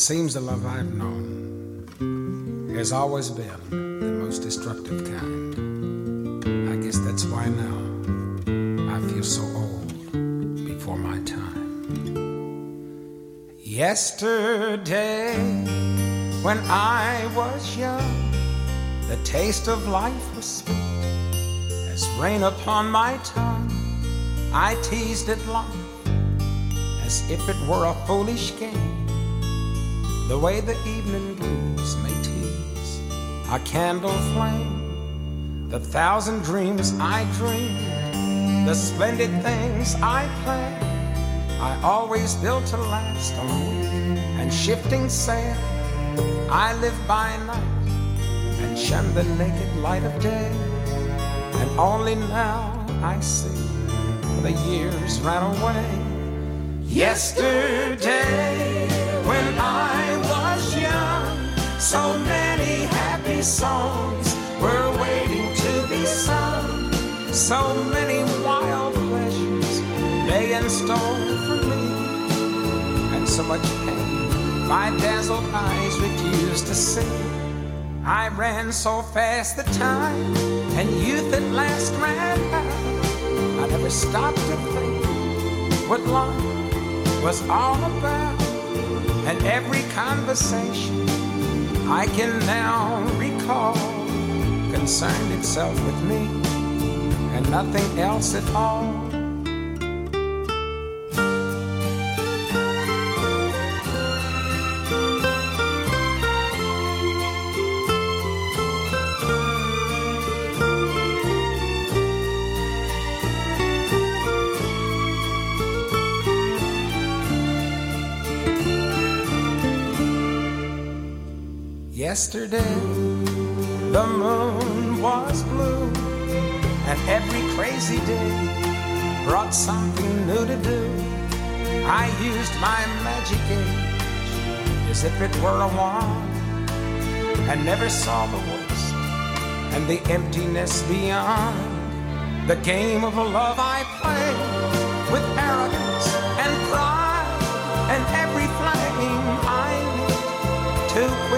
seems the love I've known has always been the most destructive kind. I guess that's why now I feel so old before my time. Yesterday, when I was young, the taste of life was sweet as rain upon my tongue. I teased it long as if it were a foolish game the way the evening breeze may tease a candle flame. The thousand dreams I dreamed, the splendid things I planned, I always built to last on wind and shifting sand. I live by night and shun the naked light of day, and only now I see the years ran away. Yesterday, when I so many happy songs were waiting to be sung. So many wild pleasures lay in store for me, and so much pain my dazzled eyes refused to see. I ran so fast the time, and youth at last ran out. I never stopped to think what life was all about. And every conversation I can now recall concerned itself with me and nothing else at all. Yesterday, the moon was blue, and every crazy day brought something new to do. I used my magic age as if it were a wand, and never saw the worst and the emptiness beyond. The game of love I played with arrogance and pride, and every flame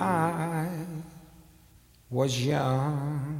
I was young.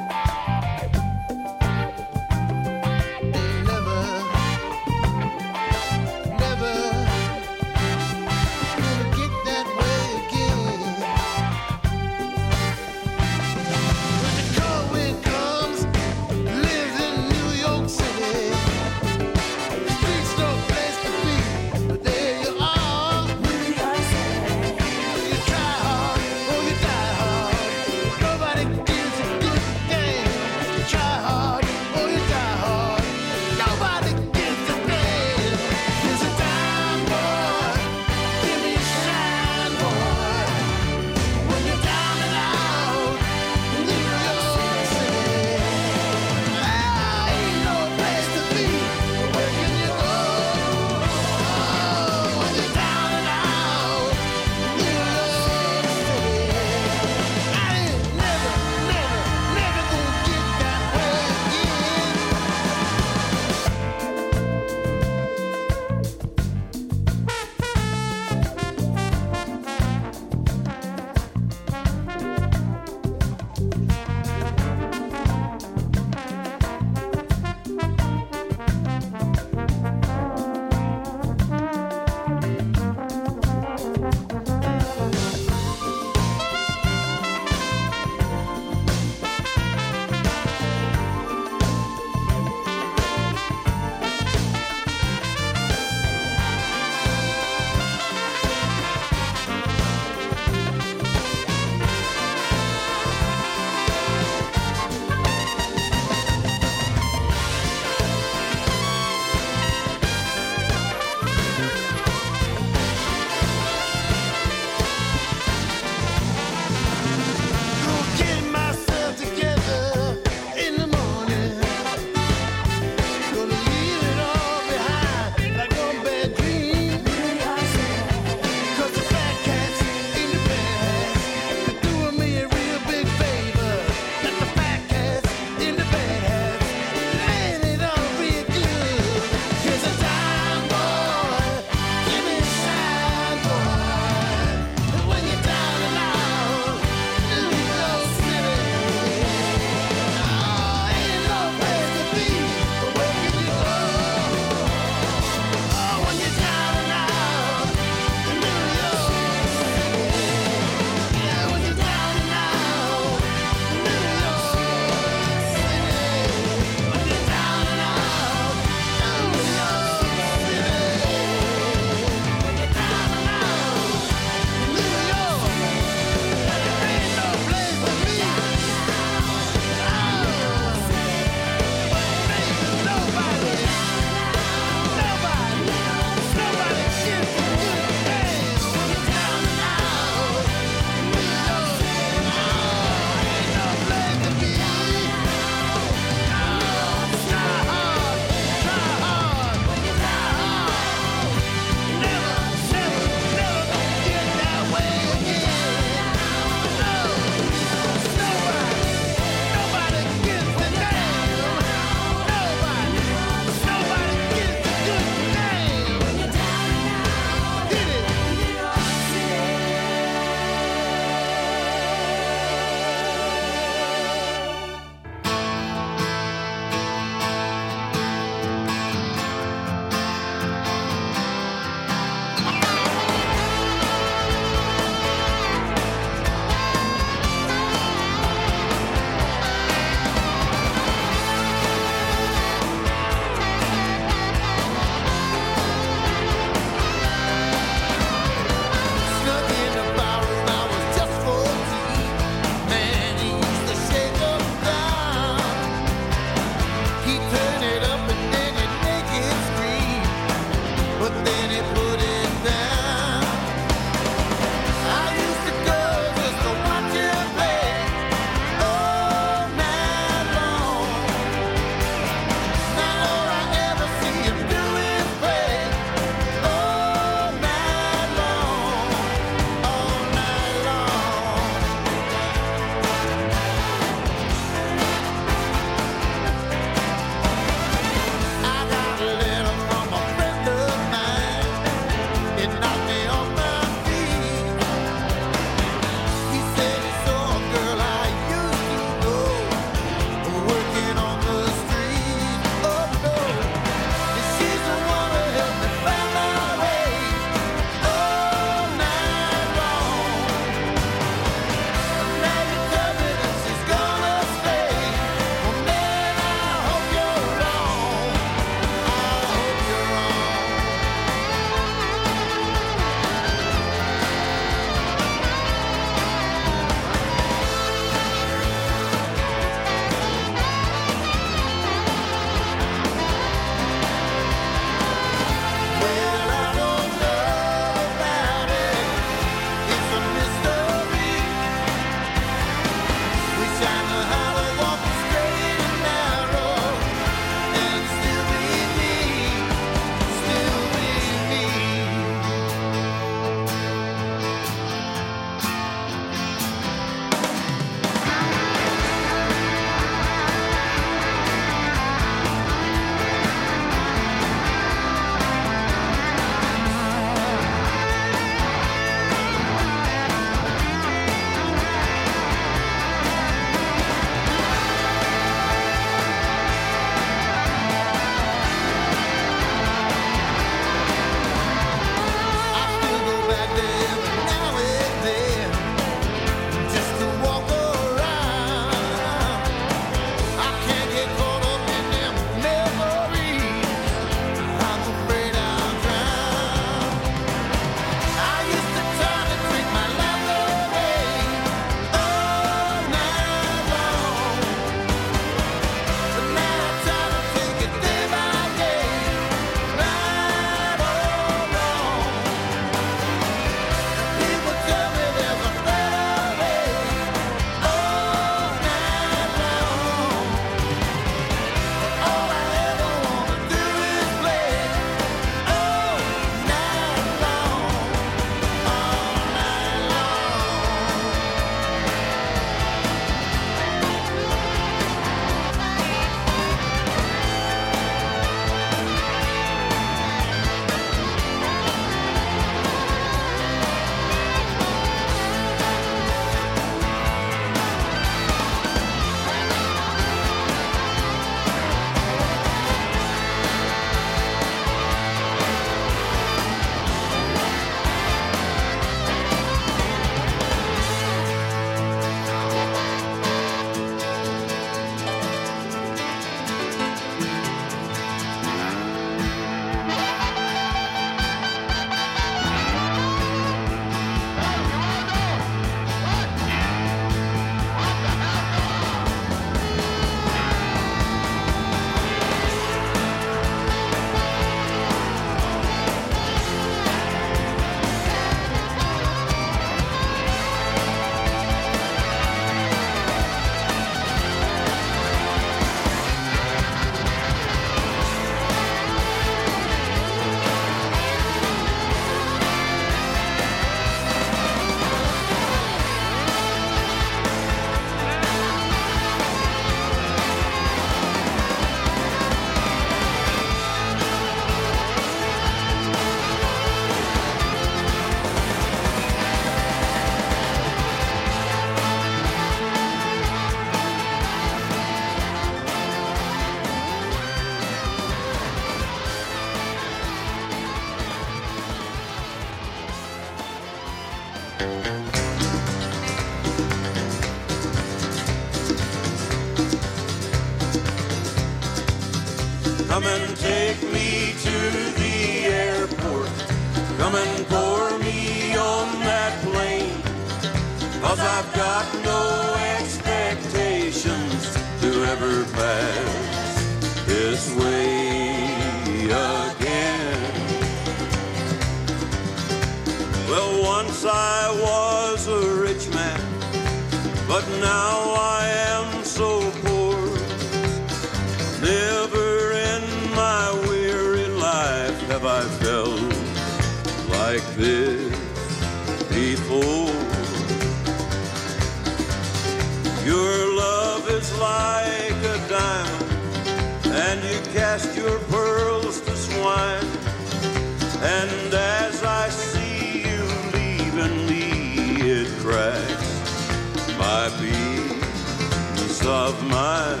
Of mind.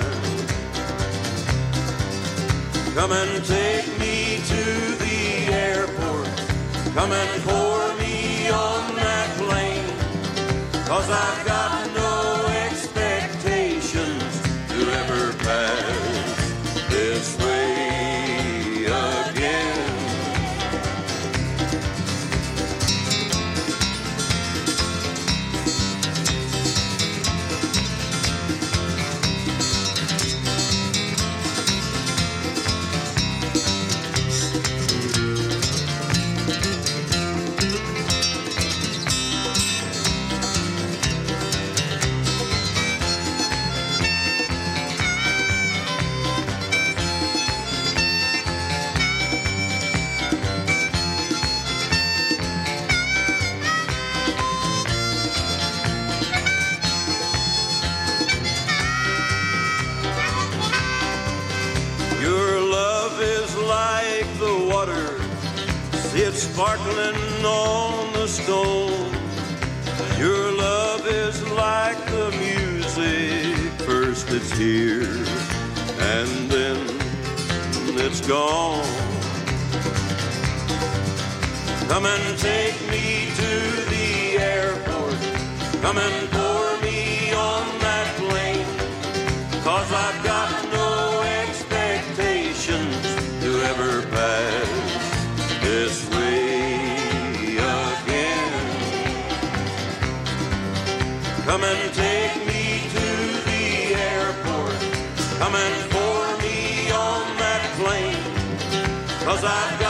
Come and take me to the airport. Come and pour me on that plane. Cause I've got sparkling on the stone. Your love is like the music, first it's here and then it's gone. Come and take me to the airport. Come and pour me on that plane. Cause I've got Come and pour me on that plane. Cause I've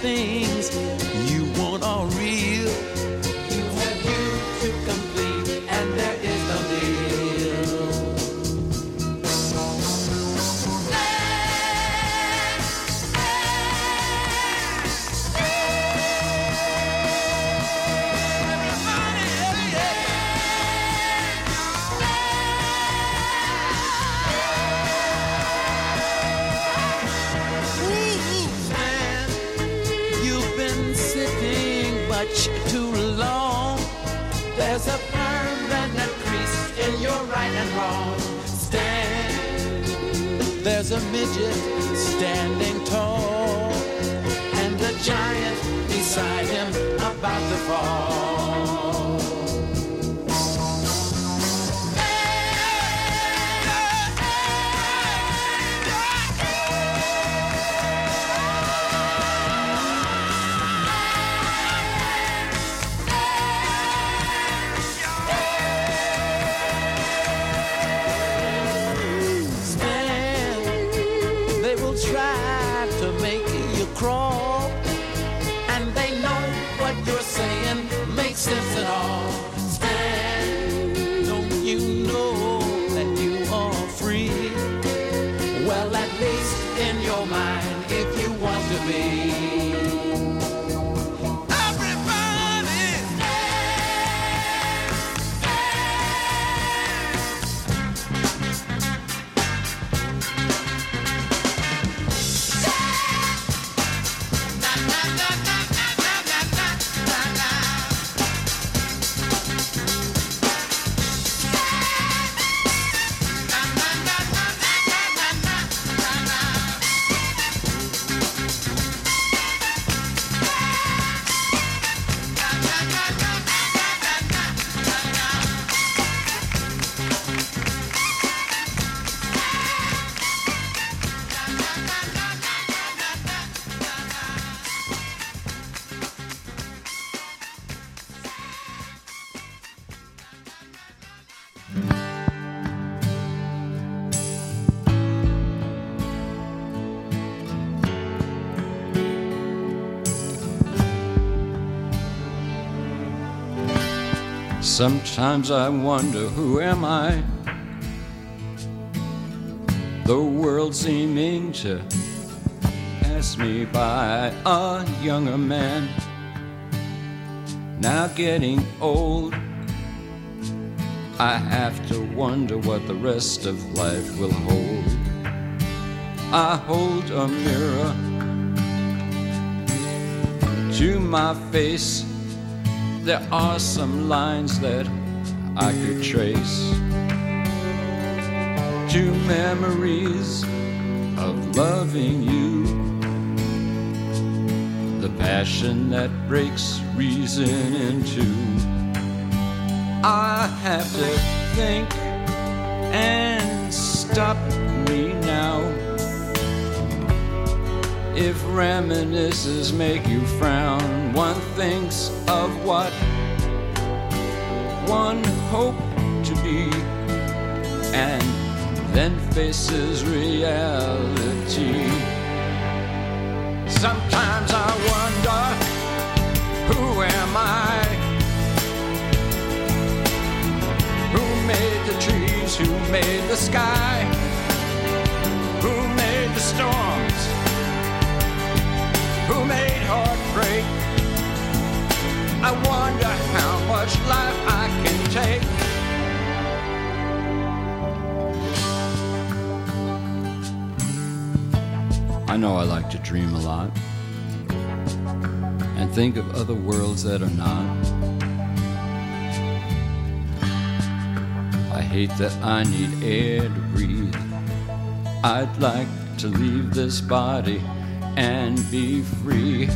All A midget standing tall, and the giant beside him about to fall. Sometimes I wonder who am I? The world seeming to pass me by. A younger man, now getting old. I have to wonder what the rest of life will hold. I hold a mirror to my face. There are some lines that I could trace to memories of loving you. The passion that breaks reason in two. I have to think and stop me now. If reminiscences make you frown, one thinks of what one hoped to be, and then faces reality. Sometimes I wonder, who am I? Who made the trees? Who made the sky? Who made the storms? Who made heartbreak? I wonder how much life I can take. I know I like to dream a lot and think of other worlds that are not. I hate that I need air to breathe. I'd like to leave this body and be free.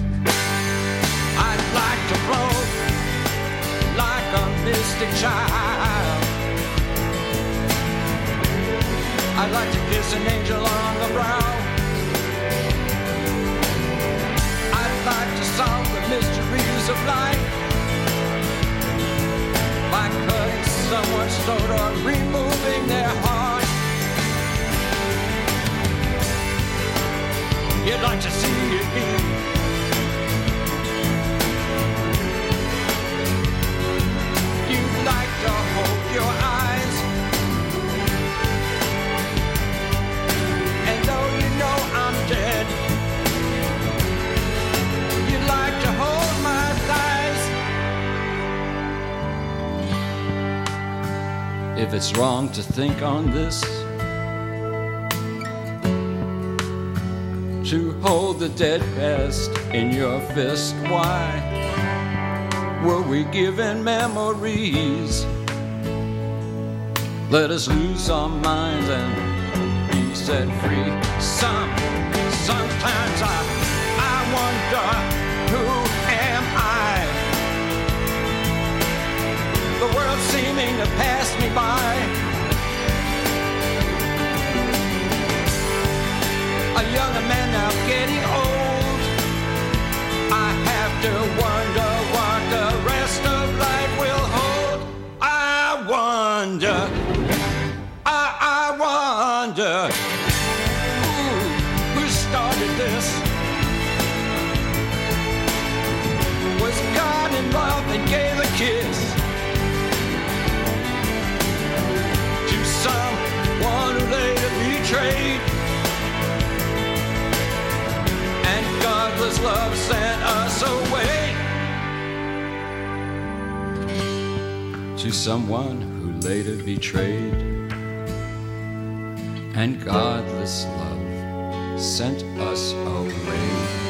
Mystic child. I'd like to kiss an angel on the brow. I'd like to solve the mysteries of life by cutting someone's throat or removing their heart. You'd like to see it beat. If it's wrong to think on this, to hold the dead past in your fist, why? were we given memories? Let us lose our minds and be set free. Some, sometimes I, I wonder The seeming to pass me by. A younger man now getting old. I have to wonder godless love sent us away. To someone who later betrayed and godless love sent us away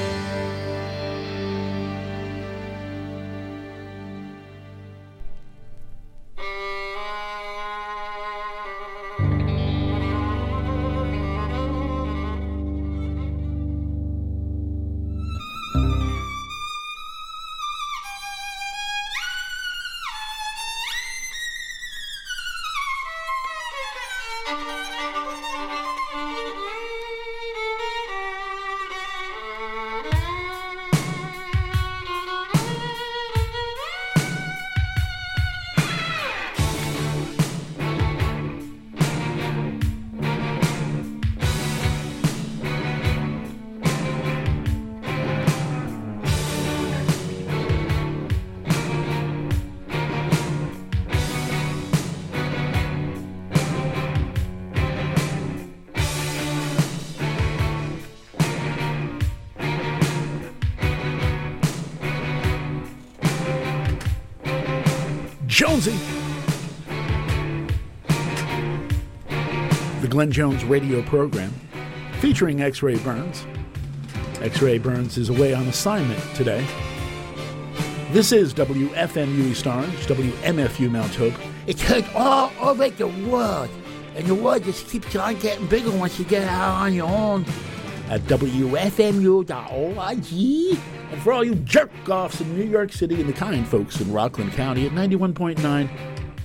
Glenn Jones radio program featuring X Ray Burns. X Ray Burns is away on assignment today. This is WFMU East Orange, WMFU Mount Hope. It's heard all over the world. And the world just keeps on getting bigger once you get out on your own. at WFMU.org. And for all you jerk offs in New York City and the kind folks in Rockland County at 91.9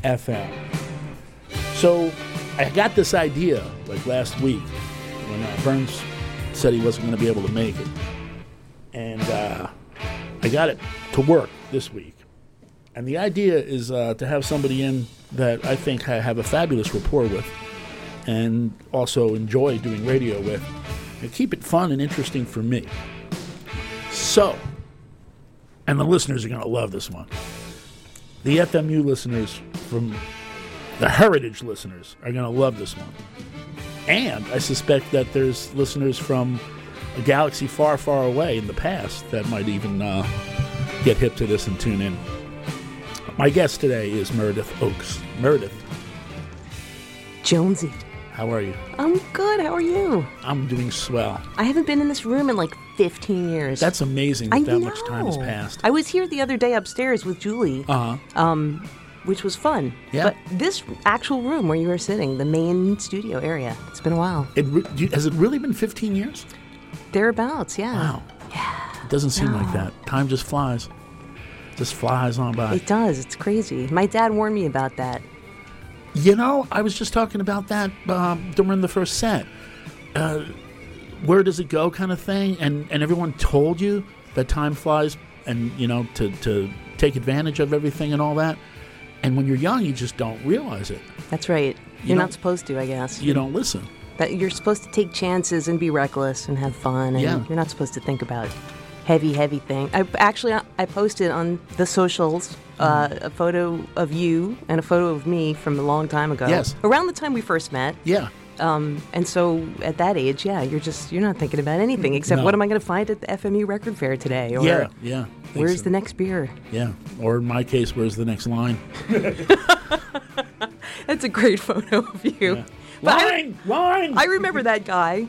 FM. So I got this idea like last week when uh, Burns said he wasn't going to be able to make it. And uh, I got it to work this week. And the idea is uh, to have somebody in that I think I have a fabulous rapport with and also enjoy doing radio with and keep it fun and interesting for me. So, and the listeners are going to love this one. The FMU listeners from the Heritage listeners are going to love this one. And I suspect that there's listeners from a galaxy far, far away in the past that might even uh, get hip to this and tune in. My guest today is Meredith Ochs. Meredith, Jonesy. how are you? I'm good. How are you? I'm doing swell. I haven't been in this room in like 15 years. That's amazing I that that know. much time has passed. I was here the other day upstairs with Julie, Uh huh. um, which was fun. Yeah. But this actual room where you were sitting, the main studio area, it's been a while. It re- has it really been 15 years? Thereabouts, yeah. Wow. Yeah. It doesn't seem like that. Time just flies. Just flies on by. It does. It's crazy. My dad warned me about that. You know, I was just talking about that um, during the first set. Uh, where does it go, kind of thing, and and everyone told you that time flies, and you know to to take advantage of everything and all that. And when you're young, you just don't realize it. That's right. You You're don't- supposed to, I guess. You don't listen. That you're supposed to take chances and be reckless and have fun, and Yeah. you're not supposed to think about heavy, heavy thing. I actually I posted on the socials uh, Mm-hmm. a photo of you and a photo of me from a long time ago. Yes. around the time we first met. Yeah. Um, and so at that age, yeah, you're just you're not thinking about anything except No. what am I going to find at the FMU record fair today? Or yeah. Yeah. where's so. the next beer? Yeah. Or in my case, where's the next line? That's a great photo of you. I- Line! Line! I remember that guy.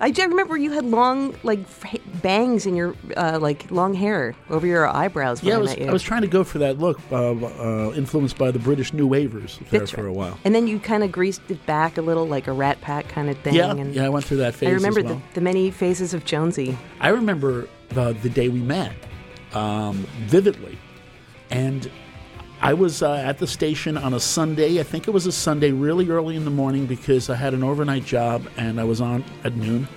I just remember you had long, like f- bangs in your, uh, like long hair over your eyebrows Yeah, I was, met you. I was trying to go for that look, uh, uh, influenced by the British New Wavers there That's for right. a while. And then you kind of greased it back a little, like a Rat Pack kind of thing. Yeah, and yeah, I went through that phase I remember well. the, the many phases of Jonesy. I remember the, the day we met um, vividly. And I was uh, at the station on a Sunday. I think it was a Sunday, really early in the morning, because I had an overnight job and I was on at noon.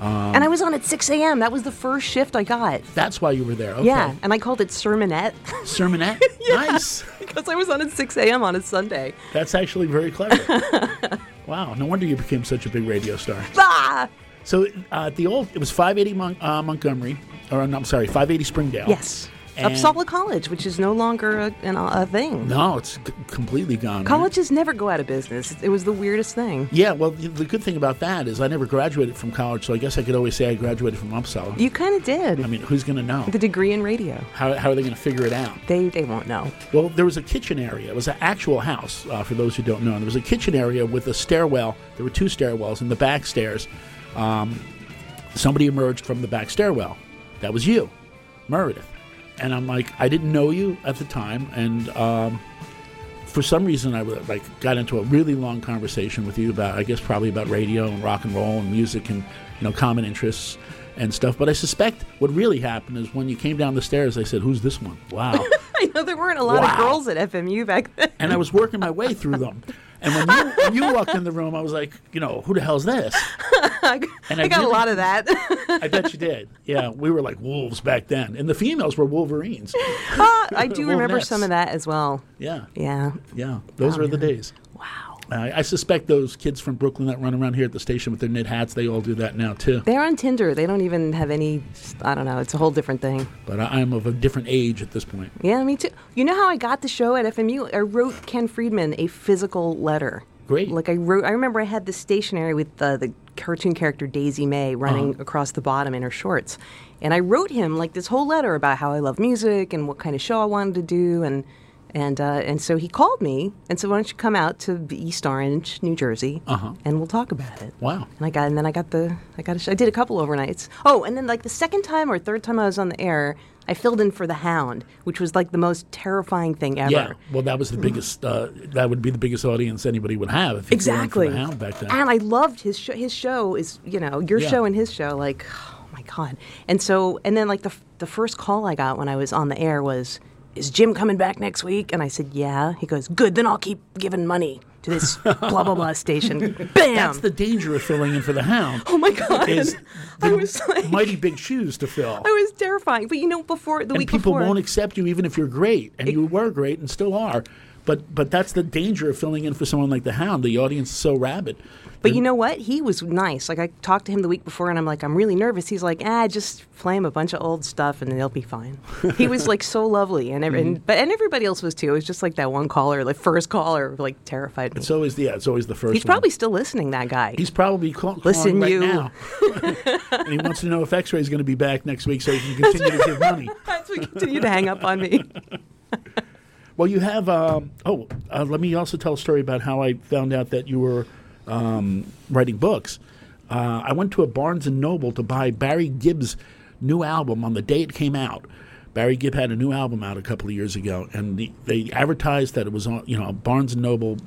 Um, and I was on at 6 a.m. That was the first shift I got. That's why you were there. Okay. Yeah, and I called it Sermonette Sermonette? Nice. because I was on at 6 a.m. on a Sunday. That's actually very clever. wow. No wonder you became such a big radio star. Ah! So uh, the old, it was 580 Mon- uh, Montgomery, or no, I'm sorry, 580 Springdale. Yes. And- Upsala College, which is no longer a, an, a thing. No, it's c- completely gone. right? Colleges never go out of business. It was the weirdest thing. Yeah, well, the the good thing about that is I never graduated from college, so I guess I could always say I graduated from Upsala. You kind of did. I mean, who's going to know? the degree in radio. How, how are they going to figure it out? They they won't know. Well, there was a kitchen area. It was an actual house, uh, for those who don't know. And There was a kitchen area with a stairwell. There were two stairwells in the back stairs. Um, somebody emerged from the back stairwell. That was you, Meredith. And I'm like, I didn't know you at the time, and um, for some reason, I like got into a really long conversation with you about, I guess, probably about radio and rock and roll and music and you know common interests and stuff. But I suspect what really happened is when you came down the stairs, I said, "Who's this one?" Wow. I know there weren't a lot Wow. of girls at FMU back then. and I was working my way through them. And when you, when you walked in the room, I was like, you know, who the hell's this? And I got really- a lot of that. I bet you did. Yeah, we were like wolves back then, and the females were wolverines. Ah, I do remember some of that as well. Yeah, Yeah. yeah, those Oh, were the days. Wow. I I suspect those kids from Brooklyn that run around here at the station with their knit hats, they all do that now too. They're on Tinder. They don't even have any. I don't know. It's a whole different thing. But I, I'm of a different age at this point. Yeah, me too. You know how I got the show at FMU? I wrote Ken Freedman a physical letter. Great. Like I wrote. I remember I had the stationery with the, the cartoon character Daisy Mae running Uh-huh. across the bottom in her shorts, and I wrote him like this whole letter about how I love music and what kind of show I wanted to do, and and uh, and so he called me and said, "Why don't you come out to East Orange, New Jersey, Uh-huh. and we'll talk about it." Wow. And I got, and then I got the, I got, a sh- I did a couple overnights. Oh, and then like the second time or third time I was on the air, I filled in for the Hound, which was like the most terrifying thing ever. Yeah, well, that was the biggest. Uh, that would be the biggest audience anybody would have if exactly. the Hound back then. And I loved his show. His show is, you know, your Yeah. show and his show. Like, oh my god. And so, and then like the f- the first call I got when I was on the air was, "Is Jim coming back next week?" And I said, "Yeah." He goes, "Good. Then I'll keep giving money to this blah blah blah station." Bam. That's the danger of filling in for the Hound. oh my god. Is I was like, mighty big shoes to fill. I was terrifying. But you know, before the and week people before, won't accept you even if you're great, and you were great and still are. But but that's the danger of filling in for someone like the Hound. The audience is so rabid. But you know what? He was nice. Like I talked to him the week before, and I'm like, I'm really nervous. He's like, Ah, just play him a bunch of old stuff, and they'll be fine. he was like so lovely, and, every, Mm-hmm. and but and everybody else was too. It was just like that one caller, like first caller, like terrified me. It's always the yeah, it's always the first. He's one. probably still listening. That guy. He's probably call, Listen, calling right you. now, and he wants to know if X-Ray is going to be back next week so he can continue to give money. That's what continue to hang up on me. Well, you have. Um, oh, uh, let me also tell a story about how I found out that you were um, writing books. Uh, I went to a Barnes and Noble to buy Barry Gibb's new album on the day it came out. Barry Gibb had a new album out a couple of years ago, and the, they advertised that it was on, you know, Barnes and Noble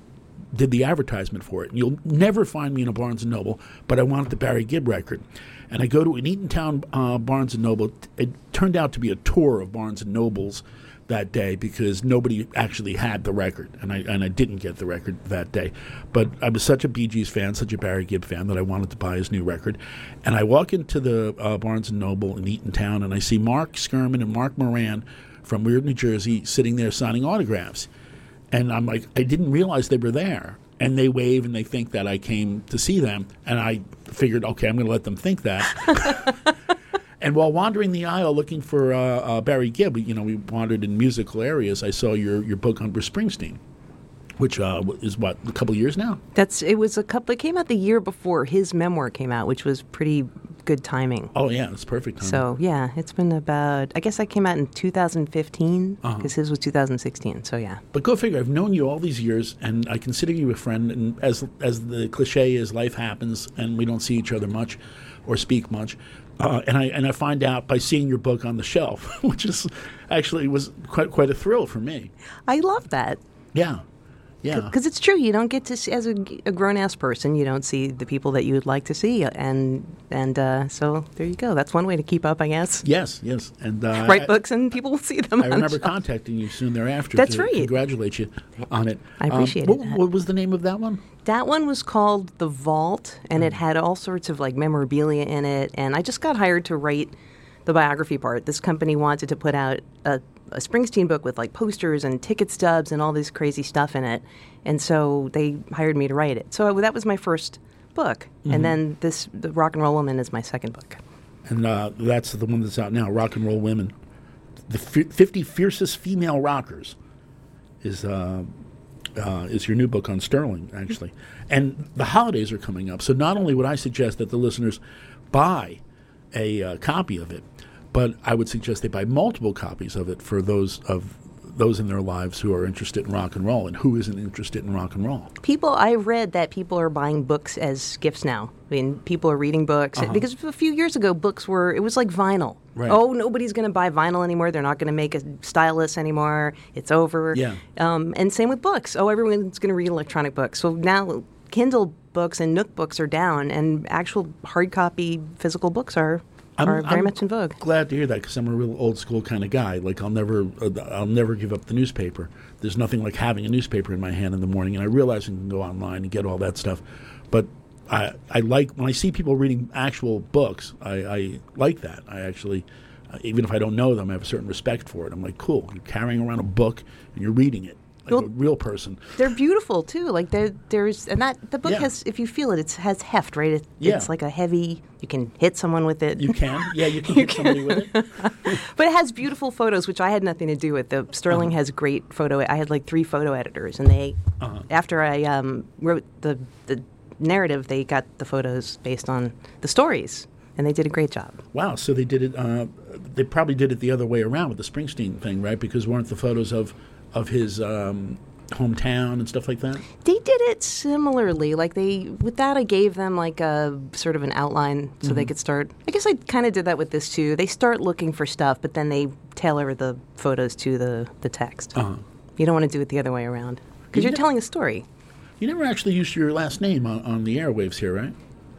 did the advertisement for it. And you'll never find me in a Barnes and Noble, but I wanted the Barry Gibb record. And I go to an Eatontown uh, Barnes and Noble. It turned out to be a tour of Barnes and Nobles that day because nobody actually had the record, and I and I didn't get the record that day. But I was such a Bee Gees fan, such a Barry Gibb fan that I wanted to buy his new record. And I walk into the uh, Barnes and Noble in Eatontown, and I see Mark Sceurman and Mark Moran from Weird, New Jersey, sitting there signing autographs. And I'm like, I didn't realize they were there. And they wave and they think that I came to see them. And I figured, okay, I'm going to let them think that. and while wandering the aisle looking for uh, uh, Barry Gibb, you know, we wandered in musical areas. I saw your, your book on Bruce Springsteen, which uh, is what, a couple of years now? That's it was a couple. It came out the year before his memoir came out, which was pretty good timing. Oh, yeah, it's perfect. timing. So yeah, it's been about. I guess I came out in 2015 because Uh-huh. his was 2016. So yeah, But go figure. I've known you all these years, and I consider you a friend. And as as the cliche is, life happens, and we don't see each other much, or speak much. Uh, and I and I find out by seeing your book on the shelf, which is actually was quite quite a thrill for me. I love that. Yeah, yeah. Because it's true, you don't get to see as a, a grown ass person, you don't see the people that you would like to see, and and uh, so there you go. That's one way to keep up, I guess. Yes, yes. And uh, Write I- books, and people will see them. I remember the contacting you soon thereafter. That's right. Congratulate you on it. I Um, appreciated what, that. what was the name of that one? That one was called The Vault, and Mm. it had all sorts of like memorabilia in it. And I just got hired to write the biography part. This company wanted to put out a, a Springsteen book with like posters and ticket stubs and all this crazy stuff in it. And so they hired me to write it. So that was my first book. Mhm. And then this, The Rock and Roll Woman, is my second book. And uh, that's the one that's out now. Rock and Roll Women, the fi- fifty fiercest female rockers, is uh, uh, is your new book on Sterling actually. And the holidays are coming up, so not only would I suggest that the listeners buy a uh, copy of it, but I would suggest they buy multiple copies of it for those of those in their lives who are interested in rock and roll and who isn't interested in rock and roll. People, I've read that people are buying books as gifts now. I mean, people are reading books Uh-huh. because a few years ago, books were it was like vinyl. Right. Oh, nobody's going to buy vinyl anymore. They're not going to make a stylus anymore. It's over. Yeah. Um, and same with books. Oh, everyone's going to read electronic books. So now Kindle books and Nook books are down, and actual hard copy physical books are are very much in vogue. Glad to hear that because I'm a real old school kind of guy. Like I'll never, uh, I'll never give up the newspaper. There's nothing like having a newspaper in my hand in the morning, and I realize I can go online and get all that stuff. But I, I like when I see people reading actual books. I, I like that. I actually, uh, even if I don't know them, I have a certain respect for it. I'm like, cool. You're carrying around a book and you're reading it like a real person. They're beautiful too. Like there, there's and that the book Yeah. has, if you feel it, it has heft, right? It, Yeah. It's like a heavy. You can hit someone with it. You can, yeah, you can hit somebody with it. But it has beautiful photos, which I had nothing to do with. The Sterling Uh-huh. has great photo. I had like three photo editors, and they, Uh-huh. after I um, wrote the the narrative, they got the photos based on the stories, and they did a great job. Wow. So they did it. Uh, they probably did it the other way around with the Springsteen thing, right? Because weren't the photos of of his um, hometown and stuff like that? They did it similarly. Like they, with that, I gave them like a sort of an outline so they Mhm. could start. I guess I kind of did that with this too. They start looking for stuff, but then they tailor the photos to the the text. Uh-huh. You don't want to do it the other way around because You you're ne- telling a story. You never actually used your last name on, on the airwaves here, right?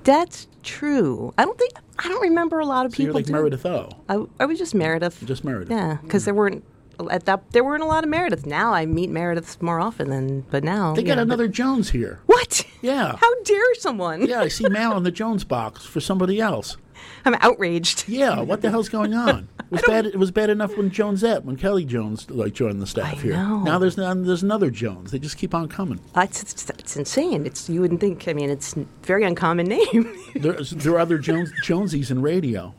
That's true. I don't think I don't remember a lot of So you're people. like do- Meredith O. I, I was just Meredith. Just Meredith. Yeah, because there weren't at that there weren't a lot of Merediths. Now I meet Merediths more often than, but now They got but- another Jones here. What? Yeah. How dare someone? Yeah, I see mail in the Jones box for somebody else. I'm outraged. Yeah, what the hell's going on? It was bad. It was bad enough when Jonesette, when Kelly Jones like joined the staff here. know. Now there's there's another Jones. They just keep on coming. Uh, It's, it's, insane. It's you wouldn't think. I mean, it's a very uncommon name, There's, there are other Jones Jonesies in radio,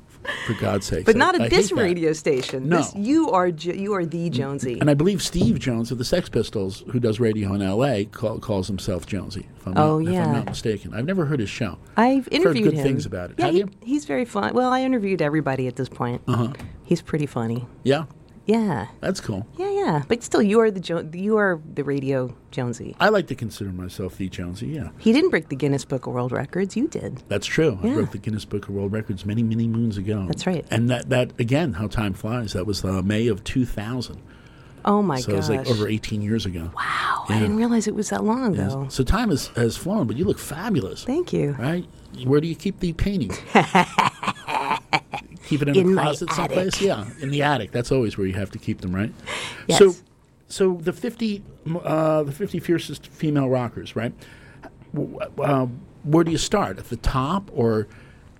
for God's sake. but not at I this radio station. No. This, you are you are the Jonesy. And I believe Steve Jones of the Sex Pistols, who does radio in L.A., call, calls himself Jonesy. If I'm Oh, not, if. I'm not mistaken. I've never heard his show. I've interviewed heard good him. things about it. Yeah, he- he's very fun. Well, I interviewed everybody at this point. Uh huh. He's pretty funny. Yeah, Yeah, that's cool. yeah, yeah. But still, you are the jo- you are the radio Jonesy. I like to consider myself the Jonesy. Yeah, He didn't break the Guinness Book of World Records. You did. that's true. I Yeah. broke the Guinness Book of World Records many, many moons ago. That's right. And that, that again, how time flies. That was uh, May of 2000. Oh my so gosh. it was like over 18 years ago. Wow. I didn't realize it was that long ago. So time has, has flown, but you look fabulous. Thank you. Right? Where do you keep the paintings? keep it in, In a closet someplace? Yeah, in the attic. That's always where you have to keep them, right? Yes. So, so the fifty, uh, the fifty fiercest female rockers, right? Uh, where do you start at the top, or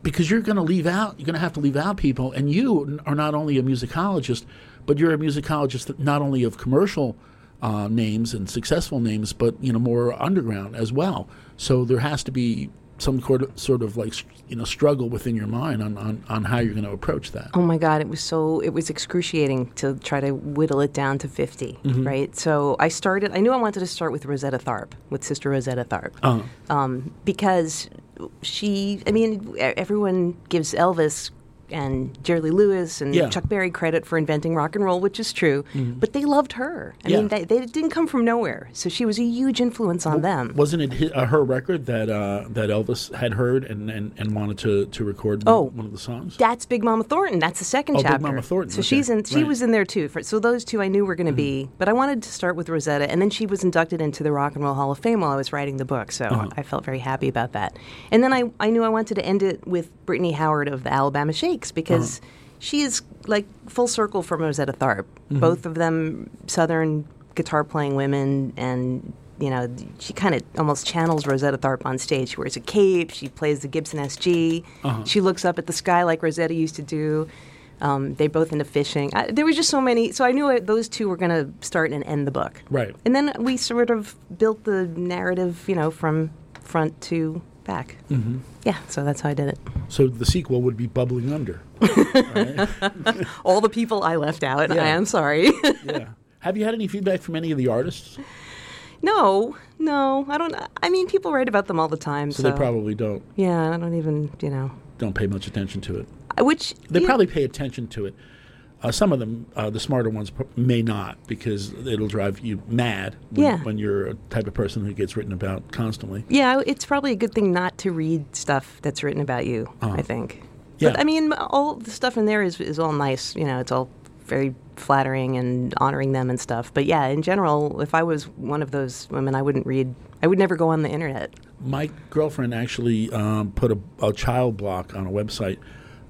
because you're going to leave out, you're going to have to leave out people, and you are not only a musicologist, but you're a musicologist not only of commercial uh, names and successful names, but you know more underground as well. So there has to be some sort of, sort of like you know struggle within your mind on, on, on how you're going to approach that. Oh my God, it was so, it was excruciating to try to whittle it down to 50, Mm-hmm. right? So I started, I knew I wanted to start with Rosetta Tharpe, with Sister Rosetta Tharpe. Uh, um, because she, I mean, everyone gives Elvis and Jerry Lee Lewis and Yeah. Mm-hmm. Chuck Berry credit for inventing rock and roll, which is true, but they loved her. I Yeah. mean, they, they didn't come from nowhere, so she was a huge influence on them. wasn't it hi- uh, her record that uh, that Elvis had heard and, and, and wanted to, to record Oh. one, of the songs? That's Big Mama Thornton. That's the second Oh, Big chapter. Mama Thornton, So okay, she's in. She right. Mm-hmm. was in there too. For, so those two I knew were going to be. But I wanted to start with Rosetta, and then she was inducted into the Rock and Roll Hall of Fame while I was writing the book. So Uh-huh. I felt very happy about that. And then I I knew I wanted to end it with Brittany Howard of the Alabama Because Uh-huh. she is like full circle from Rosetta Tharpe. Mm-hmm. Both of them Southern guitar playing women and. You know, she kind of almost channels Rosetta Tharpe on stage. She wears a cape. She plays the Gibson SG. Uh-huh. She looks up at the sky like Rosetta used to do. Um, they both into fishing. I, there was just so many. So I knew I, those two were going to start and end the book. Right. And then we sort of built the narrative, you know, from front to back. Mm-hmm. Yeah. So that's how I did it. So the sequel would be Bubbling Under. All the people I left out. Yeah. I am sorry. yeah. Have you had any feedback from any of the artists? no, no, I don't. I mean, people write about them all the time. So So, they probably don't Yeah, I don't even. You know. don't pay much attention to it. Which They you- probably pay attention to it. Uh, some of them, uh, the smarter ones, may not because it'll drive you mad when, Yeah. when you're a type of person who gets written about constantly. Yeah, it's probably a good thing not to read stuff that's written about you. I think. Uh-huh. Yeah. But I mean, all the stuff in there is is all nice. You know, it's all very flattering and honoring them and stuff. But yeah, in general, if I was one of those women, I wouldn't read. I would never go on the internet. My girlfriend actually um, put a, a child block on a website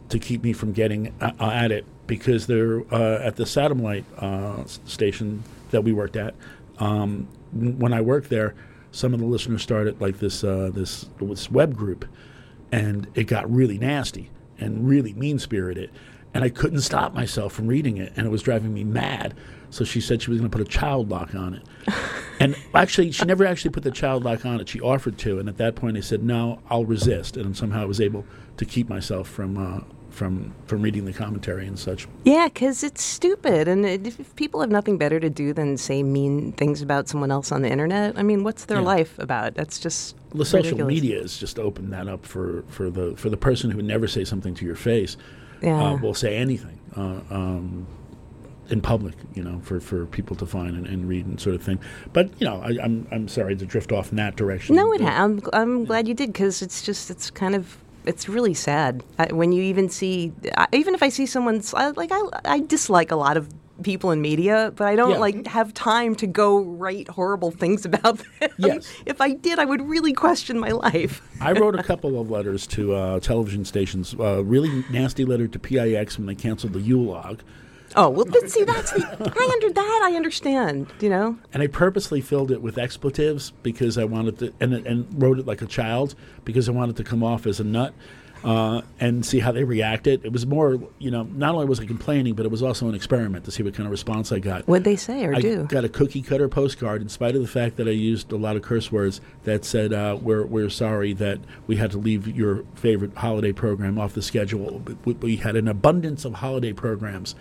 to keep me from getting uh, at it because they're uh, at the satellite uh, station that we worked at. Um, when I worked there, some of the listeners started like this uh, this this web group, and it got really nasty and really mean spirited, and I couldn't stop myself from reading it, and it was driving me mad. So she said she was going to put a child lock on it. And actually, she never actually put the child lock on it. She offered to, and at that point, I said, "No, I'll resist." And somehow, I was able to keep myself from uh, from from reading the commentary and such. Yeah, because it's stupid, and it, if people have nothing better to do than say mean things about someone else on the internet, I mean, what's their Yeah. life about? That's just The social ridiculous. media has just opened that up for, for the for the person who would never say something to your face. Yeah. Uh, will say anything uh, um, in public, you know, for, for people to find and, and read and sort of thing. But you know, I, I'm I'm sorry to drift off in that direction. No, it Uh, ha- I'm I'm glad you did because it's just it's kind of it's really sad I, when you even see I, even if I see someone's I, like I I dislike a lot of people in media, but I don't Yeah. like have time to go write horrible things about them. Yes. if I did, I would really question my life. I wrote a couple of letters to uh, television stations. A really nasty letter to PIX when they canceled the Yule log. Oh well, then, see that's the I under that I understand. You know. And I purposely filled it with expletives because I wanted to, and, and wrote it like a child because I wanted to come off as a nut uh, and see how they reacted. It was more, you know, not only was I complaining, but it was also an experiment to see what kind of response I got. What'd they say or I do? got a cookie cutter postcard, in spite of the fact that I used a lot of curse words that said, uh, "We're we're sorry that we had to leave your favorite holiday program off the schedule. We, we had an abundance of holiday programs."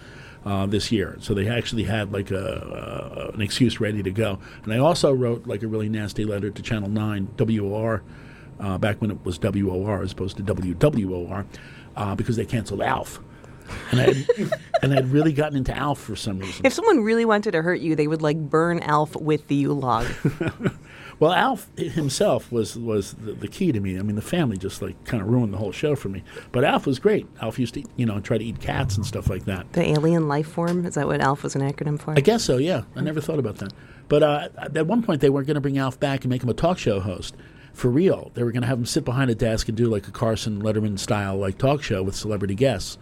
Uh, this year, so they actually had like a uh, an excuse ready to go. And I also wrote like a really nasty letter to Channel Nine WOR uh, back when it was WOR as opposed to WWOR uh, because they canceled Alf. and I and I'd really gotten into Alf for some reason. If someone really wanted to hurt you, they would like burn Alf with the Yule log. Well, Alf himself was was the, the key to me. I mean, the family just like kind of ruined the whole show for me. But Alf was great. Alf used to, you know, try to eat cats and stuff like that. the alien life form is that what Alf was an acronym for? I guess so. Yeah, I never thought about that. But uh, at one point, they were going to bring Alf back and make him a talk show host for real. They were going to have him sit behind a desk and do like a Carson Letterman style like talk show with celebrity guests,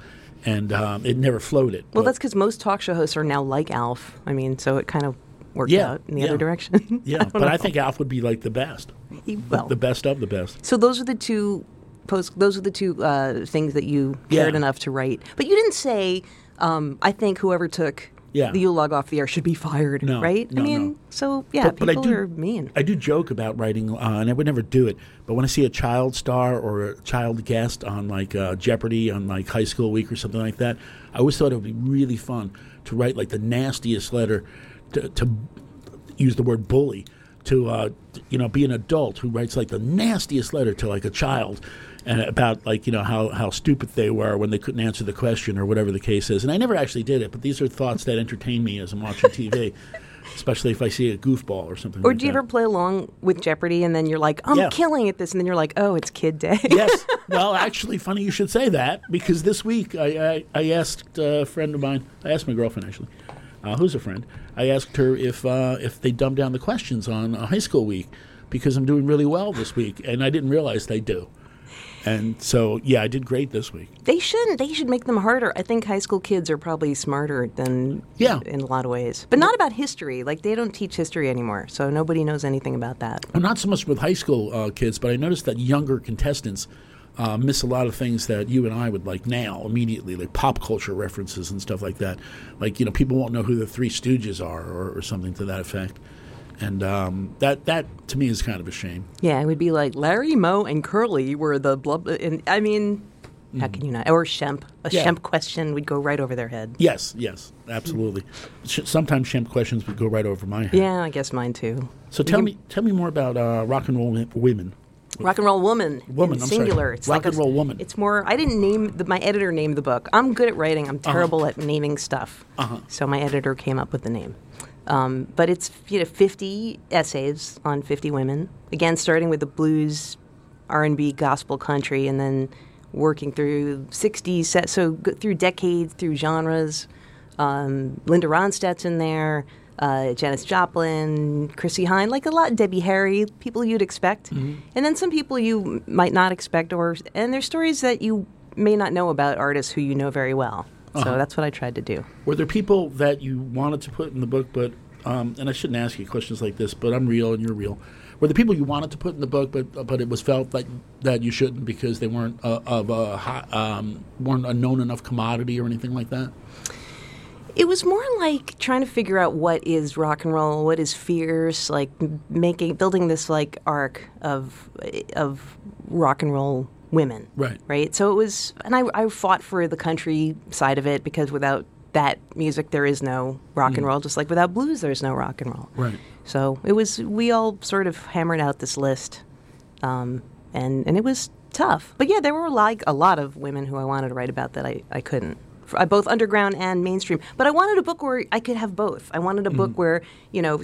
and um, it never floated. Well, that's because most talk show hosts are now like Alf. I mean, so it kind of worked Yeah, out in the yeah. other direction. yeah. don't but I think Alf would be like the best, He- well, the best of the best. So those are the two post. Those are the two uh, things that you cared Yeah. enough to write. But you didn't say. Um, I think whoever took Yeah. the Yule log off the air should be fired. No, right? no, I mean, no. so yeah, But- but I people do- are mean. I do joke about writing, uh, and I would never do it. But when I see a child star or a child guest on like uh, Jeopardy on like High School Week or something like that, I always thought it would be really fun to write like the nastiest letter to, to use the word bully to uh, you know be an adult who writes like the nastiest letter to like a child and about like you know how, how stupid they were when they couldn't answer the question or whatever the case is and i never actually did it but these are thoughts that entertain me as i'm watching tv especially if i see a goofball or something Or like do you that. ever play along with Jeopardy and then you're like, I'm Yeah. killing at this, and then you're like, oh, it's Kid Day. yes. Well, actually, funny you should say that because this week I, I, I asked a friend of mine, I asked my girlfriend actually, uh, who's a friend, I asked her if uh, if they dumb down the questions on uh, high school week because I'm doing really well this week, and I didn't realize they do. And so, yeah, I did great this week. They shouldn't. They should make them harder. I think high school kids are probably smarter than Yeah. in a lot of ways, but not about history. Like they don't teach history anymore, so nobody knows anything about that. Well, not so much with high school uh, kids, but I noticed that younger contestants uh, miss a lot of things that you and I would like now immediately, like pop culture references and stuff like that. Like you know, people won't know who the Three Stooges are, or, or something to that effect. And um, that that to me is kind of a shame. Yeah, it would be like Larry, Moe, and Curly were the blub. And I mean, how can you not? Or Shemp. A Mm-hmm. Yeah. Shemp question would go right over their head. Yes, yes, absolutely. Sometimes Shemp questions would go right over my head. Yeah, I guess mine too. So tell me, tell me more about uh, rock and roll women. Rock and roll woman. Woman, I'm sorry. singular. It's Rock like a- and roll woman. It's more. I didn't name the, my editor named the book. I'm good at writing. I'm terrible at naming stuff. Uh-huh. So my editor came up with the name. Um, but it's you know 50 essays on 50 women. Again, starting with the blues, R&B, gospel, country, and then working through 60s. set- So through decades, through genres. Um, Linda Ronstadt's in there. Uh, Janis Joplin, Chrissie Hynde, like a lot, Debbie Harry, people you'd expect, and then some people you might not expect, or and there's stories that you may not know about artists who you know very well. So that's what I tried to do. Were there people that you wanted to put in the book, but um, and I shouldn't ask you questions like this, but I'm real and you're real. Were there people you wanted to put in the book, but but it was felt like that you shouldn't because they weren't uh, of a hot, um, weren't a known enough commodity or anything like that? It was more like trying to figure out what is rock and roll, what is fierce, like making building this like arc of of rock and roll women. Right. Right. So it was, and I, I fought for the country side of it because without that music, there is no rock and roll. Just like without blues, there's no rock and roll. Right. So it was. We all sort of hammered out this list, um, and and it was tough. But yeah, there were like a lot of women who I wanted to write about that I, I couldn't. Uh, both underground and mainstream. But I wanted a book where I could have both. I wanted a book where, you know,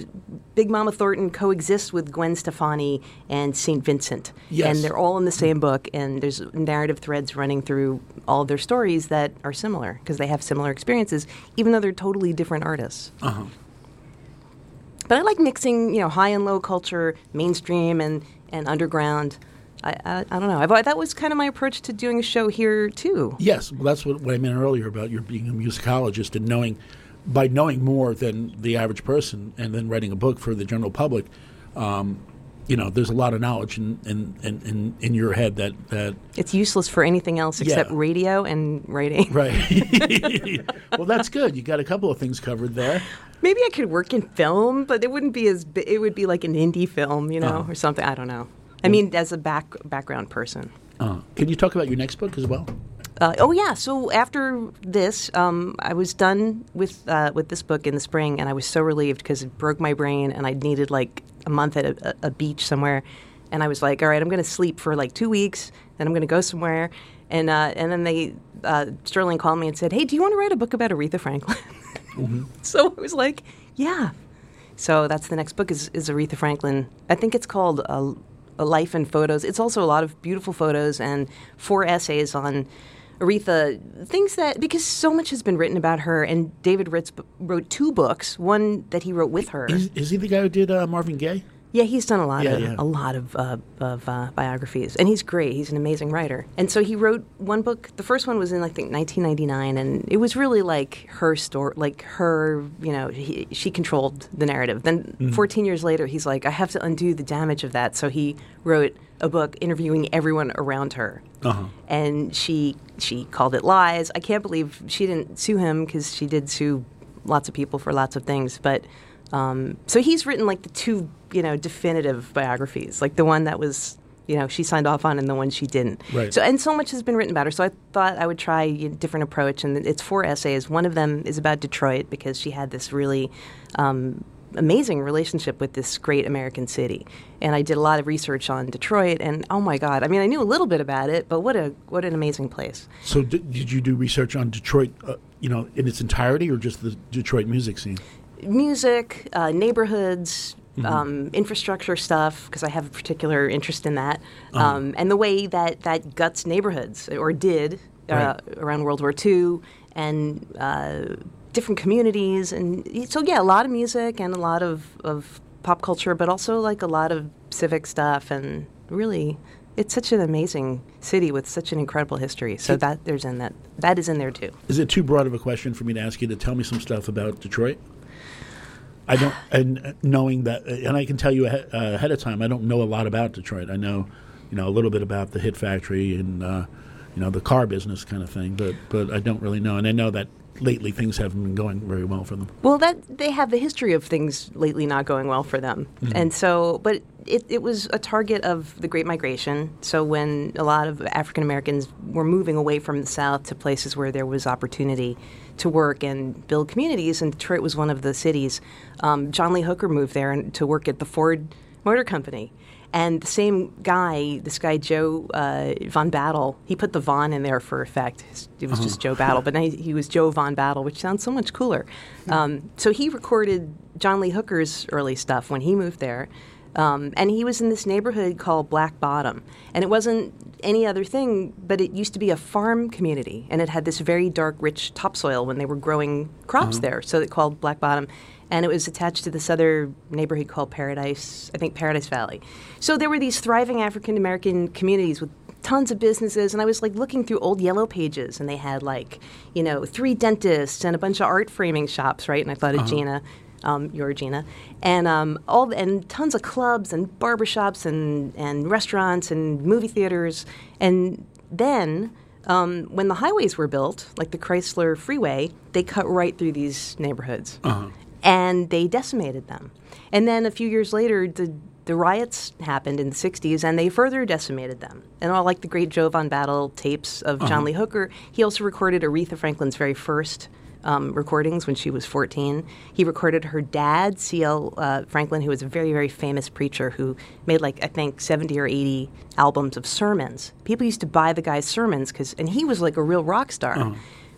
Big Mama Thornton coexists with Gwen Stefani and St. Vincent. Yes. And they're all in the same book, and there's narrative threads running through all their stories that are similar because they have similar experiences, even though they're totally different artists. Uh-huh. But I like mixing, you know, high and low culture, mainstream and, and underground. I, I, I don't know. I've, that was kind of my approach to doing a show here too. Yes, well, that's what, what I meant earlier about your being a musicologist and knowing, by knowing more than the average person, and then writing a book for the general public. Um, you know, there's a lot of knowledge in in, in, in, in your head that that It's useless for anything else except Yeah. radio and writing. right. well, that's good. You got a couple of things covered there. Maybe I could work in film, but it wouldn't be as. It would be like an indie film, you know, Uh-huh. or something. I don't know. I mean, as a back background person. Uh, can you talk about your next book as well? Uh, oh yeah. So after this, um, I was done with uh, with this book in the spring, and I was so relieved because it broke my brain, and I needed like a month at a, a beach somewhere, and I was like, all right, I'm going to sleep for like two weeks, then I'm going to go somewhere, And uh, and then they uh, Sterling called me and said, "Hey, do you want to write a book about Aretha Franklin?" so I was like, "Yeah." So that's the next book is, is Aretha Franklin. I think it's called uh, A Life and Photos. It's also a lot of beautiful photos and four essays on Aretha, things that, because so much has been written about her, and David Ritz b- wrote two books, one that he wrote with her. Is, is he the guy who did uh, Marvin Gaye? Yeah, he's done a lot Yeah, of yeah. a lot of uh, of uh, biographies, and he's great. He's an amazing writer. And so he wrote one book. The first one was in I think 1999, and it was really like her story, like her. You know, he, she controlled the narrative. Then Mm-hmm. 14 years later, he's like, I have to undo the damage of that. So he wrote a book interviewing everyone around her. Uh-huh. And she she called it lies. I can't believe she didn't sue him because she did sue lots of people for lots of things. But um, so he's written like the two, you know, definitive biographies, like the one that was, you know, she signed off on and the one she didn't. Right. So and so much has been written about her. So I thought I would try a different approach, and it's four essays. One of them is about Detroit because she had this really. Um, amazing relationship with this great American city. And I did a lot of research on Detroit and oh my god, I mean I knew a little bit about it, but what a what an amazing place. So did, did you do research on Detroit, uh, you know, in its entirety, or just the Detroit music scene? music, uh, neighborhoods, um, infrastructure stuff, because I have a particular interest in that, um, and the way that that guts neighborhoods or did uh, around World War II and uh, different communities, and so yeah, a lot of music and a lot of, of pop culture, but also like a lot of civic stuff, and really. It's such an amazing city with such an incredible history. So that there's in that that is in there too. Is it too broad of a question for me to ask you to tell me some stuff about Detroit? I don't, and knowing that, and I can tell you ahead, uh, of time, I don't know a lot about Detroit. I know, you know, a little bit about the Hit Factory and, uh, you know, the car business kind of thing, but but I don't really know. And I know that lately things haven't been going very well for them. Well, that they have the history of things lately not going well for them, and so, but it, it was a target of the Great Migration. So when a lot of African Americans were moving away from the South to places where there was opportunity to work and build communities, and Detroit was one of the cities. Um, John Lee Hooker moved there and, to work at the Ford Motor Company. And the same guy, this guy Joe uh, Von Battle, he put the Von in there for effect. It was just Joe Battle, but now he, he was Joe Von Battle, which sounds so much cooler. Um, so he recorded John Lee Hooker's early stuff when he moved there. Um, and he was in this neighborhood called Black Bottom. And it wasn't any other thing, but it used to be a farm community. And it had this very dark, rich topsoil when they were growing crops mm-hmm. there. So it called Black Bottom. And it was attached to this other neighborhood called Paradise, I think Paradise Valley. So there were these thriving African American communities with tons of businesses and I was like looking through old yellow pages and they had like, you know, three dentists and a bunch of art framing shops, right? And I thought of uh-huh. Gina um, your Gina, and um, all and tons of clubs and barbershops and and restaurants and movie theaters, and then. Um, when the highways were built, like the Chrysler Freeway, they cut right through these neighborhoods, and they decimated them. And then a few years later, the the riots happened in the 60s, and they further decimated them. And all like the great Joe Von Battle tapes of John Lee Hooker, he also recorded Aretha Franklin's very first um, recordings when she was 14. He recorded her dad, C.L. Uh, Franklin, who was a very, very famous preacher who made like, I think, 70 or 80 albums of sermons. People used to buy the guy's sermons, cause, and he was like a real rock star.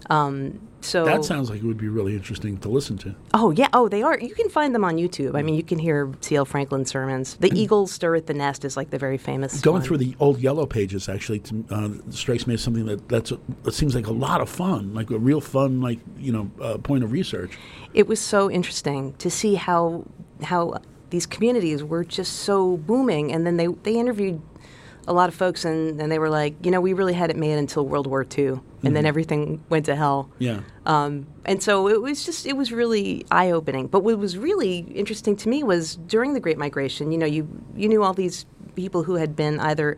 Um, so That sounds like it would be really interesting to listen to. Oh yeah, oh they are. You can find them on YouTube. I mean, you can hear C.L. Franklin sermons. The Eagle Stirreth Her Nest is like the very famous. Going one. through the old yellow pages actually to, uh, strikes me as something that that's that seems like a lot of fun, like a real fun, like you know, uh, point of research. it was so interesting to see how how these communities were just so booming and then they they interviewed a lot of folks and, and they were like you know we really had it made until world war ii and then everything went to hell Yeah. um, and so it was just it was really eye opening. But what was really interesting to me was during the Great Migration. You know, you you knew all these people who had been either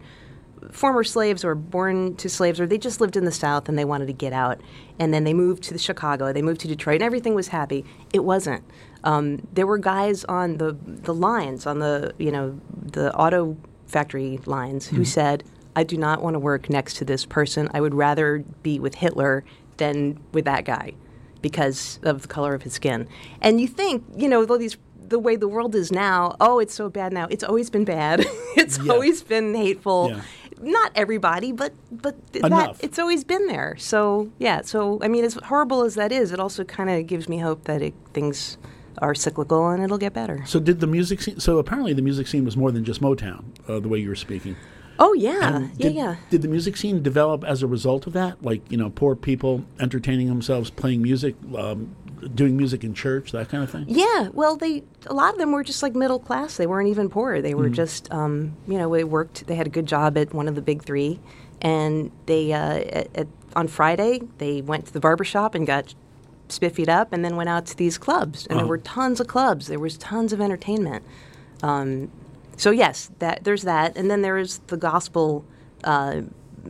former slaves or born to slaves, or they just lived in the South and they wanted to get out. And then they moved to the Chicago, they moved to Detroit, and everything was happy. It wasn't. Um, there were guys on the the lines on the you know the auto factory lines who hmm. said. I do not want to work next to this person. I would rather be with Hitler than with that guy because of the color of his skin. And you think, you know, these the way the world is now, oh, it's so bad now. It's always been bad. it's Yeah. always been hateful. Yeah. not everybody, but but Enough. that it's always been there. So yeah, so I mean, as horrible as that is, it also kind of gives me hope that it, things are cyclical and it'll get better. So did the music scene? So apparently the music scene was more than just Motown. Uh, the way you were speaking. Oh yeah, And yeah, yeah. Did the music scene develop as a result of that? Like you know, poor people entertaining themselves, playing music, um, doing music in church, that kind of thing. Yeah, well, they a lot of them were just like middle class. They weren't even poor. They were just, um, you know, they worked. They had a good job at one of the big three, and they uh, at, at, on Friday they went to the barber shop and got spiffied up, and then went out to these clubs. And there were tons of clubs. There was tons of entertainment. Um, so yes, that there's that, and then there is the gospel uh,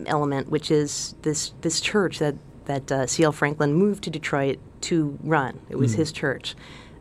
element, which is this this church that that uh, C.L. Franklin moved to Detroit to run. It was his church,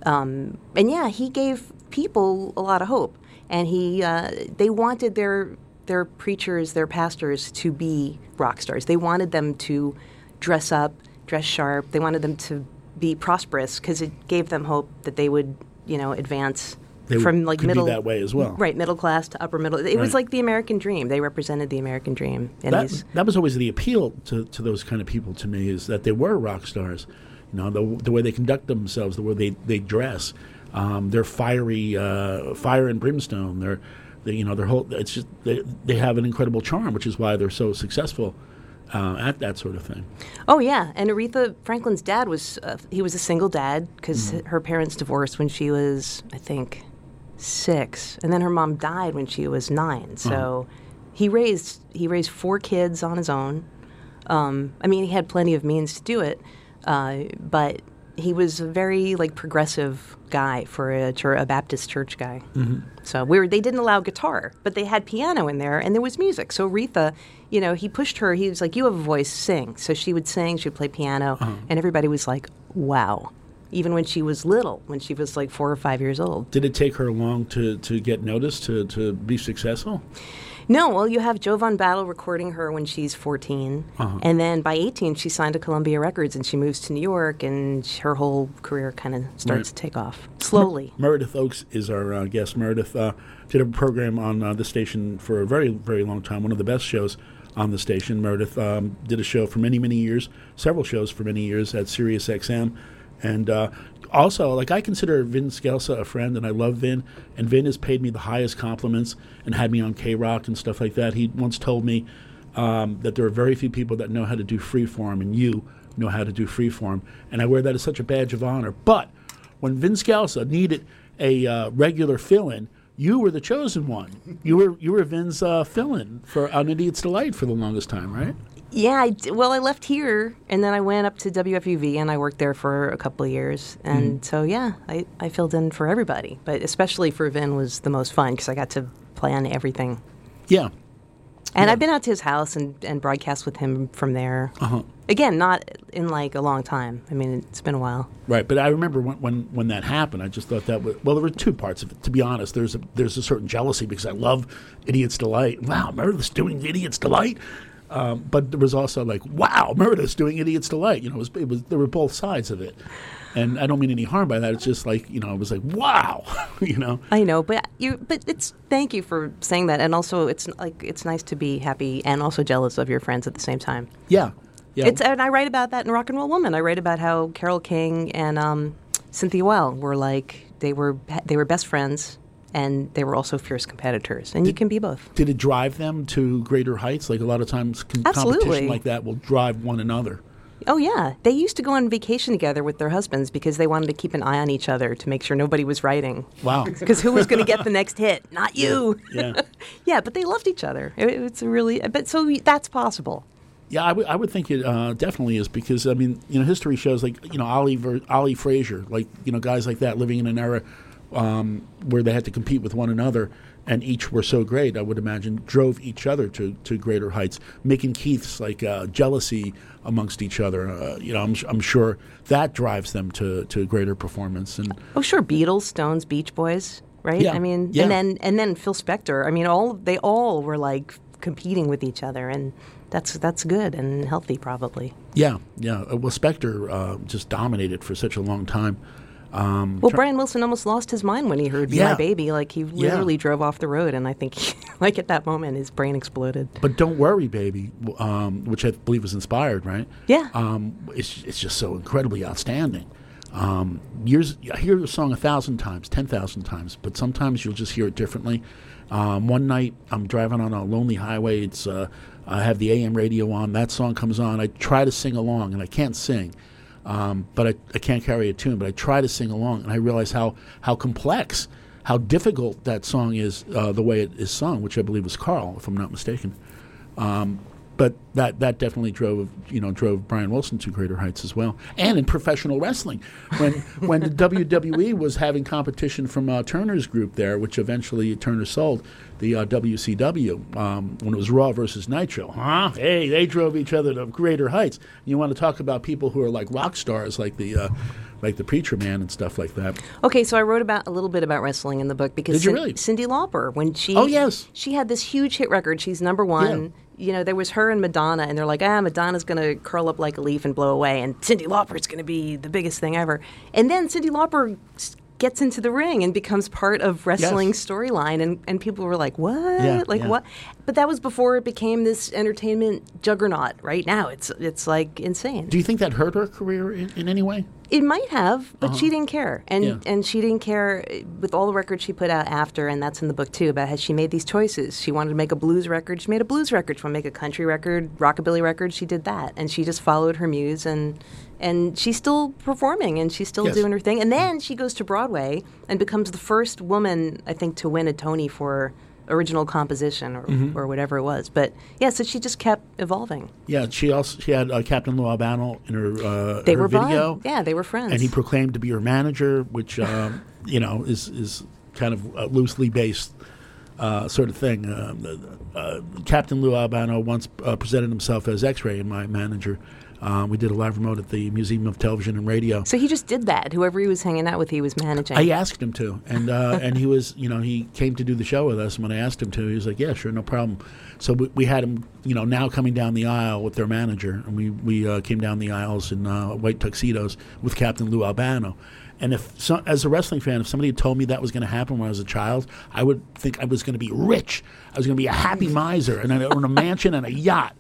um, and yeah, he gave people a lot of hope, and he uh, they wanted their their preachers, their pastors, to be rock stars. They wanted them to dress up, dress sharp. They wanted them to be prosperous because it gave them hope that they would, you know, advance They from like middle that way as well. right? Middle class to upper middle. It was like the American dream. They represented the American dream. And That, that was always the appeal to, to those kind of people to me is that they were rock stars. You know, the, the way they conduct themselves, the way they, they dress, um, they're fiery, uh, fire and brimstone. They're, they, you know, their whole. It's just they, they have an incredible charm, which is why they're so successful uh, at that sort of thing. oh yeah, and Aretha Franklin's dad was uh, he was a single dad because Mm-hmm. her parents divorced when she was I think six, and then her mom died when she was nine. So Uh-huh. he raised he raised four kids on his own. Um, I mean, he had plenty of means to do it, uh, but he was a very like progressive guy for a, a Baptist church guy. Mm-hmm. So we were, they didn't allow guitar, but they had piano in there, and there was music. So Aretha, you know, he pushed her. He was like, "You have a voice, sing." So she would sing, she would play piano, and everybody was like, "Wow." Even when she was little, when she was like four or five years old. Did it take her long to, to get noticed, to, to be successful? No, well, you have Joe Von Battle recording her when she's 14. And then by 18, she signed to Columbia Records and she moves to New York, and her whole career kind of starts Right. to take off slowly. Meredith Ochs is our uh, guest. Meredith uh, did a program on uh, the station for a very, very long time, one of the best shows on the station. Meredith um, did a show for many, many years, several shows for many years at Sirius XM. And uh, also, like, I consider Vin Scelsa a friend, and I love Vin. And Vin has paid me the highest compliments and had me on K Rock and stuff like that. He once told me um, that there are very few people that know how to do freeform, and you know how to do freeform. And I wear that as such a badge of honor. But when Vin Scelsa needed a uh, regular fill-in, you were the chosen one. You were you were Vin's uh, fill-in for An Idiot's Delight for the longest time, right? Yeah, I d- well, I left here and then I went up to WFUV and I worked there for a couple of years. And so, yeah, I, I filled in for everybody, but especially for Vin was the most fun because I got to plan everything. Yeah. And I've been out to his house and, and broadcast with him from there. Uh-huh. Again, not in like a long time. I mean, it's been a while. Right, but I remember when, when when that happened, I just thought that was well. There were two parts of it. To be honest, there's a there's a certain jealousy because I love Idiot's Delight. Wow, remember this doing Idiot's Delight. Um, but there was also like, wow, Meredith's doing Idiot's Delight. You know, it was, it was there were both sides of it, and I don't mean any harm by that. It's just like you know, it was like, wow, you know. I know, but you, but it's thank you for saying that, and also it's like it's nice to be happy and also jealous of your friends at the same time. Yeah, yeah. It's and I write about that in Rock and Roll Woman. I write about how Carole King and um, Cynthia Weil were like they were they were best friends and they were also fierce competitors, and you can be both. Did it drive them to greater heights? Like a lot of times, Absolutely. competition like that will drive one another. Oh yeah, they used to go on vacation together with their husbands because they wanted to keep an eye on each other to make sure nobody was writing. Wow. Because who was going to get the next hit? Not you. Yeah. yeah, but they loved each other. It, it's really, but so that's possible. Yeah, I would- think it uh, definitely is because I mean, you know, history shows like you know Ali Ver- Ali Frazier, like you know, guys like that living in an era um, where they had to compete with one another, and each were so great. I would imagine drove each other to, to greater heights. making Keith's like uh, jealousy amongst each other. Uh, you know, I'm, I'm sure that drives them to, to greater performance. And Oh sure, Beatles, Stones, Beach Boys, right? Yeah, I mean, yeah. and then and then Phil Spector. I mean, all they all were like competing with each other, and that's that's good and healthy, probably. Yeah, yeah. Uh, Well, Spector uh, just dominated for such a long time. Um, Well, Brian Wilson almost lost his mind when he heard "Be Yeah. My Baby." Like he literally drove off the road, and I think, like at that moment, his brain exploded. But don't worry, baby, um, which I believe was inspired, right? Yeah. Um, it's it's just so incredibly outstanding. Um, years, I hear the song a thousand times, ten thousand times, but sometimes you'll just hear it differently. Um, one night I'm driving on a lonely highway. It's uh, I have the AM radio on. That song comes on. I try to sing along, and I can't sing. Um, but I, I can't carry a tune. But I try to sing along, and I realize how how complex, how difficult that song is. Uh, the way it is sung, which I believe was Carl, if I'm not mistaken. Um, but that that definitely drove you know drove Brian Wilson to greater heights as well. And in professional wrestling, when when the WWE was having competition from uh, Turner's group there, which eventually Turner sold, the uh, WCW um, when it was Raw versus Nitro. Huh? Hey, they drove each other to greater heights. You want to talk about people who are like rock stars, like the. Uh, like the preacher man and stuff like that. Okay, so I wrote about a little bit about wrestling in the book because Did you Cin- really? Cyndi Lauper, when she Oh, yes. she had this huge hit record. She's number one. You know, there was her and Madonna, and they're like, ah, Madonna's going to curl up like a leaf and blow away, and Cyndi Lauper's going to be the biggest thing ever. And then Cyndi Lauper gets into the ring and becomes part of wrestling Yes. storyline, and, and people were like, what? Yeah, like yeah. what? But that was before it became this entertainment juggernaut. Right now, it's it's like insane. Do you think that hurt her career in, in any way? It might have, but she didn't care, and Uh-huh. Yeah. and she didn't care uh, with all the records she put out after, and that's in the book too about how she made these choices. She wanted to make a blues record, she made a blues record. She wanted to make a country record, rockabilly record, she did that, and she just followed her muse, and and she's still performing, and she's still Yes. doing her thing. And then she goes to Broadway and becomes the first woman, I think, to win a Tony for original composition or, Mm-hmm. or whatever it was. But yeah, so she just kept evolving. Yeah, she also she had uh, Captain Lou Albano in her uh, They her were video. Yeah, they were friends. and he proclaimed to be her manager, which um, you know is is kind of a loosely based uh, sort of thing. Um, uh, Captain Lou Albano once uh, presented himself as X-Ray and my manager. Uh, we did a live remote at the Museum of Television and Radio. so he just did that. Whoever he was hanging out with, he was managing. I asked him to, and uh, and he was, you know, he came to do the show with us. And when I asked him to, he was like, "Yeah, sure, no problem." So we, we had him, you know, now coming down the aisle with their manager, and we we uh, came down the aisles in uh, white tuxedos with Captain Lou Albano. And if so, as a wrestling fan, if somebody had told me that was going to happen when I was a child, I would think I was going to be rich. I was going to be a happy miser and I own a mansion and a yacht.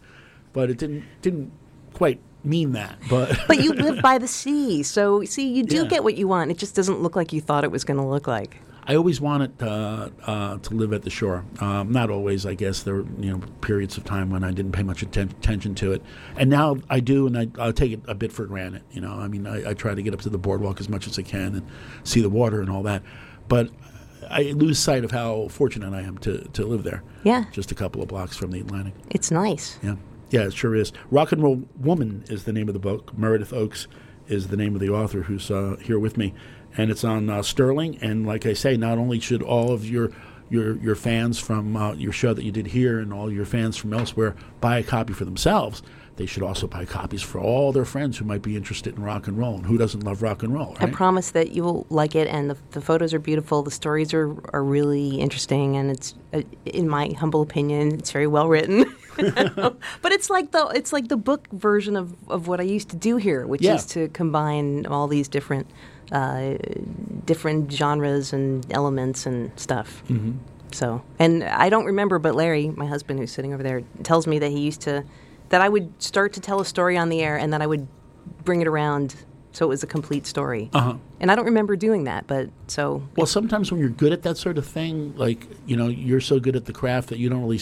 But it didn't didn't quite mean that. But But you live by the sea, so see, you do Yeah. get what you want. It just doesn't look like you thought it was going to look like. I always wanted uh, uh, to live at the shore. Um, not always, I guess. There were you know periods of time when I didn't pay much atten- attention to it, and now I do, and I, I take it a bit for granted. You know, I mean, I, I try to get up to the boardwalk as much as I can and see the water and all that, but I lose sight of how fortunate I am to, to live there. Yeah. just a couple of blocks from the Atlantic. It's nice. Yeah, yeah, it sure is. Rock and Roll Woman is the name of the book. Meredith Ochs is the name of the author who's uh, here with me, and it's on uh, Sterling. And like I say, not only should all of your your your fans from uh, your show that you did here and all your fans from elsewhere buy a copy for themselves. They should also buy copies for all their friends who might be interested in rock and roll. And who doesn't love rock and roll? I promise that you'll like it, and the, the photos are beautiful. The stories are, are really interesting, and it's, uh, in my humble opinion, it's very well written. but it's like the it's like the book version of, of what I used to do here, which Yeah. is to combine all these different uh, different genres and elements and stuff. Mm-hmm. So, and I don't remember, but Larry, my husband, who's sitting over there, tells me that he used to that I would start to tell a story on the air, and then I would bring it around so it was a complete story. Uh-huh. And I don't remember doing that, but so Well, sometimes when you're good at that sort of thing, like you know, you're so good at the craft that you don't really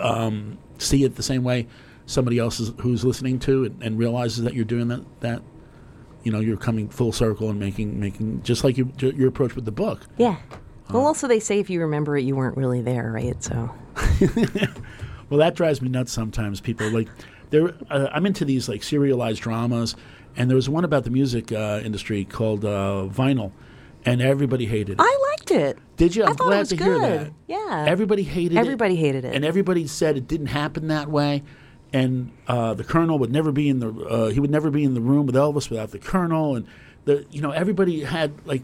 um, see it the same way somebody else is, who's listening to it and realizes that you're doing that. That you know, you're coming full circle and making making just like your your approach with the book. yeah. Well, also they say if you remember it, you weren't really there, right? So Well, that drives me nuts sometimes. People like there. Uh, I'm into these like serialized dramas, and there was one about the music uh, industry called uh, Vinyl, and everybody hated it. I liked it. Did you? I I'm it glad was to hear that. Yeah. Everybody hated it. Everybody hated it. And everybody said it didn't happen that way. And uh, the colonel would never be in the uh, he would never be in the room with Elvis without the colonel. And the you know everybody had like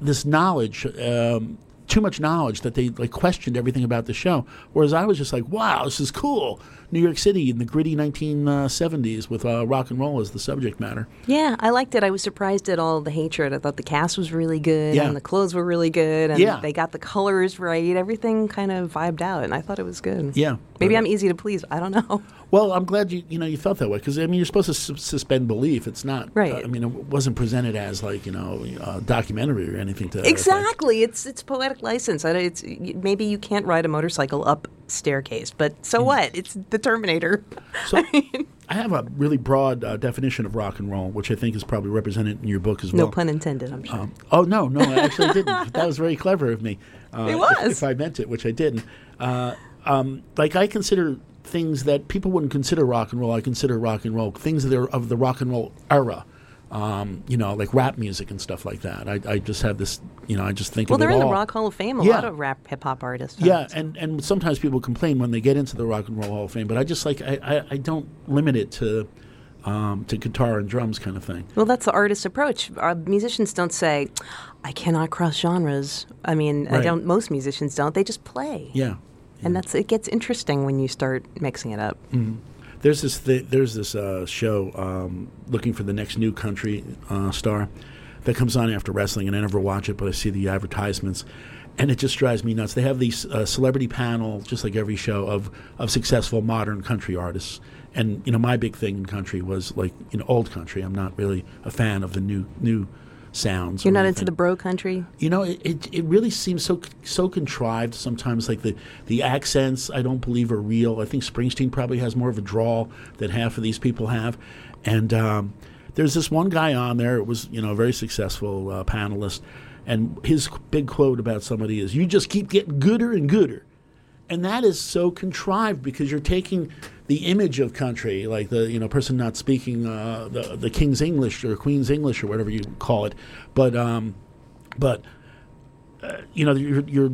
this knowledge um, too much knowledge that they like questioned everything about the show. Whereas I was just like, wow, this is cool. New York City in the gritty 1970s with uh, rock and roll as the subject matter. Yeah, I liked it. I was surprised at all the hatred. I thought the cast was really good Yeah. and the clothes were really good and Yeah. they got the colors right. Everything kind of vibed out and I thought it was good. Yeah. Maybe But- I'm easy to please. I don't know. Well, I'm glad you you know you felt that way because I mean you're supposed to su- suspend belief. It's not Right. uh, I mean it wasn't presented as like you know a documentary or anything to. Exactly. It's it's poetic license. It's maybe you can't ride a motorcycle up staircase, but Mm. so what? It's the Terminator. So I have a really broad uh, definition of rock and roll, which I think is probably represented in your book as well. No pun intended. I'm sure. Um, oh no, no, I actually didn't. That was very clever of me. Uh, It if- was. If, I meant it, which I didn't. Uh, um, like I consider things that people wouldn't consider rock and roll. I consider rock and roll things that are of the rock and roll era. Um, you know, like rap music and stuff like that. I, I just have this. You know, I just think well, they're in the all. Rock Hall of Fame. A Yeah. lot of rap hip hop artists. Yeah, and, and sometimes people complain when they get into the Rock and Roll Hall of Fame, but I just like I, I, I don't limit it to um, to guitar and drums kind of thing. Well, that's the artist's approach. Uh, musicians don't say, "I cannot cross genres." I mean, I don't. Most musicians don't. They just play. Yeah, And that's it gets interesting when you start mixing it up. there's this th- there's this uh, show um, looking for the next new country uh, star that comes on after wrestling, and I never watch it, but I see the advertisements, and it just drives me nuts. They have these uh, celebrity panel, just like every show, of of successful modern country artists. And you know, my big thing in country was like you know old country. I'm not really a fan of the new new sounds. You're not anything. into the bro country. You know, it, it, it really seems so so contrived sometimes. Like the, the accents, I don't believe are real. I think Springsteen probably has more of a drawl than half of these people have. And um, there's this one guy on there. It was you know a very successful uh, panelist, and his big quote about somebody is, "You just keep getting gooder and gooder." and that is so contrived because you're taking the image of country, like the you know person not speaking uh, the the king's English or queen's English or whatever you call it, but um, but uh, you know you're, you're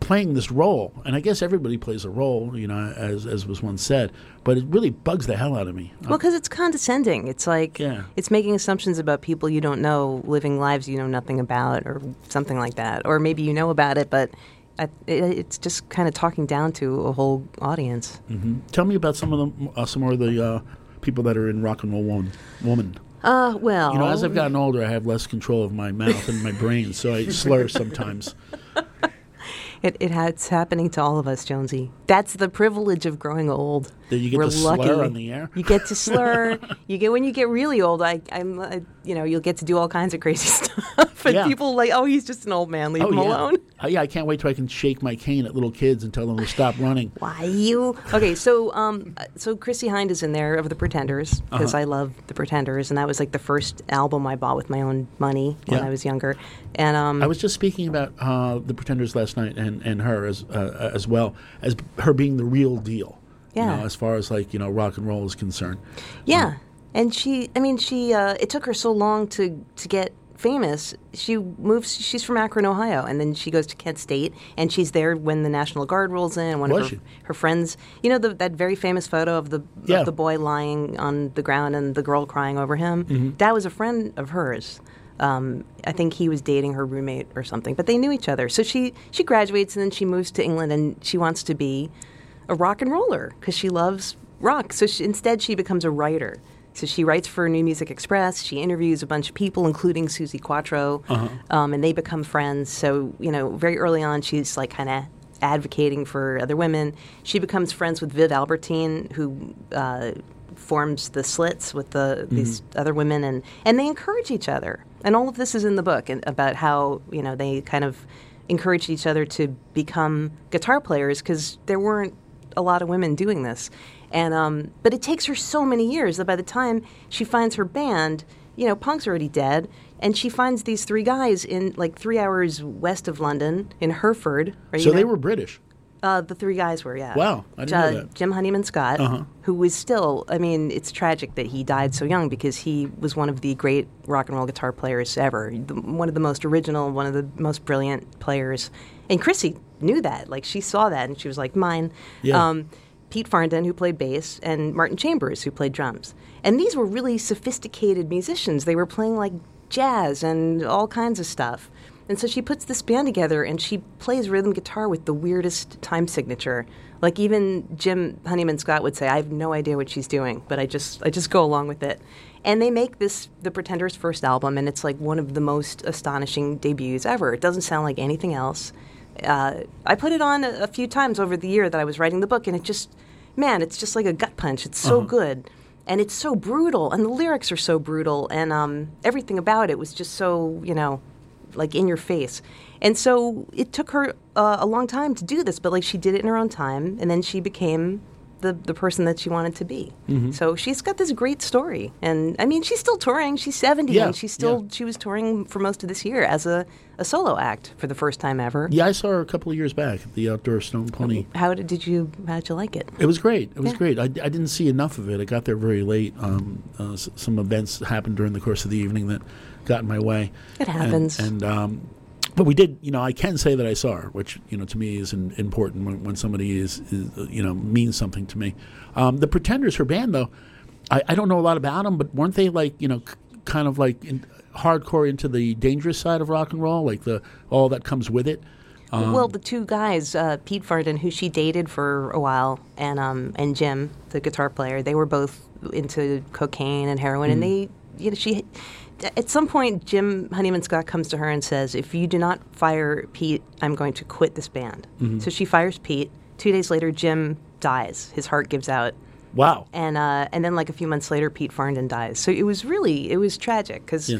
playing this role, and I guess everybody plays a role, you know, as as was once said, but it really bugs the hell out of me. Well, because it's condescending. It's like Yeah. it's making assumptions about people you don't know, living lives you know nothing about, or something like that. Or maybe you know about it, but I, it, it's just kind of talking down to a whole audience. hmm Tell me about some of them, uh, some more of the uh, people that are in rock and roll woman. woman. Uh, well, You know, as I've gotten older, I have less control of my mouth and my brain, so I slur sometimes. It, it ha- it's happening to all of us, Jonesy. That's the privilege of growing old. That you get We're to slur lucky. on the air? You get to slur. you get when you get really old. I, I'm, uh, you know, you'll get to do all kinds of crazy stuff, and Yeah. people like, oh, he's just an old man. Leave oh him yeah. alone. Uh, yeah, I can't wait till I can shake my cane at little kids and tell them to stop running. Why you? Okay, so um, uh, so Chrissie Hynde is in there of the Pretenders because Uh-huh. I love the Pretenders, and that was like the first album I bought with my own money when Yeah. I was younger. And um, I was just speaking about uh, the Pretenders last night, and, and her as uh, as well as her being the real deal. Yeah. You know, as far as like you know rock and roll is concerned. Yeah, and she, I mean, she. Uh, it took her so long to to get famous. She moves. She's from Akron, Ohio, and then she goes to Kent State, and she's there when the National Guard rolls in. One Was of her, she? her friends, you know, the, that very famous photo of the Yeah. of the boy lying on the ground and the girl crying over him. Mm-hmm. That was a friend of hers. Um, I think he was dating her roommate or something, but they knew each other. So she she graduates and then she moves to England and she wants to be a rock and roller because she loves rock. So she, instead, she becomes a writer. So she writes for New Music Express. She interviews a bunch of people, including Suzi Quatro, um, and they become friends. So you know, very early on, she's like kind of advocating for other women. She becomes friends with Viv Albertine, who uh, forms the Slits with the these other women, and and they encourage each other. And all of this is in the book and about how you know they kind of encouraged each other to become guitar players because there weren't a lot of women doing this. And um, but it takes her so many years that by the time she finds her band, you know, Punk's already dead, and she finds these three guys in like three hours west of London in Hereford. Or, So you they were British. Uh, the three guys were, yeah. Wow, I didn't know Uh, that. Jim Honeyman Scott, Uh-huh. who was still, I mean, it's tragic that he died so young because he was one of the great rock and roll guitar players ever. The, one of the most original, one of the most brilliant players. And Chrissie knew that. Like, she saw that and she was like, mine. Yeah. Um, Pete Farndon, who played bass, and Martin Chambers, who played drums. And these were really sophisticated musicians. They were playing like jazz and all kinds of stuff. And so she puts this band together and she plays rhythm guitar with the weirdest time signature. Like even Jim Honeyman Scott would say, I have no idea what she's doing, but I just I just go along with it. And they make this the Pretenders' first album, and it's like one of the most astonishing debuts ever. It doesn't sound like anything else. Uh, I put it on a, a few times over the year that I was writing the book, and it just, man, it's just like a gut punch. It's so good, and it's so brutal, and the lyrics are so brutal, and um, everything about it was just so, you know, like in your face. And so it took her uh, a long time to do this, but like she did it in her own time, and then she became the the person that she wanted to be. Mm-hmm. So she's got this great story, and I mean she's still touring. She's seventy, Yeah, and she's still yeah. she was touring for most of this year as a, a solo act for the first time ever. Yeah, I saw her a couple of years back at the Outdoor Stone Pony. How did, did you how did you like it? It was great. It was Yeah. great. I, I didn't see enough of it. I got there very late. Um, uh, s- some events happened during the course of the evening that got in my way. It happens. And, um, but we did. You know, I can say that I saw her, which you know to me is in, important when, when somebody is, is you know means something to me. Um, the Pretenders, her band though, I, I don't know a lot about them, but weren't they like you know c- kind of like in, hardcore into the dangerous side of rock and roll, like the all that comes with it? Um, well, the two guys, uh, Pete Farndon, who she dated for a while, and um, and Jim, the guitar player, they were both into cocaine and heroin, and they, you know, she. At some point, Jim Honeyman Scott comes to her and says, "If you do not fire Pete, I'm going to quit this band." So she fires Pete. Two days later, Jim dies. His heart gives out, Wow. and uh, and then like a few months later, Pete Farndon dies. So it was really it was tragic because Yeah.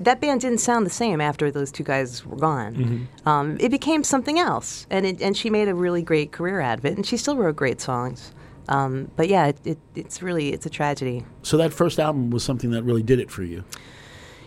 that band didn't sound the same after those two guys were gone. Mm-hmm. Um, it became something else, and it, and she made a really great career out of it, and she still wrote great songs. Um, but yeah, it, it, it's really it's a tragedy. So that first album was something that really did it for you.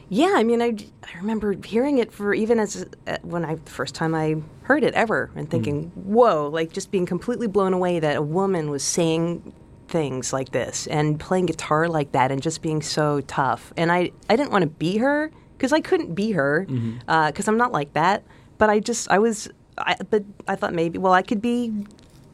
Yeah, I mean, I, I remember hearing it for even as uh, when I the first time I heard it ever, and hmm. thinking, "Whoa!" Like just being completely blown away that a woman was saying things like this and playing guitar like that, and just being so tough. And I I didn't want to be her because I couldn't be her mm-hmm. uh, because I'm not like that. But I just I was, I, but I thought maybe well I could be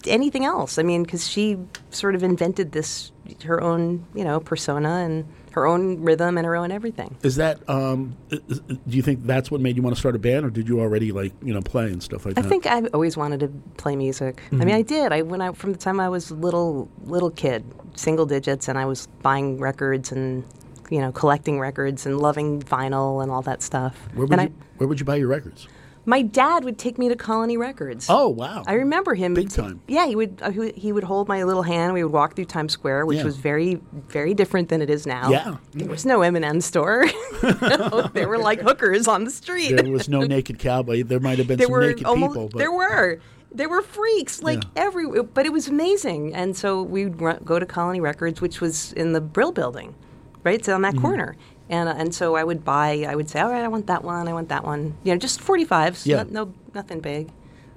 anything else. I mean, because she sort of invented this her own you know persona and her own rhythm and her own everything. Is that? Um, i- i- do you think that's what made you want to start a band, or did you already like you know play and stuff like I that? I think I've always wanted to play music. I Mm-hmm. mean, I did. I when I from the time I was little little kid, single digits, and I was buying records and you know collecting records and loving vinyl and all that stuff. Where would and you I, Where would you buy your records? My dad would take me to Colony Records. Oh wow! I remember him. Big time. Yeah, he would. Uh, he, would hold my little hand. We would walk through Times Square, which Yeah. was very, very different than it is now. Yeah. there was no M and M store. there were like hookers on the street. There was no naked cowboy. There might have been there some were naked almost people, but there were there were freaks like Yeah. every but it was amazing and so we'd ru- go to colony records which was in the brill building right so on Mm-hmm. that corner and uh, and so i would buy i would say all right i want that one i want that one you know just 45s Yeah. no, no nothing big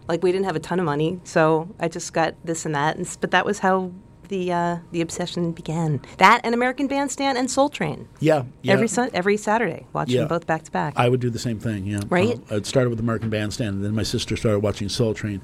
like we didn't have a ton of money so i just got this and that and, but that was how the uh, the obsession began that and american bandstand and soul train yeah, yeah. every sun every saturday watching Yeah. them both back to back I would do the same thing. Yeah, Right? Uh, it started with American Bandstand, and then my sister started watching Soul Train,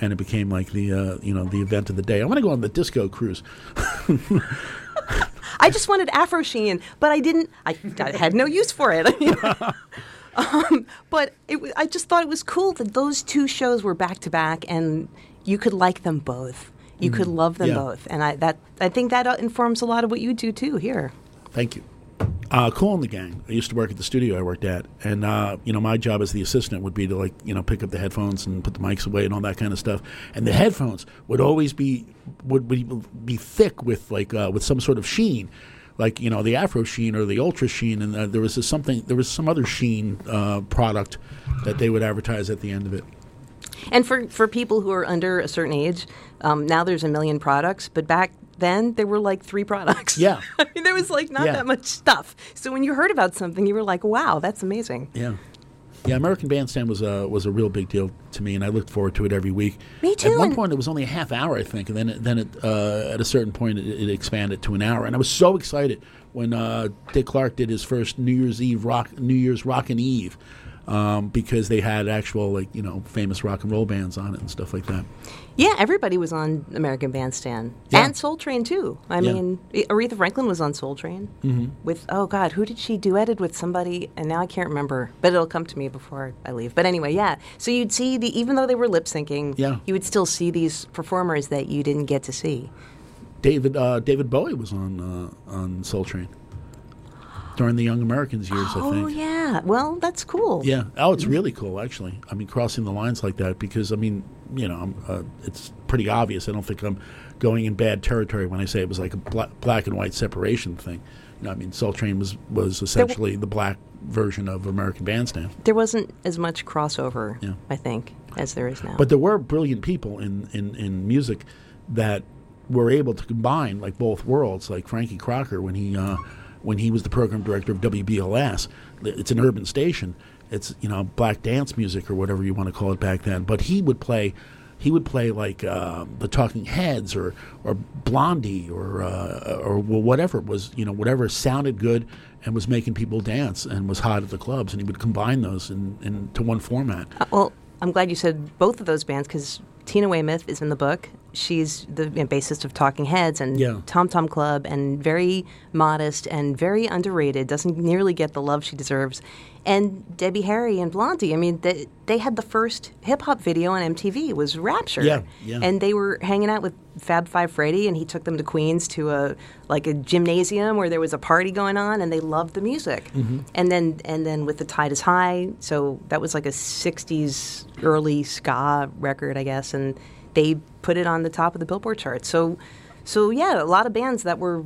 and it became like the uh, you know the event of the day. I want to go on the disco cruise. I just wanted Afro Sheen, but I didn't. I, I had no use for it. um, but it, I just thought it was cool that those two shows were back to back, and you could like them both. You could love them Mm. Yeah. both, and I that I think that uh, informs a lot of what you do too here. Thank you. Uh, Kool and the Gang. I used to work at the studio I worked at, and uh, you know my job as the assistant would be to like you know pick up the headphones and put the mics away and all that kind of stuff. And the headphones would always be would be, be thick with like uh, with some sort of sheen, like you know the Afro sheen or the Ultra sheen, and uh, there was something there was some other sheen uh, product that they would advertise at the end of it. And for for people who are under a certain age, um, now there's a million products, but back then there were like three products. Yeah. I mean there was like not Yeah. that much stuff. So when you heard about something, you were like, "Wow, that's amazing." Yeah. Yeah, American Bandstand was a was a real big deal to me, and I looked forward to it every week. Me too, At one point, it was only a half hour, I think, and then it, then it, uh, at a certain point, it, it expanded to an hour, and I was so excited when uh, Dick Clark did his first New Year's Eve rock New Year's Rockin' Eve. Um, because they had actual like you know famous rock and roll bands on it and stuff like that. Yeah, everybody was on American Bandstand Yeah. and Soul Train too. I Yeah. mean, Aretha Franklin was on Soul Train Mhm. with oh god, who did she duetted with somebody? And now I can't remember, but it'll come to me before I leave. But anyway, yeah. So you'd see the even though they were lip syncing, Yeah. you would still see these performers that you didn't get to see. David uh, David Bowie was on uh, on Soul Train during the Young Americans years, I think. Oh yeah, well that's cool. Yeah. Oh, it's really cool, actually. I mean, crossing the lines like that because I mean, you know, I'm, uh, it's pretty obvious. I don't think I'm going in bad territory when I say it was like a bla- black and white separation thing. You know, I mean, Soul Train was was essentially the black version of American Bandstand. There wasn't as much crossover, Yeah. I think, as there is now. But there were brilliant people in, in, in music that were able to combine like both worlds, like Frankie Crocker when he uh, when he was the program director of WBLS. It's an urban station. It's you know black dance music or whatever you want to call it back then. But he would play. He would play like uh, the Talking Heads or or Blondie or uh, or whatever was you know whatever sounded good and was making people dance and was hot at the clubs and he would combine those in, into one format. Uh, well, I'm glad you said both of those bands because Tina Weymouth is in the book. She's the bassist of Talking Heads and Yeah. Tom Tom Club, and very modest and very underrated. Doesn't nearly get the love she deserves. And Debbie Harry and Blondie. I mean, they, they had the first hip hop video on MTV. It was Rapture. Yeah, yeah. And they were hanging out with Fab Five Freddy, and he took them to Queens to a like a gymnasium where there was a party going on, and they loved the music. Mhm. And then and then with the Tide is High, so that was like a '60s early ska record, I guess, and they put it on the top of the Billboard chart. So, so yeah, a lot of bands that were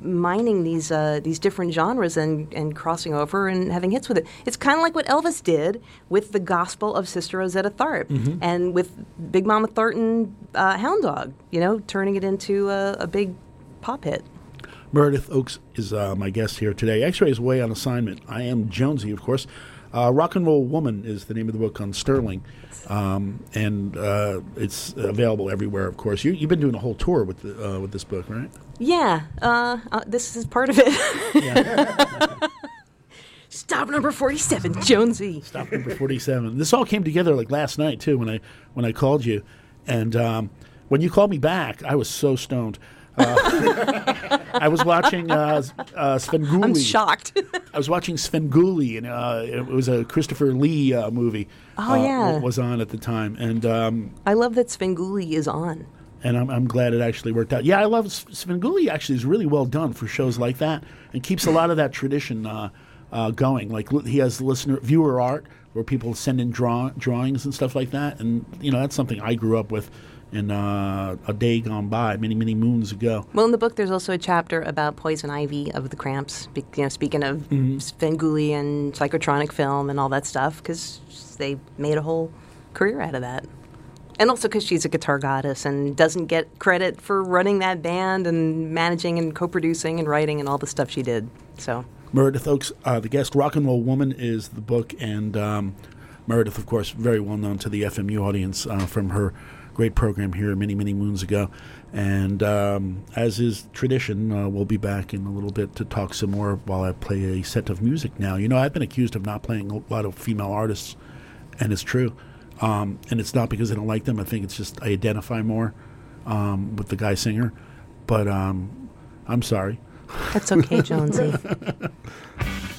mining these uh, these different genres and, and crossing over and having hits with it. It's kind of like what Elvis did with the gospel of Sister Rosetta Tharpe Mhm. and with Big Mama Thornton uh, Hound Dog, you know, turning it into a, a big pop hit. Meredith Ochs is uh, my guest here today. X-Ray is away on assignment. I am Jonesy, of course. Uh, Rock and Roll Woman is the name of the book on Sterling, um, and uh, it's available everywhere. Of course, you, you've been doing a whole tour with the, uh, with this book, right? Yeah, uh, uh, this is part of it. Stop number 47, Jonesy. Stop number forty-seven. This all came together like last night too when I when I called you, and um, when you called me back, I was so stoned. Uh, I was watching uh, uh, Svengoolie. I'm shocked. I was watching Svengoolie, and uh, it was a Christopher Lee uh, movie. Oh, uh, yeah. was on at the time, and um, I love that Svengoolie is on. and I'm, I'm glad it actually worked out. Yeah, I love Svengoolie. Actually, is really well done for shows like that, and keeps a lot of that tradition uh, uh, going. Like li- he has listener viewer art where people send in draw, drawings and stuff like that, and you know that's something I grew up with in uh, a day gone by, many many moons ago. Well, in the book, there's also a chapter about Poison Ivy of the Cramps. Be, you know, speaking of Mhm. Svengoolie and psychotronic film and all that stuff, because they made a whole career out of that. And also because she's a guitar goddess and doesn't get credit for running that band and managing and co-producing and writing and all the stuff she did. So Meredith Ochs, uh, the guest, Rock and Roll Woman is the book, and um, Meredith, of course, very well known to the FMU audience uh, from her great program here many, many moons ago. And um, as is tradition, uh, we'll be back in a little bit to talk some more while I play a set of music now. You know, I've been accused of not playing a lot of female artists, and it's true. Um, and it's not because I don't like them. I think it's just I identify more um, with the guy singer. But um, I'm sorry. that's okay, Jonesy.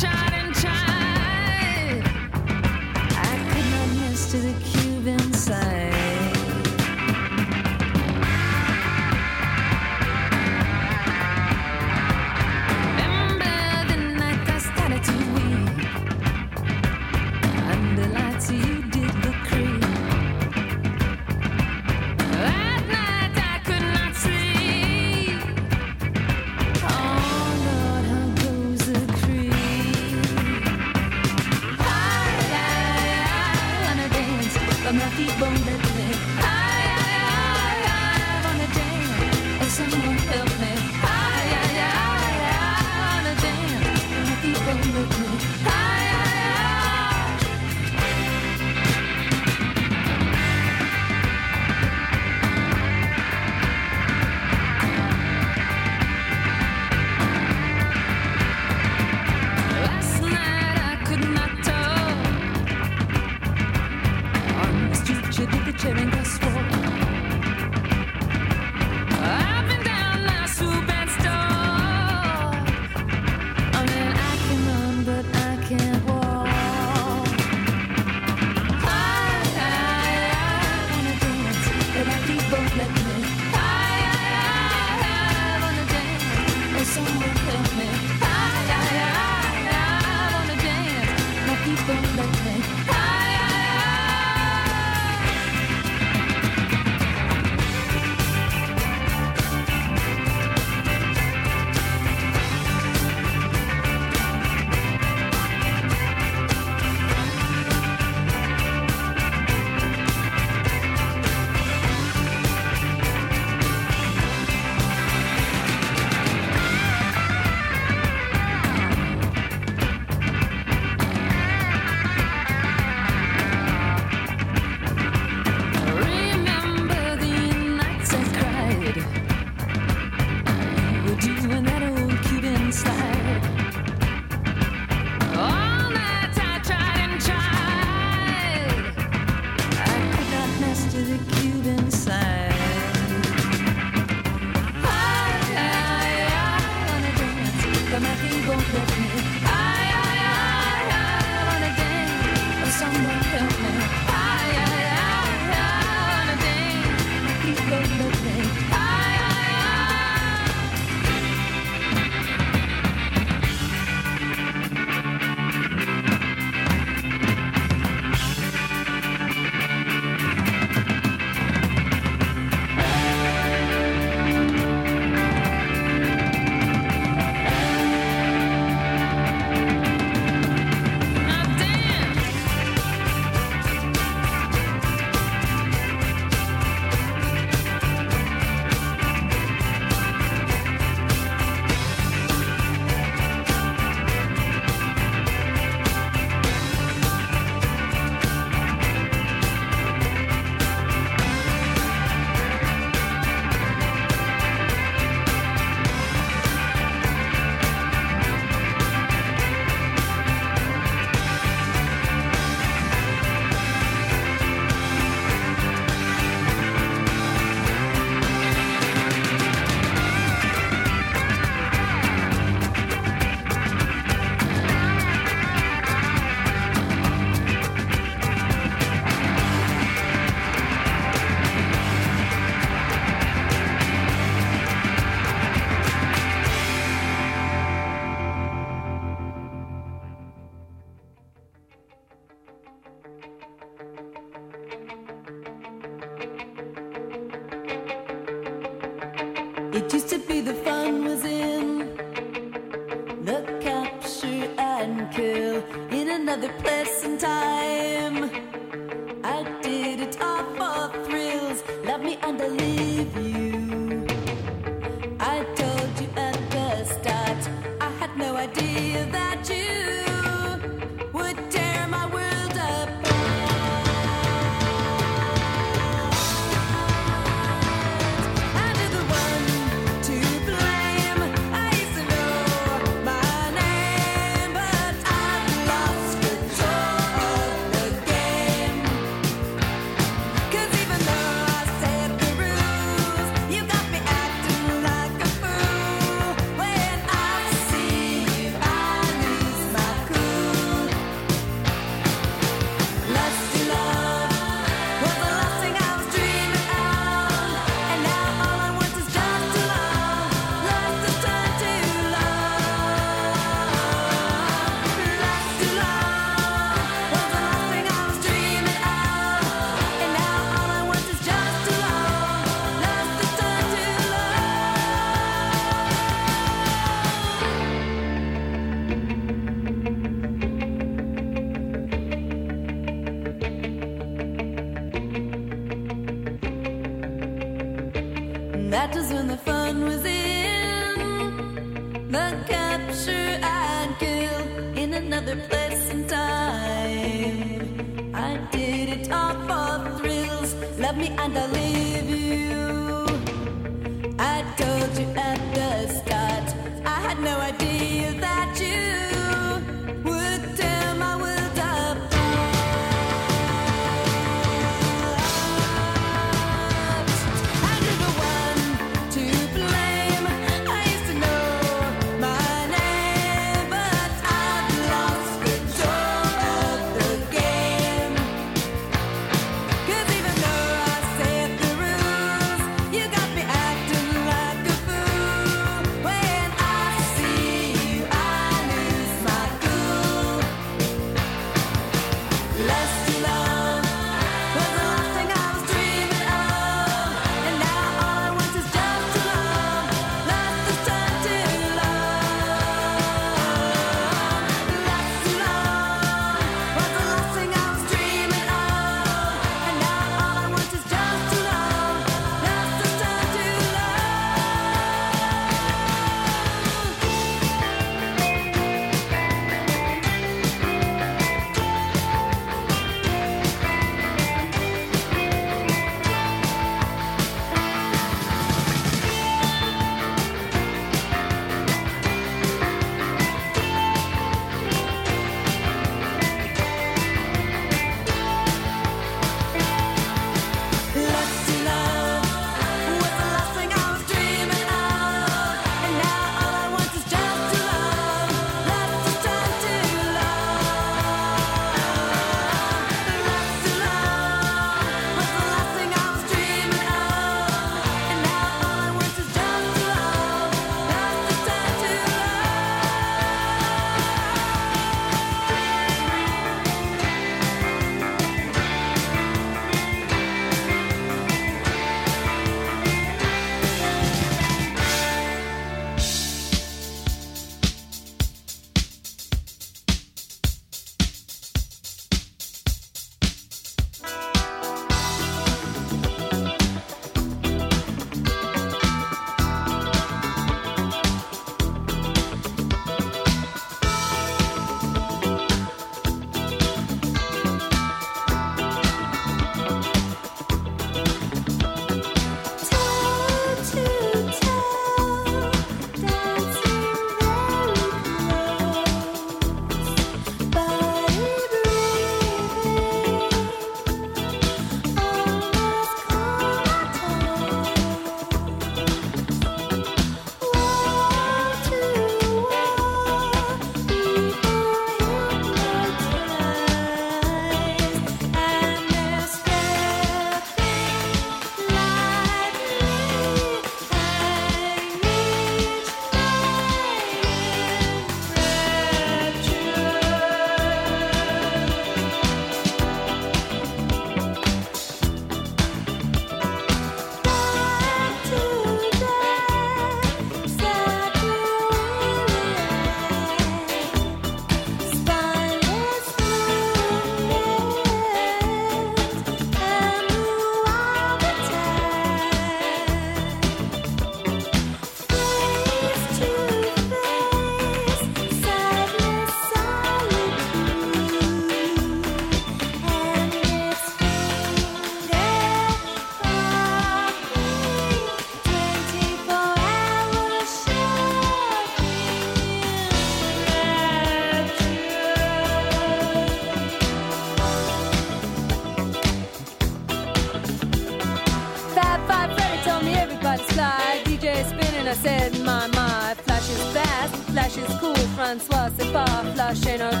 pas, flash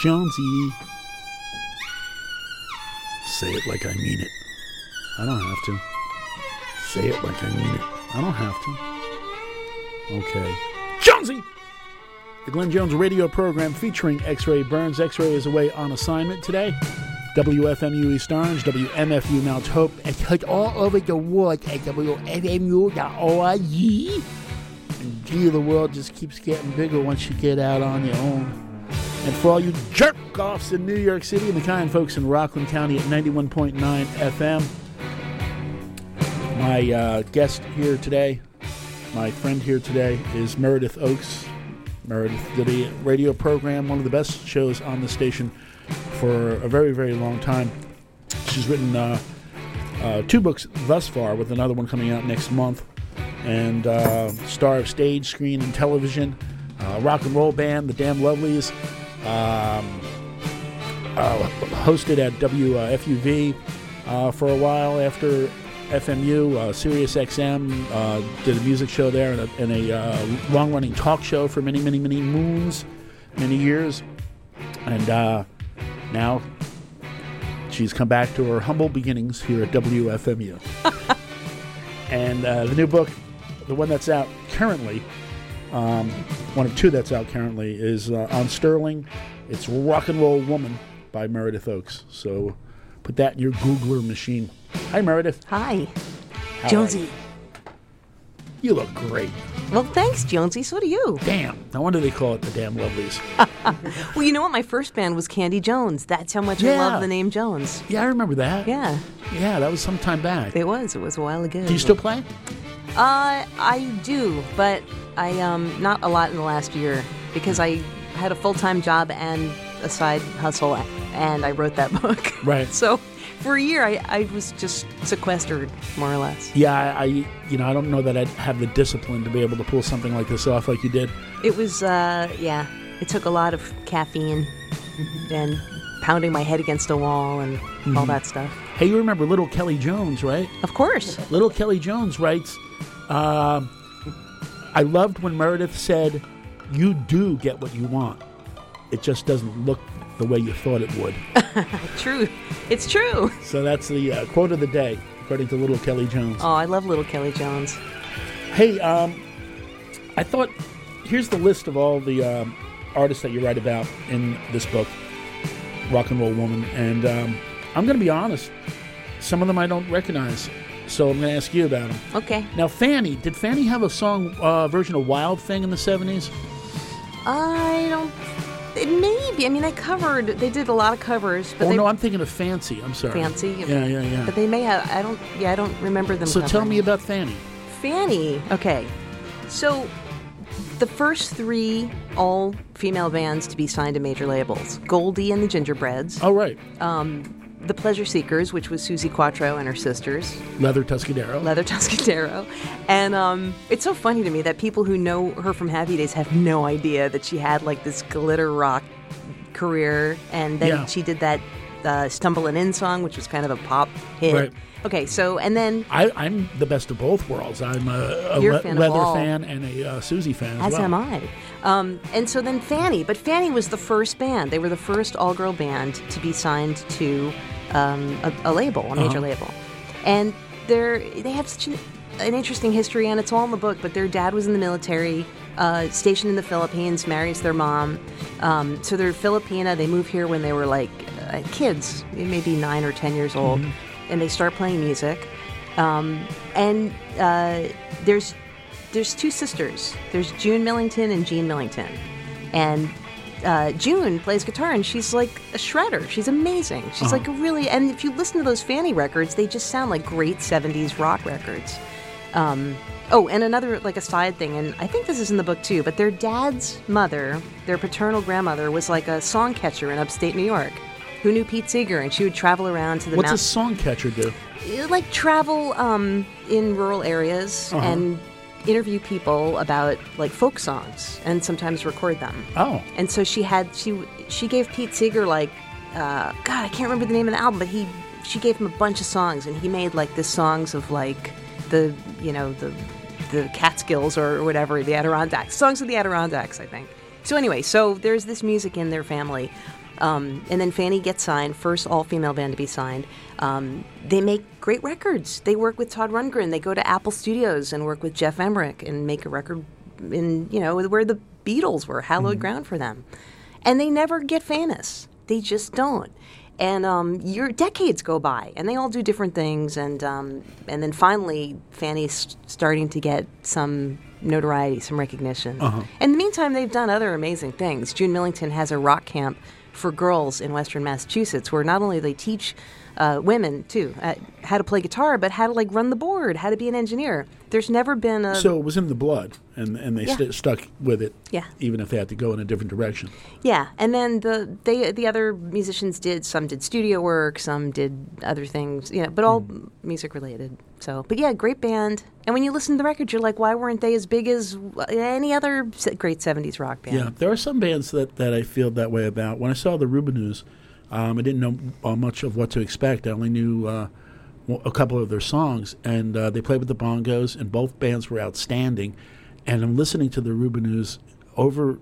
Jonesy. Say it like I mean it. I don't have to. Say it like I mean it. I don't have to. Okay. Jonesy! The Glenn Jones radio program featuring X Ray Burns. X Ray is away on assignment today. WFMU East Orange, WMFU Mount Hope, It's all over the world at WFMU.org. and gee, the world just keeps getting bigger once you get out on your own. And for all you jerk offs in New York City and the kind folks in Rockland County at 91.9 FM, my uh, guest here today, my friend here today, is Meredith Ochs. Meredith did a radio program, one of the best shows on the station for a very, very long time. She's written uh, uh, two books thus far, with another one coming out next month. And uh, star of stage, screen, and television, uh, rock and roll band, the Damn Lovelies. Um, uh, hosted at WFUV uh, for a while after FMU, uh, Sirius XM, uh, did a music show there and a, and a uh, long running talk show for many, many, many moons, many years. And uh, now she's come back to her humble beginnings here at WFMU. and uh, the new book, the one that's out currently, um, one of two that's out currently, is uh, on Sterling. It's Rock and Roll Woman by Meredith Ochs. So put that in your Googler machine. Hi, Meredith. Hi. How Jonesy. You? You look great. Well, thanks, Jonesy. So do you. Damn. No wonder they call it the Damn Lovelies. Well, you know what? My first band was Candy Jones. That's how much I love the name Jones. yeah, I remember that. Yeah, Yeah, that was some time back. it was. It was a while ago. Do you still play? Uh, I do, but I um not a lot in the last year because I had a full time job and a side hustle, and I wrote that book. Right. So for a year, I, I was just sequestered, more or less. Yeah, I, I, you know, I don't know that I'd have the discipline to be able to pull something like this off like you did. It was, uh, yeah, it took a lot of caffeine and pounding my head against a wall and all that stuff. Hey, you remember Little Kelly Jones, right? Of course. Little Kelly Jones writes, uh, I loved when Meredith said, You do get what you want. It just doesn't look the way you thought it would. True. It's true. so that's the uh, quote of the day, according to Little Kelly Jones. Oh, I love little Kelly Jones. Hey, um, I thought here's the list of all the um, artists that you write about in this book, Rock and Roll Woman, and um, I'm going to be honest, some of them I don't recognize, so I'm going to ask you about them. Okay. Now, Fanny, did Fanny have a song uh, version of Wild Thing in the 70s? I don't. It may be. I mean, they covered. They did a lot of covers, but oh they no, I'm thinking of Fancy. I'm sorry. fancy. Yeah, yeah, yeah. But they may have. I don't. Yeah, I don't remember them. so tell me about Fanny. Fanny. Okay, so the first three all female bands to be signed to major labels: Goldie and the Gingerbreads, Oh right, the Pleasure Seekers, which was Suzi Quatro and her sisters, Leather Tuscadero. Leather Tuscadero. And um, it's so funny to me that people who know her from Happy Days have no idea that she had like this glitter rock career. And then Yeah. she did that uh, "Stumbling In" song, which was kind of a pop hit. Right. Okay, so and then I, I'm the best of both worlds. I'm a, a le- leather fan and a uh, Suzi fan as, As well. am I. Um, and so then Fanny, but Fanny was the first band. They were the first all girl band to be signed to um, a, a label, a major Uh-huh. label. And they're, they have such an, an interesting history, and it's all in the book, but their dad was in the military, uh, stationed in the Philippines, marries their mom. Um, so they're Filipina. They move here when they were like uh, kids, maybe nine or 10 years old, and they start playing music. Um, and uh, there's there's two sisters. There's June Millington and Jean Millington, and uh, June plays guitar and she's like a shredder. She's amazing. She's Uh-huh. like a really and if you listen to those Fanny records, they just sound like great '70s rock records. Um, oh, and another like a side thing, and I think this is in the book too. But their dad's mother, their paternal grandmother, was like a song catcher in upstate New York, who knew Pete Seeger, and she would travel around to the What's a mount- song catcher do? uh, like travel um, in rural areas Uh-huh. and interview people about like folk songs and sometimes record them. Oh. And so she had she she gave Pete Seeger like uh, God I can't remember the name of the album, but he she gave him a bunch of songs and he made like the songs of like the you know the the Catskills or whatever the Adirondacks songs of the Adirondacks I think. So anyway, so there's this music in their family. Um, and then Fanny gets signed, first all female band to be signed. Um, they make great records. They work with Todd Rundgren. They go to Apple Studios and work with Geoff Emerick and make a record in, you know, where the Beatles were, hallowed ground for them. And they never get famous. They just don't. And um, your decades go by, and they all do different things. And um, and then finally, Fanny's starting to get some notoriety, some recognition. Uh-huh. In the meantime, they've done other amazing things. June Millington has a rock camp for girls in Western Massachusetts, where not only they teach uh, women too uh, how to play guitar, but how to like run the board, how to be an engineer. There's never been a So it was in the blood, and and they Yeah. st- stuck with it. Yeah. Even if they had to go in a different direction. Yeah, and then the they the other musicians did some did studio work, some did other things, you know, but all music related. So, but yeah, great band. And when you listen to the record, you're like, why weren't they as big as any other great '70s rock band? Yeah, there are some bands that, that I feel that way about. When I saw the Rubinoos, um, I didn't know uh, much of what to expect. I only knew uh, a couple of their songs, and uh, they played with the bongos, and both bands were outstanding. And I'm listening to the Rubinoos over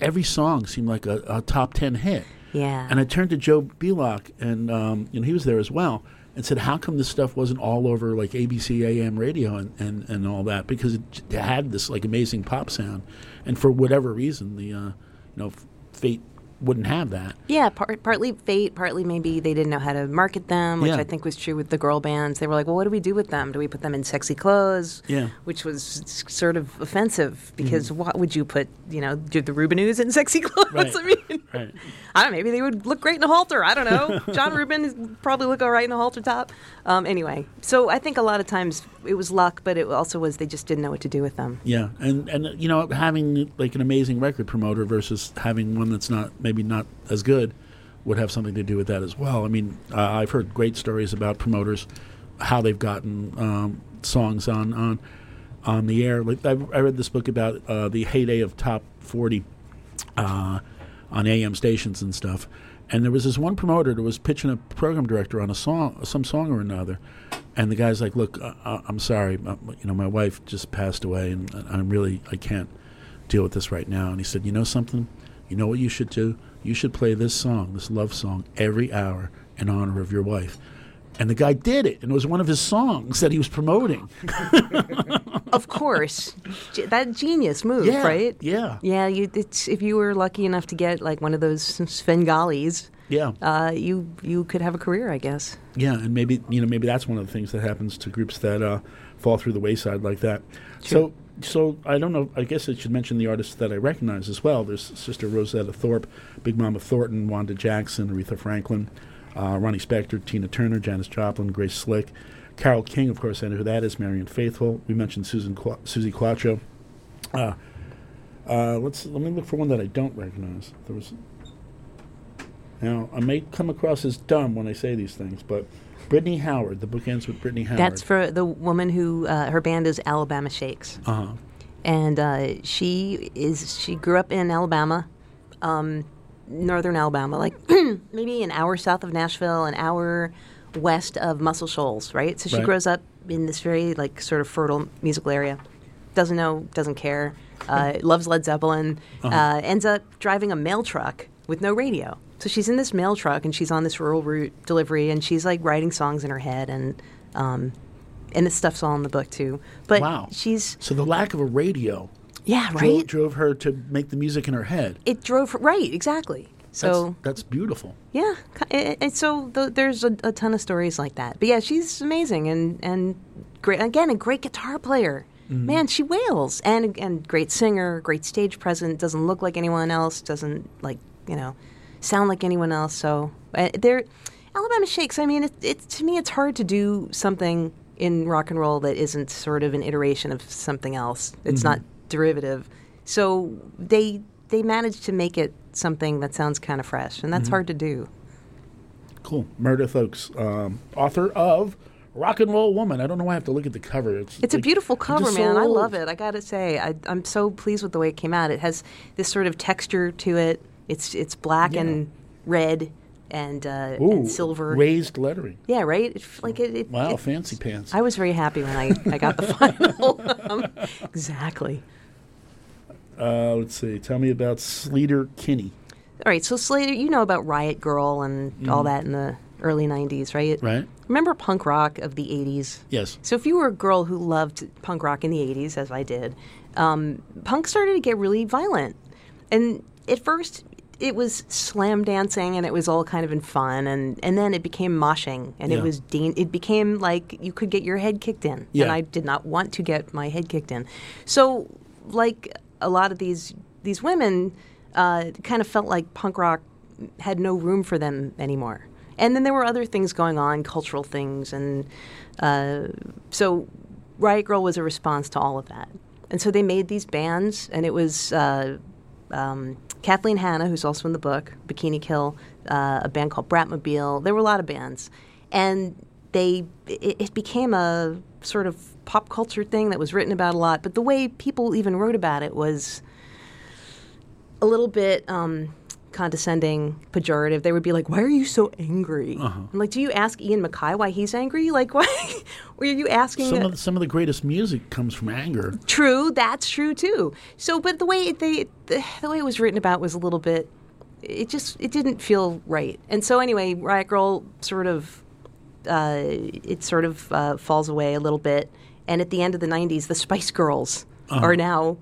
every song seemed like a, a top ten hit. Yeah. And I turned to Joe Belock, and um, you know he was there as well, and said, "How come this stuff wasn't all over like ABC AM radio and, and, and all that? Because it, j- had this like amazing pop sound, and for whatever reason, the uh, you know fate wouldn't have that. Yeah, part, partly fate, partly maybe they didn't know how to market them, which Yeah. I think was true with the girl bands. They were like, well, what do we do with them? Do we put them in sexy clothes? Yeah. Which was sort of offensive because what would you put, you know, do the Rubinoos in sexy clothes? Right. I mean, Right. I don't know, maybe they would look great in a halter. I don't know. Jon Rubin is probably look all right in a halter top. Um, anyway, so I think a lot of times it was luck, but it also was they just didn't know what to do with them. Yeah, and and you know having like an amazing record promoter versus having one that's not maybe not as good would have something to do with that as well. I mean, uh, I've heard great stories about promoters how they've gotten um, songs on on on the air. Like I, I read this book about uh, the heyday of top forty uh, on AM stations and stuff. And there was this one promoter that was pitching a program director on a song, some song or another, and the guy's like, "Look, uh, uh, I'm sorry, uh, you know, my wife just passed away, and I'm really, I can't deal with this right now." And he said, "You know something? You know what you should do? You should play this song, this love song, every hour in honor of your wife." And the guy did it, and it was one of his songs that he was promoting. Of course, that genius move, Yeah, right? yeah. yeah. You, it's, if you were lucky enough to get like one of those Svengalis, Yeah. uh, you you could have a career, I guess. Yeah, and maybe you know maybe that's one of the things that happens to groups that uh, fall through the wayside like that. So so I don't know. I guess I should mention the artists that I recognize as well. There's Sister Rosetta Tharpe, Big Mama Thornton, Wanda Jackson, Aretha Franklin, uh, Ronnie Spector, Tina Turner, Janis Joplin, Grace Slick, Carole King. Of course, I know who that is. Marianne Faithfull. We mentioned Susan Qua- Suzi Quatro. Uh, uh, let's let me look for one that I don't recognize. There was. Now I may come across as dumb when I say these things, but Brittany Howard. The book ends with Brittany Howard. That's for the woman who uh, her band is Alabama Shakes, uh huh. and uh, she is she grew up in Alabama, um, northern Alabama, like maybe an hour south of Nashville, an hour west of Muscle Shoals, right? So she Right. grows up in this very like sort of fertile musical area. Doesn't know, doesn't care. Uh, loves Led Zeppelin. Uh-huh. Uh, ends up driving a mail truck with no radio. So she's in this mail truck and she's on this rural route delivery and she's like writing songs in her head and um, and this stuff's all in the book too. But wow. she's So the lack of a radio yeah right. drove her to make the music in her head. It drove her right exactly. So that's, that's beautiful. Yeah, and so th- there's a, a ton of stories like that. But yeah, she's amazing and and great. Again, a great guitar player. Mhm. Man, she wails and and great singer, great stage presence. Doesn't look like anyone else. Doesn't like you know sound like anyone else. So uh, there, Alabama Shakes. I mean, it, it to me, it's hard to do something in rock and roll that isn't sort of an iteration of something else. It's Mhm. not derivative. So they they managed to make it something that sounds kind of fresh, and that's Mhm. hard to do. Cool. Meredith Ochs, um, author of Rock and Roll Woman. I don't know why I have to look at the cover. It's, It's a beautiful cover, just so man. I love it. I gotta say, I, I'm so pleased with the way it came out. It has this sort of texture to it. It's it's black Yeah. and red and, uh, Ooh, and silver. raised lettering. Yeah, right. It, like it. it Wow, it- fancy pants. I was very happy when I, I got the final. um, exactly. Uh, let's see. Tell me about Sleater Kinney. All right, so Sleater, you know about Riot Girl and all Mhm. that in the early '90s, right? Right. Remember punk rock of the '80s? Yes. So if you were a girl who loved punk rock in the '80s, as I did, um, punk started to get really violent, and at first it was slam dancing and it was all kind of in fun, and, and then it became moshing, and Yeah. it was dan- it became like you could get your head kicked in, Yeah. and I did not want to get my head kicked in. So like a lot of these these women uh, kind of felt like punk rock had no room for them anymore. And then there were other things going on, cultural things, and uh, so Riot Girl was a response to all of that. And so they made these bands, and it was uh, um, Kathleen Hanna, who's also in the book, Bikini Kill, uh, a band called Bratmobile. There were a lot of bands, and they it, it became a sort of pop culture thing that was written about a lot. But the way people even wrote about it was a little bit um, condescending, pejorative. They would be like, "Why are you so angry?" Uh-huh. I'm like, "Do you ask Ian MacKaye why he's angry? Like, why? were you asking?" Some a- of, the, some of the greatest music comes from anger. True, that's true too. So, but the way it- they the, the way it was written about was a little bit. It just it didn't feel right. And so anyway, Riot Girl sort of uh, it sort of uh, falls away a little bit. And at the end of the '90s, the Spice Girls Uh-huh. are now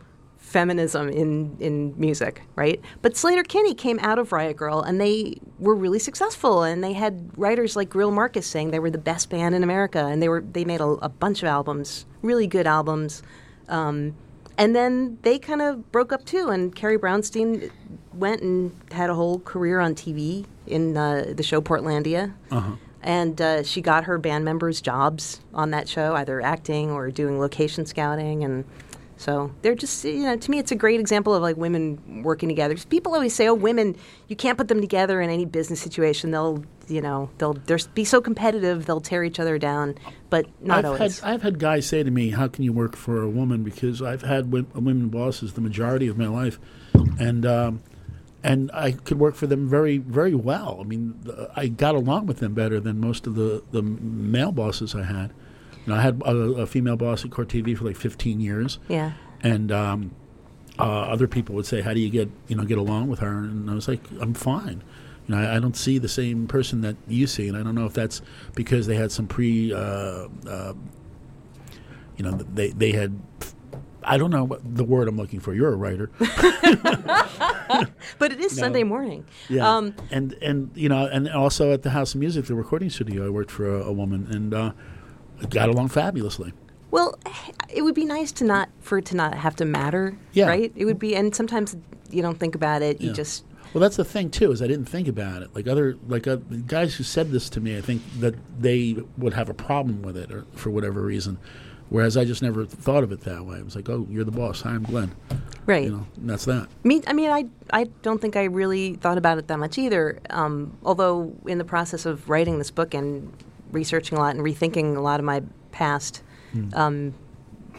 feminism in in music, right? But Sleater Kinney came out of Riot Girl, and they were really successful. And they had writers like Greil Marcus saying they were the best band in America, and they were they made a, a bunch of albums, really good albums. Um, and then they kind of broke up too, and Carrie Brownstein went and had a whole career on TV in uh, the show Portlandia. Uh-huh. And uh, she got her band members jobs on that show, either acting or doing location scouting. And so they're just, you know, to me, it's a great example of like women working together. People always say, oh, women, you can't put them together in any business situation. They'll, you know, they'll be so competitive, they'll tear each other down. But not I've always. had I've had guys say to me, "How can you work for a woman?" Because I've had wo- women bosses the majority of my life, and um, and I could work for them very very well. I mean, th- I got along with them better than most of the the male bosses I had. You know, I had a, a female boss at Court TV for like 15 years. Yeah. and um, uh, other people would say, "How do you get you know get along with her?" And I was like, "I'm fine." You know, I, I don't see the same person that you see, and I don't know if that's because they had some pre, uh, uh, you know, they they had. I don't know what the word I'm looking for. You're a writer. but it is No. Sunday morning. Yeah, Um, and and you know, and also at the House of Music, the recording studio, I worked for a, a woman, and uh, got along fabulously. Well, it would be nice to not for it to not have to matter, Yeah. right? It would be, and sometimes you don't think about it. You Yeah. just Well, that's the thing too is I didn't think about it. Like other like uh, guys who said this to me, I think that they would have a problem with it or for whatever reason. Whereas I just never thought of it that way. I was like, "Oh, you're the boss. Hi, I'm Glenn." right. You know, and that's that. Me, I mean, I I don't think I really thought about it that much either. Um, although in the process of writing this book and researching a lot and rethinking a lot of my past, Hmm. um,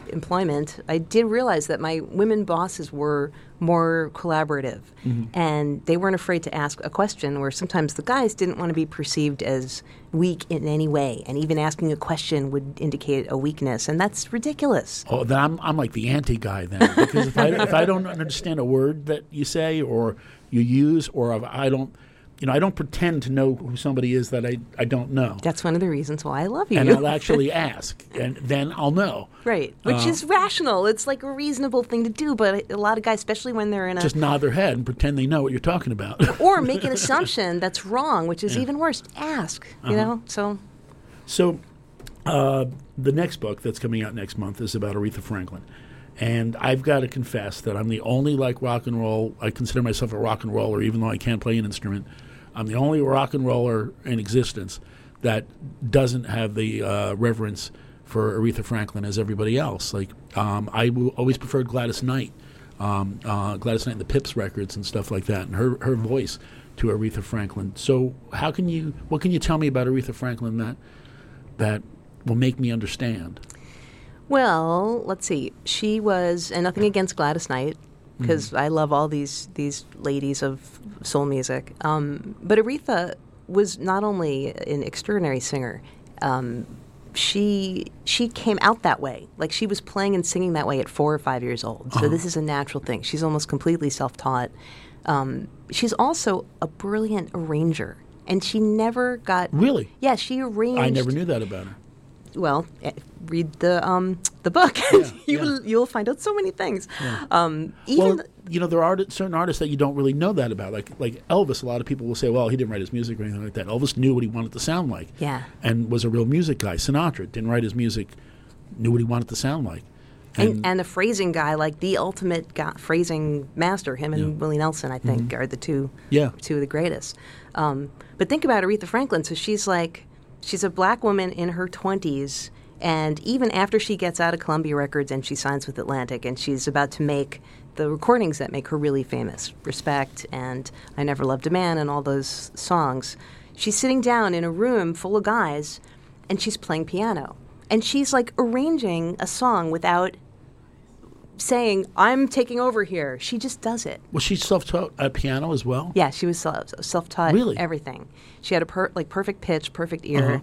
employment, I did realize that my women bosses were more collaborative, Mhm. and they weren't afraid to ask a question. Where sometimes the guys didn't want to be perceived as weak in any way, and even asking a question would indicate a weakness, and that's ridiculous. Oh, then I'm, I'm like the anti guy then because if I if I don't understand a word that you say or you use or if I don't, you know, I don't pretend to know who somebody is that I, I don't know, That's one of the reasons why I love you. and I'll actually ask, and then I'll know. Right, which Uh, is rational. It's like a reasonable thing to do, but a lot of guys, especially when they're in a Just nod their head and pretend they know what you're talking about. or make an assumption that's wrong, which is Yeah. even worse. Ask, you Uh-huh. know. So So, uh, the next book that's coming out next month is about Aretha Franklin. And I've got to confess that I'm the only like rock and roll. I consider myself a rock and roller, even though I can't play an instrument. I'm the only rock and roller in existence that doesn't have the uh, reverence for Aretha Franklin as everybody else. Like um, I w- always preferred Gladys Knight, um, uh, Gladys Knight and the Pips records and stuff like that, and her her voice to Aretha Franklin. So how can you? What can you tell me about Aretha Franklin that that will make me understand? Well, let's see. She was, and nothing against Gladys Knight, because I love all these these ladies of soul music. Um, but Aretha was not only an extraordinary singer. Um, she she came out that way. Like she was playing and singing that way at four or five years old. So Uh-huh. this is a natural thing. She's almost completely self taught. Um, she's also a brilliant arranger, and she never got Really? Yeah, she arranged I never knew that about her. Well, eh, read the um, the book. you will you'll find out so many things. Yeah. Um, even well, you know, there are certain artists that you don't really know that about. Like like Elvis, a lot of people will say, "Well, he didn't write his music or anything like that." Elvis knew what he wanted to sound like, Yeah. and was a real music guy. Sinatra didn't write his music, knew what he wanted to sound like. and, and a phrasing guy, like the ultimate guy, phrasing master, him and Willie Nelson, I think, Mhm. are the two Yeah. two of the greatest. Um, but think about Aretha Franklin. So she's like, she's a black woman in her twenties, and even after she gets out of Columbia Records and she signs with Atlantic, and she's about to make the recordings that make her really famous, "Respect" and "I Never Loved a Man" and all those songs. She's sitting down in a room full of guys, and she's playing piano, and she's like arranging a song without saying, I'm taking over here. She just does it. Was she self-taught at piano as well? Yeah, she was self- self-taught. Really? everything. She had a per- like perfect pitch, perfect ear.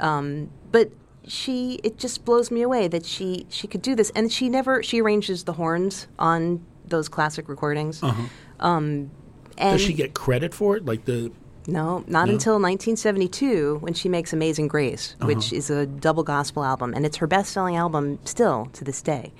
Um, but she, it just blows me away that she she could do this, and she never she arranges the horns on those classic recordings. Uh-huh. Um, and Does she get credit for it? Like the no, not No? until 1972 when she makes Amazing Grace, which Uh-huh. is a double gospel album, and it's her best-selling album still to this day.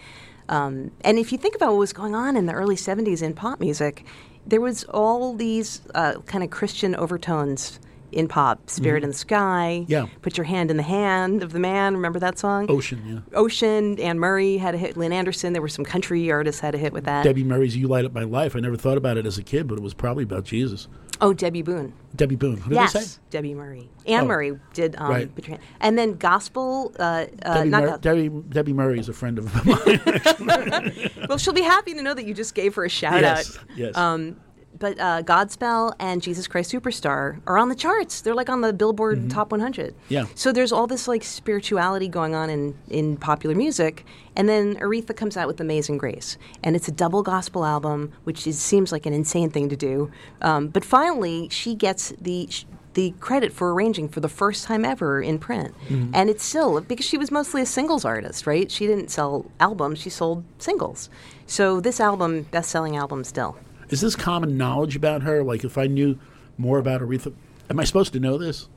Um, and if you think about what was going on in the early 70s in pop music, there was all these uh, kind of Christian overtones in pop. Spirit Mhm. in the Sky. Yeah. Put your hand in the hand of the man. Remember that song? Ocean, yeah. Ocean. Anne Murray had a hit. Lynn Anderson. There were some country artists had a hit with that. Debbie Murray's "You Light Up My Life." I never thought about it as a kid, but it was probably about Jesus. Oh, Debbie Boone. Debbie Boone. Who did yes, I say? Debbie Murray. Anne Oh. Murray did um, Right. Put Your Hand- and then gospel. Uh, uh, Debbie, not Mur- Debbie, Debbie Murray is a friend of mine. well, she'll be happy to know that you just gave her a shout Yes, out. yes. Um, but uh, Godspell and Jesus Christ Superstar are on the charts. They're like on the Billboard Top 100. Mm-hmm. Yeah. So there's all this like spirituality going on in, in popular music, and then Aretha comes out with Amazing Grace, and it's a double gospel album, which is, seems like an insane thing to do. Um, but finally, she gets the sh- the credit for arranging for the first time ever in print, Mm-hmm. Mhm. and it's still because she was mostly a singles artist, right? She didn't sell albums; she sold singles. So this album, best selling album, still. Is this common knowledge about her? Like, if I knew more about Aretha, am I supposed to know this?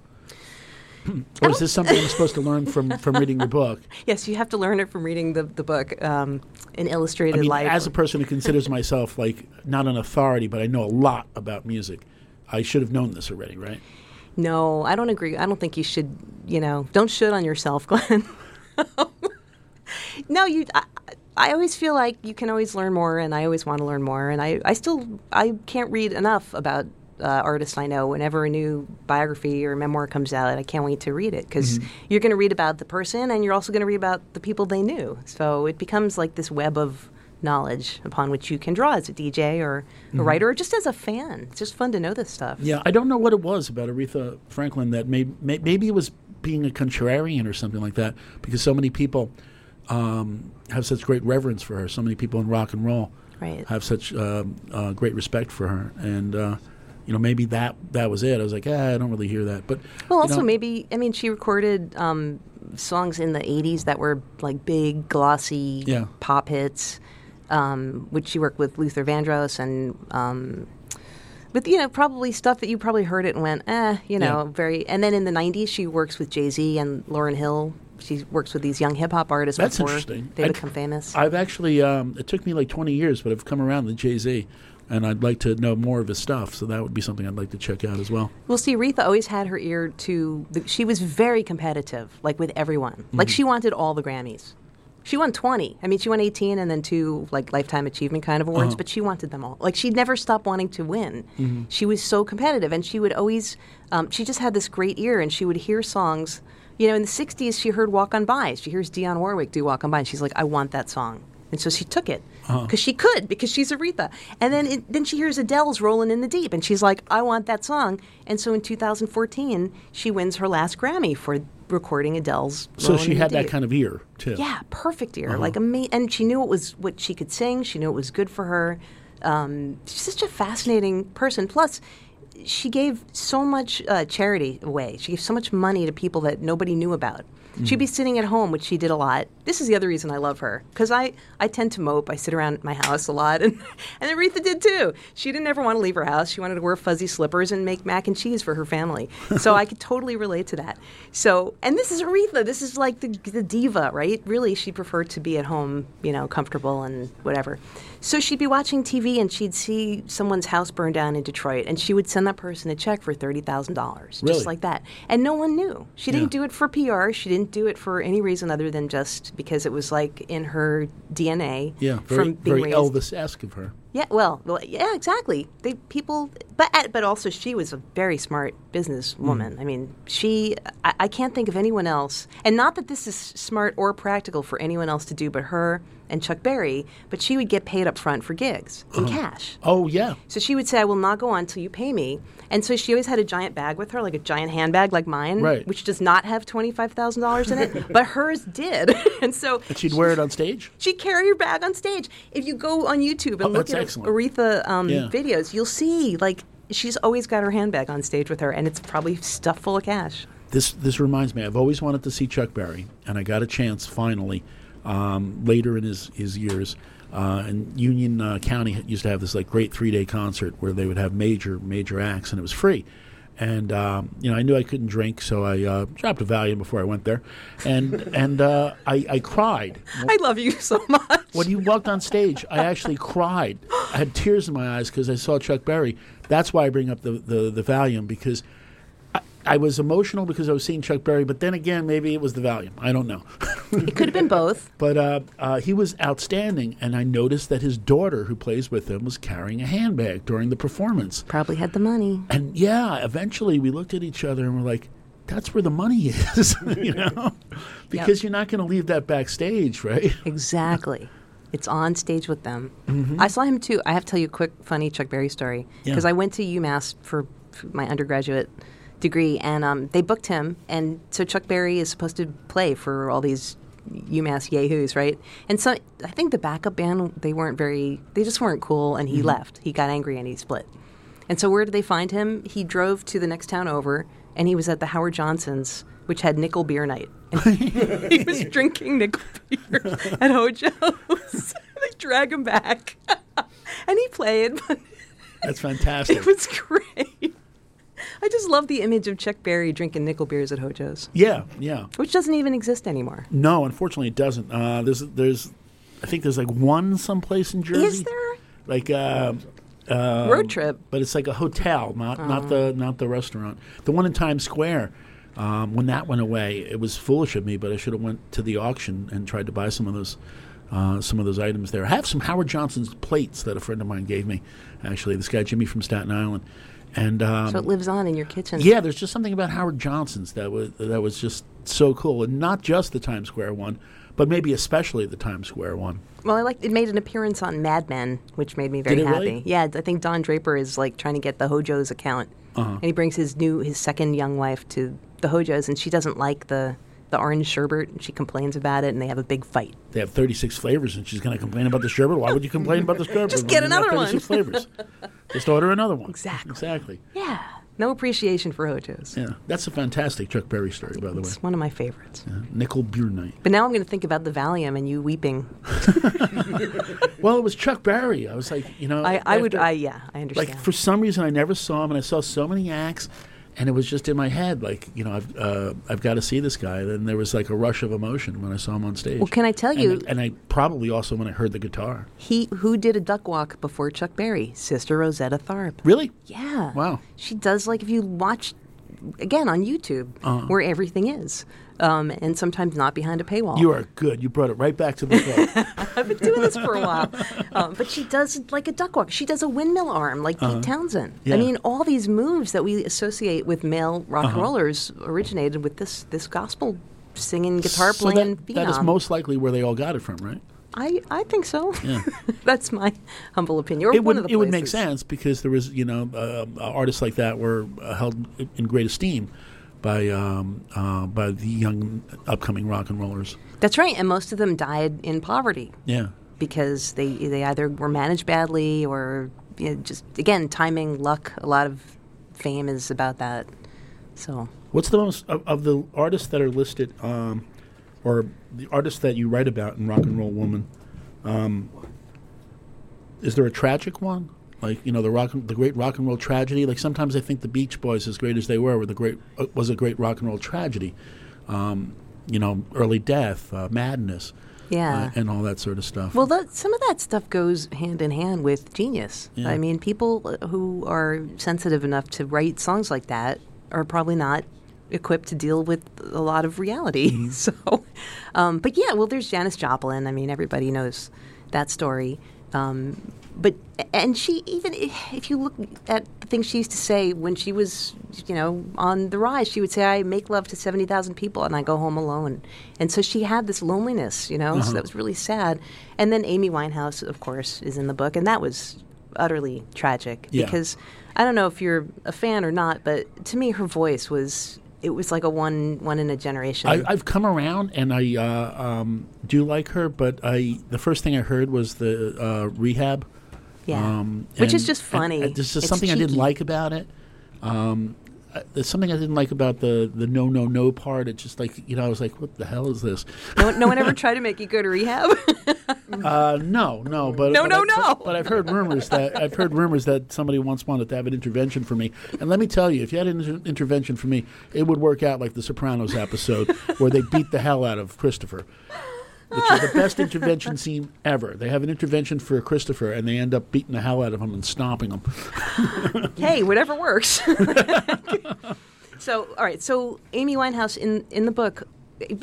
or is this something I'm supposed to learn from, from reading the book? Yes, you have to learn it from reading the, the book, um, An Illustrated I mean, Life. as a person who considers myself like not an authority, but I know a lot about music, I should have known this already, right? no, I don't agree. I don't think you should, you know, don't shit on yourself, Glenn. no, you. I, I always feel like you can always learn more, and I always want to learn more. And I, I still, I can't read enough about uh, artists I know. Whenever a new biography or memoir comes out, I can't wait to read it because Mhm. you're going to read about the person, and you're also going to read about the people they knew. So it becomes like this web of knowledge upon which you can draw as a DJ or a Mhm. writer, or just as a fan. It's just fun to know this stuff. Yeah, I don't know what it was about Aretha Franklin that may, may, maybe it was being a contrarian or something like that, because so many people um, have such great reverence for her. So many people in rock and roll Right. have such um, uh, great respect for her, and uh, you know maybe that that was it. I was like, ah, I don't really hear that, but Well, also know, maybe I mean she recorded um, songs in the '80s that were like big, glossy Yeah. pop hits, um, which she worked with Luther Vandross and. Um, but you know, probably stuff that you probably heard it and went, eh, you know, Yeah. very. And then in the '90s, she works with Jay Z and Lauryn Hill. She works with these young hip hop artists That's before interesting. they I'd- become famous. I've actually um, it took me like 20 years, but I've come around to Jay Z, and I'd like to know more of his stuff. So that would be something I'd like to check out as well. Well, see, Aretha always had her ear to. The, she was very competitive, like with everyone. Like Mhm. she wanted all the Grammys. She won twenty. I mean, she won eighteen and then two like lifetime achievement kind of awards. Uh-huh. But she wanted them all. Like she'd never stopped wanting to win. Mhm. She was so competitive, and she would always. Um, she just had this great ear, and she would hear songs. You know, in the '60s, she heard "Walk on By." She hears Dionne Warwick do "Walk on By," and she's like, "I want that song." And so she took it because Uh-huh. she could because she's Aretha. And then it, then she hears Adele's "Rolling in the Deep," and she's like, "I want that song." And so in 2014, she wins her last Grammy for recording Adele's. So she had that Deep. kind of ear too. Yeah, perfect ear. Uh-huh. Like ama- and she knew it was what she could sing. She knew it was good for her. Um, she's such a fascinating person. Plus, she gave so much uh, charity away. She gave so much money to people that nobody knew about. She'd be sitting at home, which she did a lot. This is the other reason I love her because I, I tend to mope. I sit around my house a lot, and and Aretha did too. She didn't ever want to leave her house. She wanted to wear fuzzy slippers and make mac and cheese for her family. So I could totally relate to that. So and this is Aretha. This is like the, the diva, right? Really, she preferred to be at home, you know, comfortable and whatever. So she'd be watching TV and she'd see someone's house burn down in Detroit, and she would send that person a check for thirty thousand dollars, Really? just like that. And no one knew. She didn't Yeah. do it for PR. She didn't do it for any reason other than just because it was like in her DNA. Yeah, very, from being very. Elvis-esque of her. Yeah, well, well, yeah, exactly. They people, but uh, but also she was a very smart businesswoman. I mean, she. I, I can't think of anyone else, and not that this is smart or practical for anyone else to do, but her and Chuck Berry. But she would get paid up front for gigs in Uh-huh. cash. Oh yeah. So she would say, "I will not go on until you pay me." And so she always had a giant bag with her, like a giant handbag, like mine, Right. which does not have twenty five thousand dollars in it, but hers did. and so And she'd wear it on stage. She'd carry her bag on stage. If you go on YouTube and Oh, look that's at excellent. Aretha um, Yeah. videos, you'll see like she's always got her handbag on stage with her, and it's probably stuffed full of cash. This this reminds me. I've always wanted to see Chuck Berry, and I got a chance finally um, later in his his years. Uh, and Union uh, County used to have this like great three day concert where they would have major major acts, and it was free. And um, you know, I knew I couldn't drink, so I uh, dropped a Valium before I went there, and and uh, I, I cried. I love you so much. When he walked on stage, I actually cried. I had tears in my eyes because I saw Chuck Berry. That's why I bring up the, the, the Valium because I, was emotional because I was seeing Chuck Berry, but then again, maybe it was the Valium. I don't know. It could have been both. But uh, uh, he was outstanding, and I noticed that his daughter, who plays with him, was carrying a handbag during the performance. Probably had the money. And yeah, eventually we looked at each other and we're like, that's where the money is, you know? Because you're not going to leave that backstage, right? Exactly. It's on stage with them. Mhm. I saw him too. I have to tell you a quick, funny Chuck Berry story Yeah. because I went to UMass for, for my undergraduate degree, and um, they booked him. And so Chuck Berry is supposed to play for all these UMass yahoos, right? And so I think the backup band they weren't very, they just weren't cool, and he Mhm. left. He got angry and he split. And so where did they find him? He drove to the next town over, and he was at the Howard Johnson's, which had nickel beer night. And he was drinking nickel beer at Hojo's. they drag him back, and he played. That's fantastic. it was great. I just love the image of Chuck Berry drinking nickel beers at Hojo's, Yeah, yeah. which doesn't even exist anymore. No, unfortunately, it doesn't. Uh, there's, there's, I think there's like one someplace in Jersey. Is there? Like uh, uh, Road trip. but it's like a hotel, not not the not the restaurant. The one in Times Square. Um, when that went away, it was foolish of me, but I should have went to the auction and tried to buy some of those. Uh, some of those items there. I have some Howard Johnson's plates that a friend of mine gave me. Actually, this guy Jimmy from Staten Island, and um, so it lives on in your kitchen. yeah, there's just something about Howard Johnson's that was that was just so cool, and not just the Times Square one, but maybe especially the Times Square one. Well, I like it made an appearance on Mad Men, which made me very happy. really? Yeah, I think Don Draper is like trying to get the Hojo's account, Uh-huh. and he brings his new his second young wife to the Hojo's, and she doesn't like the the orange sherbet, and she complains about it, and they have a big fight. They have 36 flavors, and she's going to complain about the sherbet. Why would you complain about the sherbet? Just get another one. 36 flavors. Just order another one. Exactly. Exactly. Yeah, no appreciation for hojos. Yeah, that's a fantastic Chuck Berry story, by the way. It's one of my favorites. Yeah. Nickel Beer Night. But now I'm going to think about the Valium and you weeping. Well, it was Chuck Berry. I was like, you know, I, I would, I yeah, I understand. like for some reason I never saw him, and I saw so many acts, and it was just in my head, like you know, I've uh, I've got to see this guy. Then there was like a rush of emotion when I saw him on stage. Well, can I tell you- And, I probably also when I heard the guitar. he who did a duck walk before Chuck Berry, Sister Rosetta Tharpe. Really? Yeah. Wow. She does like if you watch again on YouTube Uh-huh. where everything is. Um, and sometimes not behind a paywall. You are good. You brought it right back to the book. I've been doing this for a while. Um, but she does like a duck walk. She does a windmill arm like Uh-huh. Pete Townshend. Yeah. I mean, all these moves that we associate with male rock and Uh-huh. rollers originated with this this gospel singing, guitar So playing that, that is most likely where they all got it from, right? I, I think so. Yeah. That's my humble opinion. Or it would it would make sense because there was you know uh, artists like that were uh, held in great esteem by um, uh, by the young upcoming rock and rollers. That's right, and most of them died in poverty Yeah. because they they either were managed badly or you know, just again timing, luck. A lot of fame is about that. So What's the most of, of the artists that are listed, um, or the artists that you write about in Rock and Roll Woman? Um, is there a tragic one, like you know the rock, the great rock and roll tragedy? Like sometimes I think the Beach Boys, as great as they were, were the great uh, was a great rock and roll tragedy. Um, you know, early death, uh, madness, Yeah. uh, and all that sort of stuff. Well, that, some of that stuff goes hand in hand with genius. Yeah. I mean, people uh, who are sensitive enough to write songs like that are probably not equipped to deal with a lot of reality. Mm-hmm. so, um, but yeah, well, there's Janis Joplin. I mean, everybody knows that story. Um, but and she even if you look at the things she used to say when she was you know on the rise she would say i make love to 70000 people and i go home alone and so she had this loneliness you know so Uh-huh. that was really sad and then amy winehouse of course is in the book and that was utterly tragic Yeah. because i don't know if you're a fan or not but to me her voice was it was like a one one in a generation I, I've come around and I uh, um, do like her, but I the first thing I heard was the uh, rehab. Yeah. um, Which is just funny. There's just It's something I didn't like about it. Um, uh, there's something I didn't like about the the no no no part. It's just like you know I was like, what the hell is this? no, no one ever tried to make you go to rehab Uh, no, no, but No, but no, I- no. But, but I've heard rumors that I've heard rumors that somebody once wanted to have an intervention for me. And let me tell you, if you had an inter- intervention for me, it would work out like the Sopranos episode where they beat the hell out of Christopher. Which is the best intervention scene ever. They have an intervention for Christopher, and they end up beating the hell out of him and stomping him. hey, whatever works. so, all right. So, Amy Winehouse in in the book,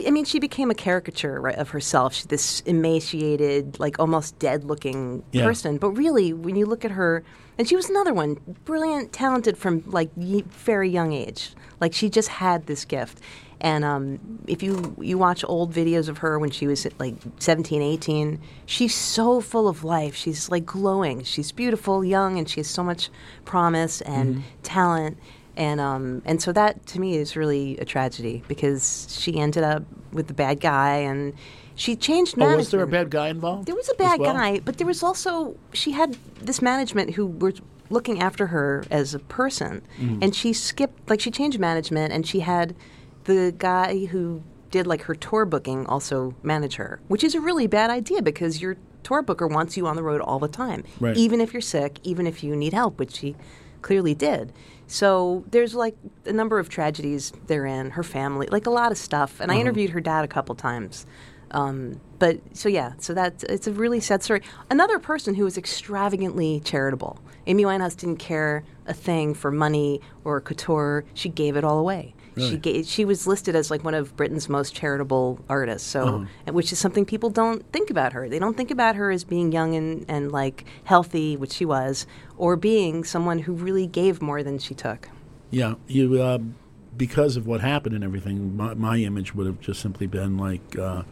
I mean, she became a caricature right, of herself. She's this emaciated, like almost dead-looking Yeah. person. But really, when you look at her, and she was another one, brilliant, talented from like y- very young age. Like she just had this gift. And um, if you you watch old videos of her when she was like 17, 18, she's so full of life. She's like glowing. She's beautiful, young, and she has so much promise and Mm-hmm. talent. And um, and so that to me is really a tragedy because she ended up with the bad guy and she changed Oh, management. was there a bad guy involved? There was a bad well? guy, but there was also she had this management who were looking after her as a person, Mm-hmm. and she skipped like she changed management, and she had the guy who did like her tour booking also manage her, which is a really bad idea because your tour booker wants you on the road all the time, Right. even if you're sick, even if you need help, which she clearly did. So there's like a number of tragedies therein, her family, like a lot of stuff. And I interviewed her dad a couple times. Um, but so yeah, so that it's a really sad story. Another person who was extravagantly charitable. Amy Winehouse didn't care a thing for money or couture. She gave it all away. She gave, she was listed as like one of Britain's most charitable artists. So, which is something people don't think about her. They don't think about her as being young and, and like healthy, which she was, or being someone who really gave more than she took. Yeah, you uh, because of what happened and everything. My, my image would have just simply been like, uh,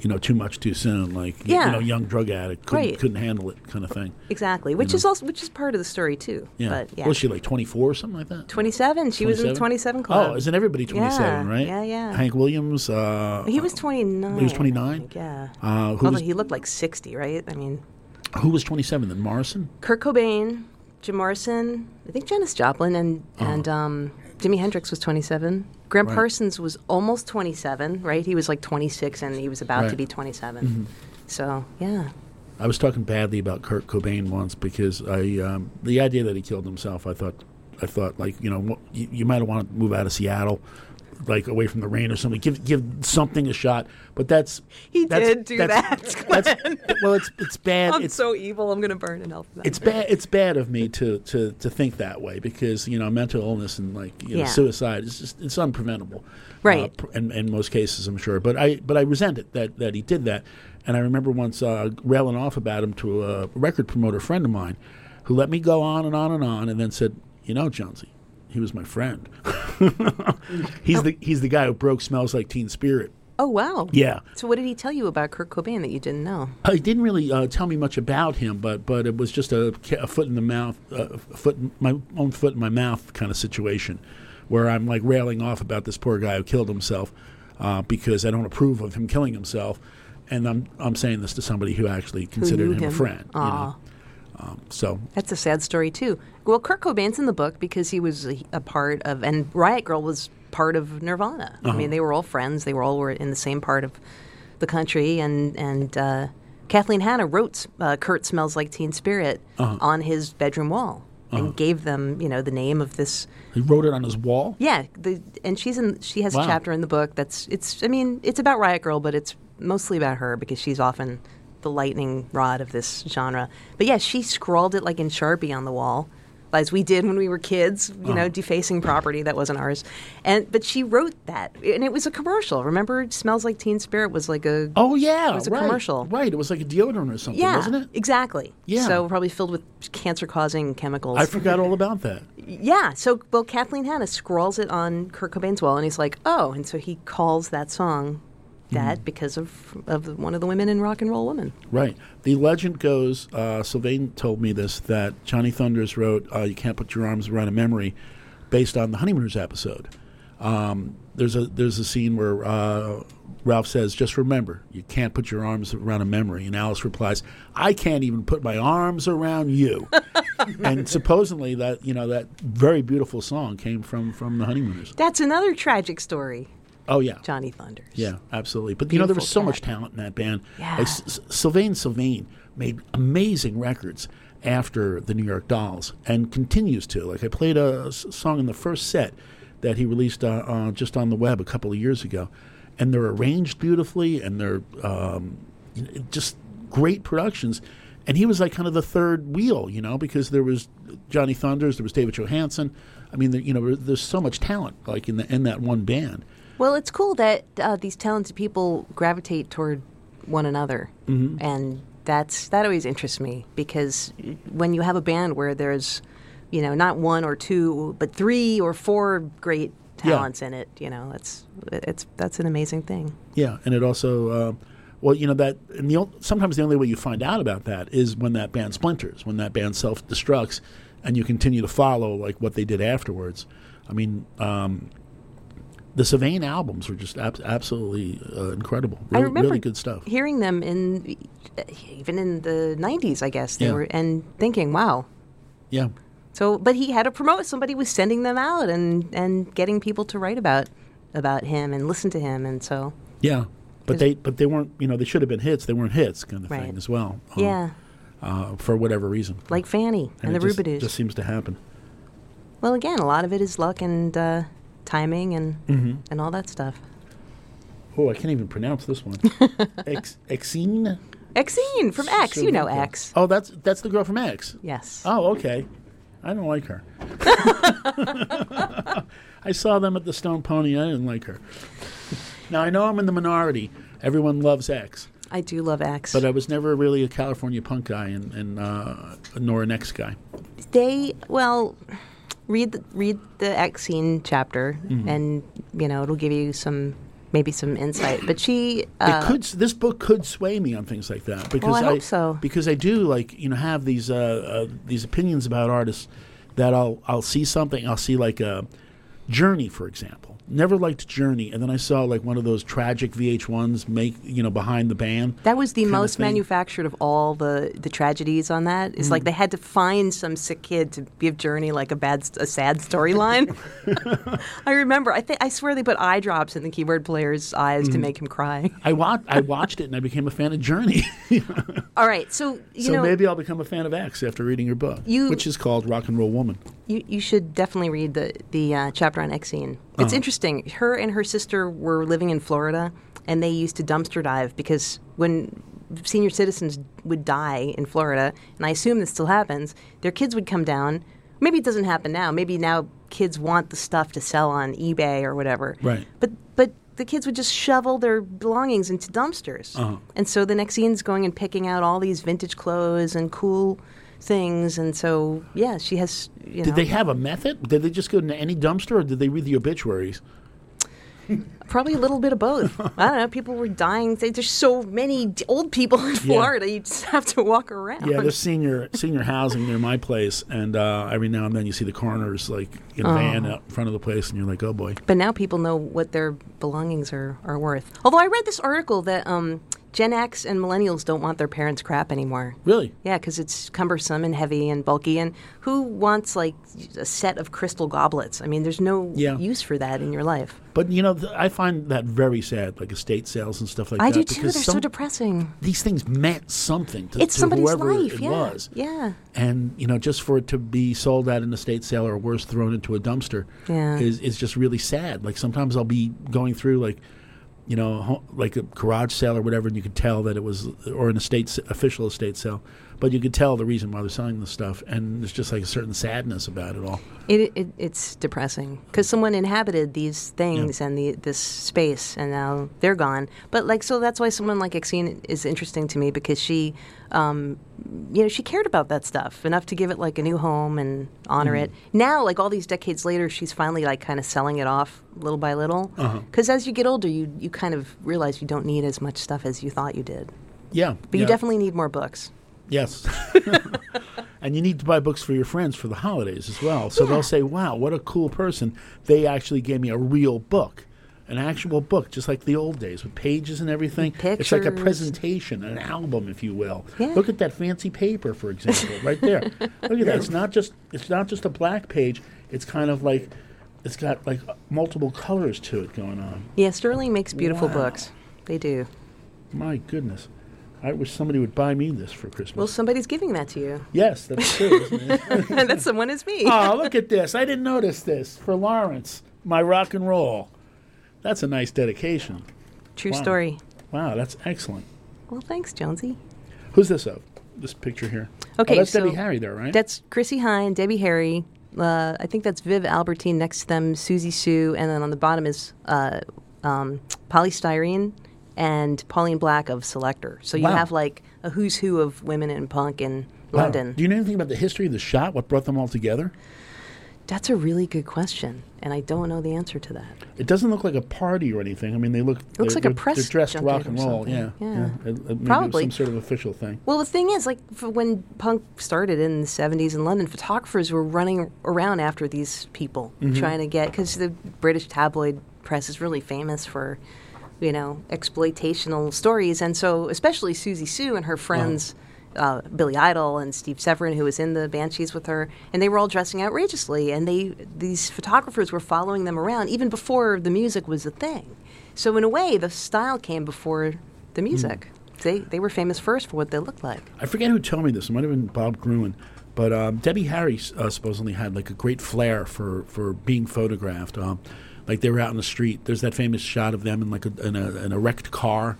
you know, too much too soon. Like, Yeah. you know, young drug addict couldn't, Right. couldn't handle it, kind of thing. Exactly, which know. is also which is part of the story too. Yeah. But yeah, Was she like 24 or something like that? 27. She was in the 27 club. Oh, isn't everybody 27, Yeah, right? yeah, yeah. Hank Williams. Uh, He was 29. He was 29? think, Yeah. Uh, who, Although was, he looked like 60, right? I mean, who was 27 then? Morrison? Kurt Cobain, Jim Morrison, I think Janis Joplin, and and um, Jimi Hendrix was 27. Graham. Right. Parsons was almost 27, right? He was like 26, and he was about to be 27. Mhm. So yeah, I was talking badly about Kurt Cobain once because I um, the idea that he killed himself. I thought I thought like you know you, you might want to move out of Seattle, like away from the rain or something. Give give something a shot. But that's he that's, did do that's- that. That's, well, it's it's bad. I'm it's so evil. I'm gonna burn in hell it's bad. It's bad of me to, to, to think that way because you know mental illness and like you know, Yeah. suicide is just it's unpreventable, Right. Uh, in, in most cases, I'm sure. But I but I resent it that, that he did that, and I remember once uh, railing off about him to a record promoter friend of mine, who let me go on and on and on, and then said, you know, Jonesy, he was my friend. he's the he's the guy who broke "Smells Like Teen Spirit." Oh wow. Yeah. So what did he tell you about Kurt Cobain that you didn't know? Uh, He didn't really uh, tell me much about him, but but it was just a, a foot in the mouth, uh, a foot my own foot in my mouth kind of situation, where I'm like railing off about this poor guy who killed himself uh, because I don't approve of him killing himself, and I'm I'm saying this to somebody who actually considered knew him, a him. friend. You know? Um, so That's a sad story too. Well, Kurt Cobain's in the book because he was a, a part of, and Riot Grrrl was part of Nirvana. I Uh-huh. mean, they were all friends. They were all were in the same part of the country, and and uh, Kathleen Hanna wrote uh, "Kurt Smells Like Teen Spirit" Uh-huh. on his bedroom wall Uh-huh. and gave them, you know, the name of this. he wrote it on his wall. Yeah, the, and she's in. She has Wow. a chapter in the book that's. It's. I mean, it's about Riot Grrrl, but it's mostly about her because she's often the lightning rod of this genre. But yeah, she scrawled it like in Sharpie on the wall, as we did when we were kids. You know, Uh-huh. defacing property that wasn't ours. And but she wrote that, and it was a commercial. Remember, it "Smells Like Teen Spirit" was like a. Oh yeah, it was a right, commercial. Right, it was like a deodorant or something, Yeah, wasn't it? exactly. Yeah. So probably filled with cancer-causing chemicals. I forgot all about that. Yeah. So, well, Kathleen Hanna scrawls it on Kurt Cobain's wall, and he's like, "Oh," and so he calls that song that Mm-hmm. because of of one of the women in Rock and Roll Woman. Right. The legend goes, uh, Sylvain told me this, that Johnny Thunders wrote uh, You Can't Put Your Arms Around a Memory based on the Honeymooners episode. Um, there's a there's a scene where uh, Ralph says, "Just remember, you can't put your arms around a memory." And Alice replies, "I can't even put my arms around you." and supposedly that you know that very beautiful song came from from the Honeymooners. That's another tragic story. Oh yeah, Johnny Thunders. yeah, absolutely. But you know, there was so Beautiful much talent in that band. Yeah. Like S- Sylvain Sylvain made amazing records after the New York Dolls and continues to. Like I played a s- song in the first set that he released uh, uh, just on the web a couple of years ago, and they're arranged beautifully and they're um, you know, just great productions. And he was like kind of the third wheel, you know, because there was Johnny Thunders, there was David Johansen. I mean, there, you know, there's so much talent like in the, in that one band. Well, it's cool that uh, these talented people gravitate toward one another, Mhm. and that's that always interests me because when you have a band where there's, you know, not one or two, but three or four great Yeah. talents in it, you know, that's it's that's an amazing thing. Yeah, and it also, uh, well, you know that, and the, sometimes the only way you find out about that is when that band splinters, when that band self destructs, and you continue to follow like what they did afterwards. I mean, um, the Sylvain albums were just ab- absolutely uh, incredible. I Really, remember really good stuff. Hearing them in even in the '90s, I guess they Yeah. were, and thinking, "Wow." Yeah, So, but he had to promote. Somebody was sending them out and and getting people to write about about him and listen to him, and so yeah, but they but they weren't. You know, they should have been hits. They weren't hits, kind of Right. thing as well. uh, yeah, uh, for whatever reason. like Fanny and, it the just, Rubinoos. just seems to happen. well, again, a lot of it is luck and uh, timing and Mhm. and all that stuff. Oh, I can't even pronounce this one. Ex- Exene. Exene from X, you know X. Oh, that's that's the girl from X. Yes. Oh, okay. I don't like her. I saw them at the Stone Pony. I didn't like her. Now I know I'm in the minority. Everyone loves X, I do love X. but I was never really a California punk guy, and, and uh, nor an X guy. they well read the, read the Exene chapter, Mhm. and you know it'll give you some maybe some insight. But she, uh, it could. This book could sway me on things like that because I hope so. Because I do like you know have these uh, uh, these opinions about artists that I'll I'll see something. I'll see like a Journey, for example. Never liked Journey, and then I saw like one of those tragic VH1s make you know behind the band. That was the kind of most manufactured of all the, the tragedies on that. It's Mm. like they had to find some sick kid to give Journey like a bad, a sad storyline. I remember. I think I swear they put eye drops in the keyboard player's eyes to Mm. make him cry. I watched I watched it and I became a fan of Journey. All right, so you so know, maybe I'll become a fan of X after reading your book, You- which is called Rock and Roll Woman. you, you should definitely read the the uh, chapter on Exene. It's Uh-huh. interesting. Her and her sister were living in Florida, and they used to dumpster dive because when senior citizens would die in Florida, and I assume this still happens, their kids would come down. Maybe it doesn't happen now. Maybe now kids want the stuff to sell on eBay or whatever. Right. But but the kids would just shovel their belongings into dumpsters. Uh-huh. And so the Exene's going and picking out all these vintage clothes and cool things. And so yeah, she has. You Did they have a method? Did they just go into any dumpster, or did they read the obituaries? Probably a little bit of both. I don't know. People were dying. There's so many old people in Florida. You just have to walk around. Yeah, there's senior senior housing near my place, and uh, every now and then you see the coroner's like in a van Oh. out in front of the place, and you're like, oh boy. But now people know what their belongings are, are worth. Although I read this article that um, Gen X and millennials don't want their parents' crap anymore. Really? Yeah, because it's cumbersome and heavy and bulky. And who wants like a set of crystal goblets? I mean, there's no Yeah. use for that in your life. But you know, th- I find that very sad, like estate sales and stuff like I that. do too. because They're so depressing. These things meant something to, It's to somebody's whoever life. it yeah. was. Yeah. And you know, just for it to be sold at an estate sale or worse, thrown into a dumpster, Yeah. is is just really sad. Like sometimes I'll be going through like, you know, like a garage sale or whatever, and you could tell that it was or an estate official estate sale, but you could tell the reason why they're selling the stuff, and there's just like a certain sadness about it all. It, it it's depressing because someone inhabited these things and the this space, and now they're gone. But like, so that's why someone like Exene is interesting to me because she, um, you know, she cared about that stuff enough to give it like a new home and honor Mhm. it. Now, like all these decades later, she's finally like kind of selling it off little by little. Uh-huh. Because as you get older, you you kind of realize you don't need as much stuff as you thought you did. Yeah, But you definitely need more books. Yes. and you need to buy books for your friends for the holidays as well. So they'll say, wow, what a cool person. They actually gave me a real book, an actual book, just like the old days with pages and everything. It's like a presentation, an album, if you will. Yeah. Look at that fancy paper, for example, right there. Look at that. It's not just it's not just a black page. It's kind of like it's got like multiple colors to it going on. Yeah, Sterling makes beautiful Wow. books. They do. My goodness. I wish somebody would buy me this for Christmas. Well, somebody's giving that to you. yes, that's true, and that someone is me. oh, look at this. I didn't notice this. For Lawrence, my rock and roll. That's a nice dedication. True Wow. story. Wow, that's excellent. Well, thanks, Jonesy. Who's this of? This picture here. Okay, oh, that's so Debbie Harry there, right? That's Chrissie Hynde, Debbie Harry. Uh, I think that's Viv Albertine next to them, Siouxsie Sioux, and then on the bottom is uh, um, Poly Styrene and Pauline Black of Selecter. So you Wow. have like a who's who of women in punk in Wow. London. Do you know anything about the history of the shot? What brought them all together? That's a really good question, and I don't know the answer to that. It doesn't look like a party or anything. I mean, they look. looks like a press They're dressed rock and roll. Yeah, Yeah. It- it- maybe Probably. some sort of official thing. Well, the thing is, like, when punk started in the 70s in London, photographers were running around after these people, Mhm. trying to get, because the British tabloid press is really famous for, you know, exploitational stories. And so, especially Siouxsie Sioux and her friends, uh, Billy Idol and Steve Severin, who was in the Banshees with her, and they were all dressing outrageously. And they, these photographers were following them around even before the music was a thing. So, in a way, the style came before the music. They, they were famous first for what they looked like. I forget who told me this. It might have been Bob Gruen. But um, Debbie Harry uh, supposedly had like a great flair for, for being photographed. Um, like they were out in the street. There's that famous shot of them in like a, in a, an erect car,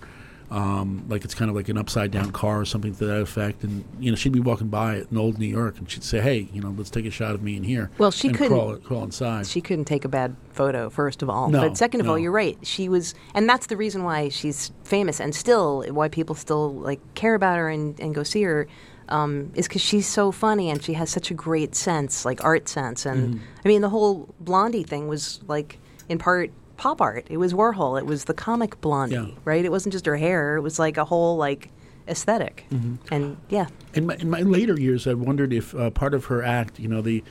um, like it's kind of like an upside down car or something to that effect. And you know she'd be walking by in old New York and she'd say, "Hey, you know, let's take a shot of me in here." Well, she couldn't crawl, crawl inside. She couldn't take a bad photo, first of all. No, but second of all, you're right. She was, and that's the reason why she's famous and still why people still like care about her and, and go see her. Um, is because she's so funny and she has such a great sense, like art sense. And Mhm. I mean, the whole Blondie thing was like in part pop art. It was Warhol. It was the comic Blondie, Yeah. right? It wasn't just her hair. It was like a whole like esthetic Mhm. And yeah, In my, in my later years, I wondered if uh, part of her act, you know, the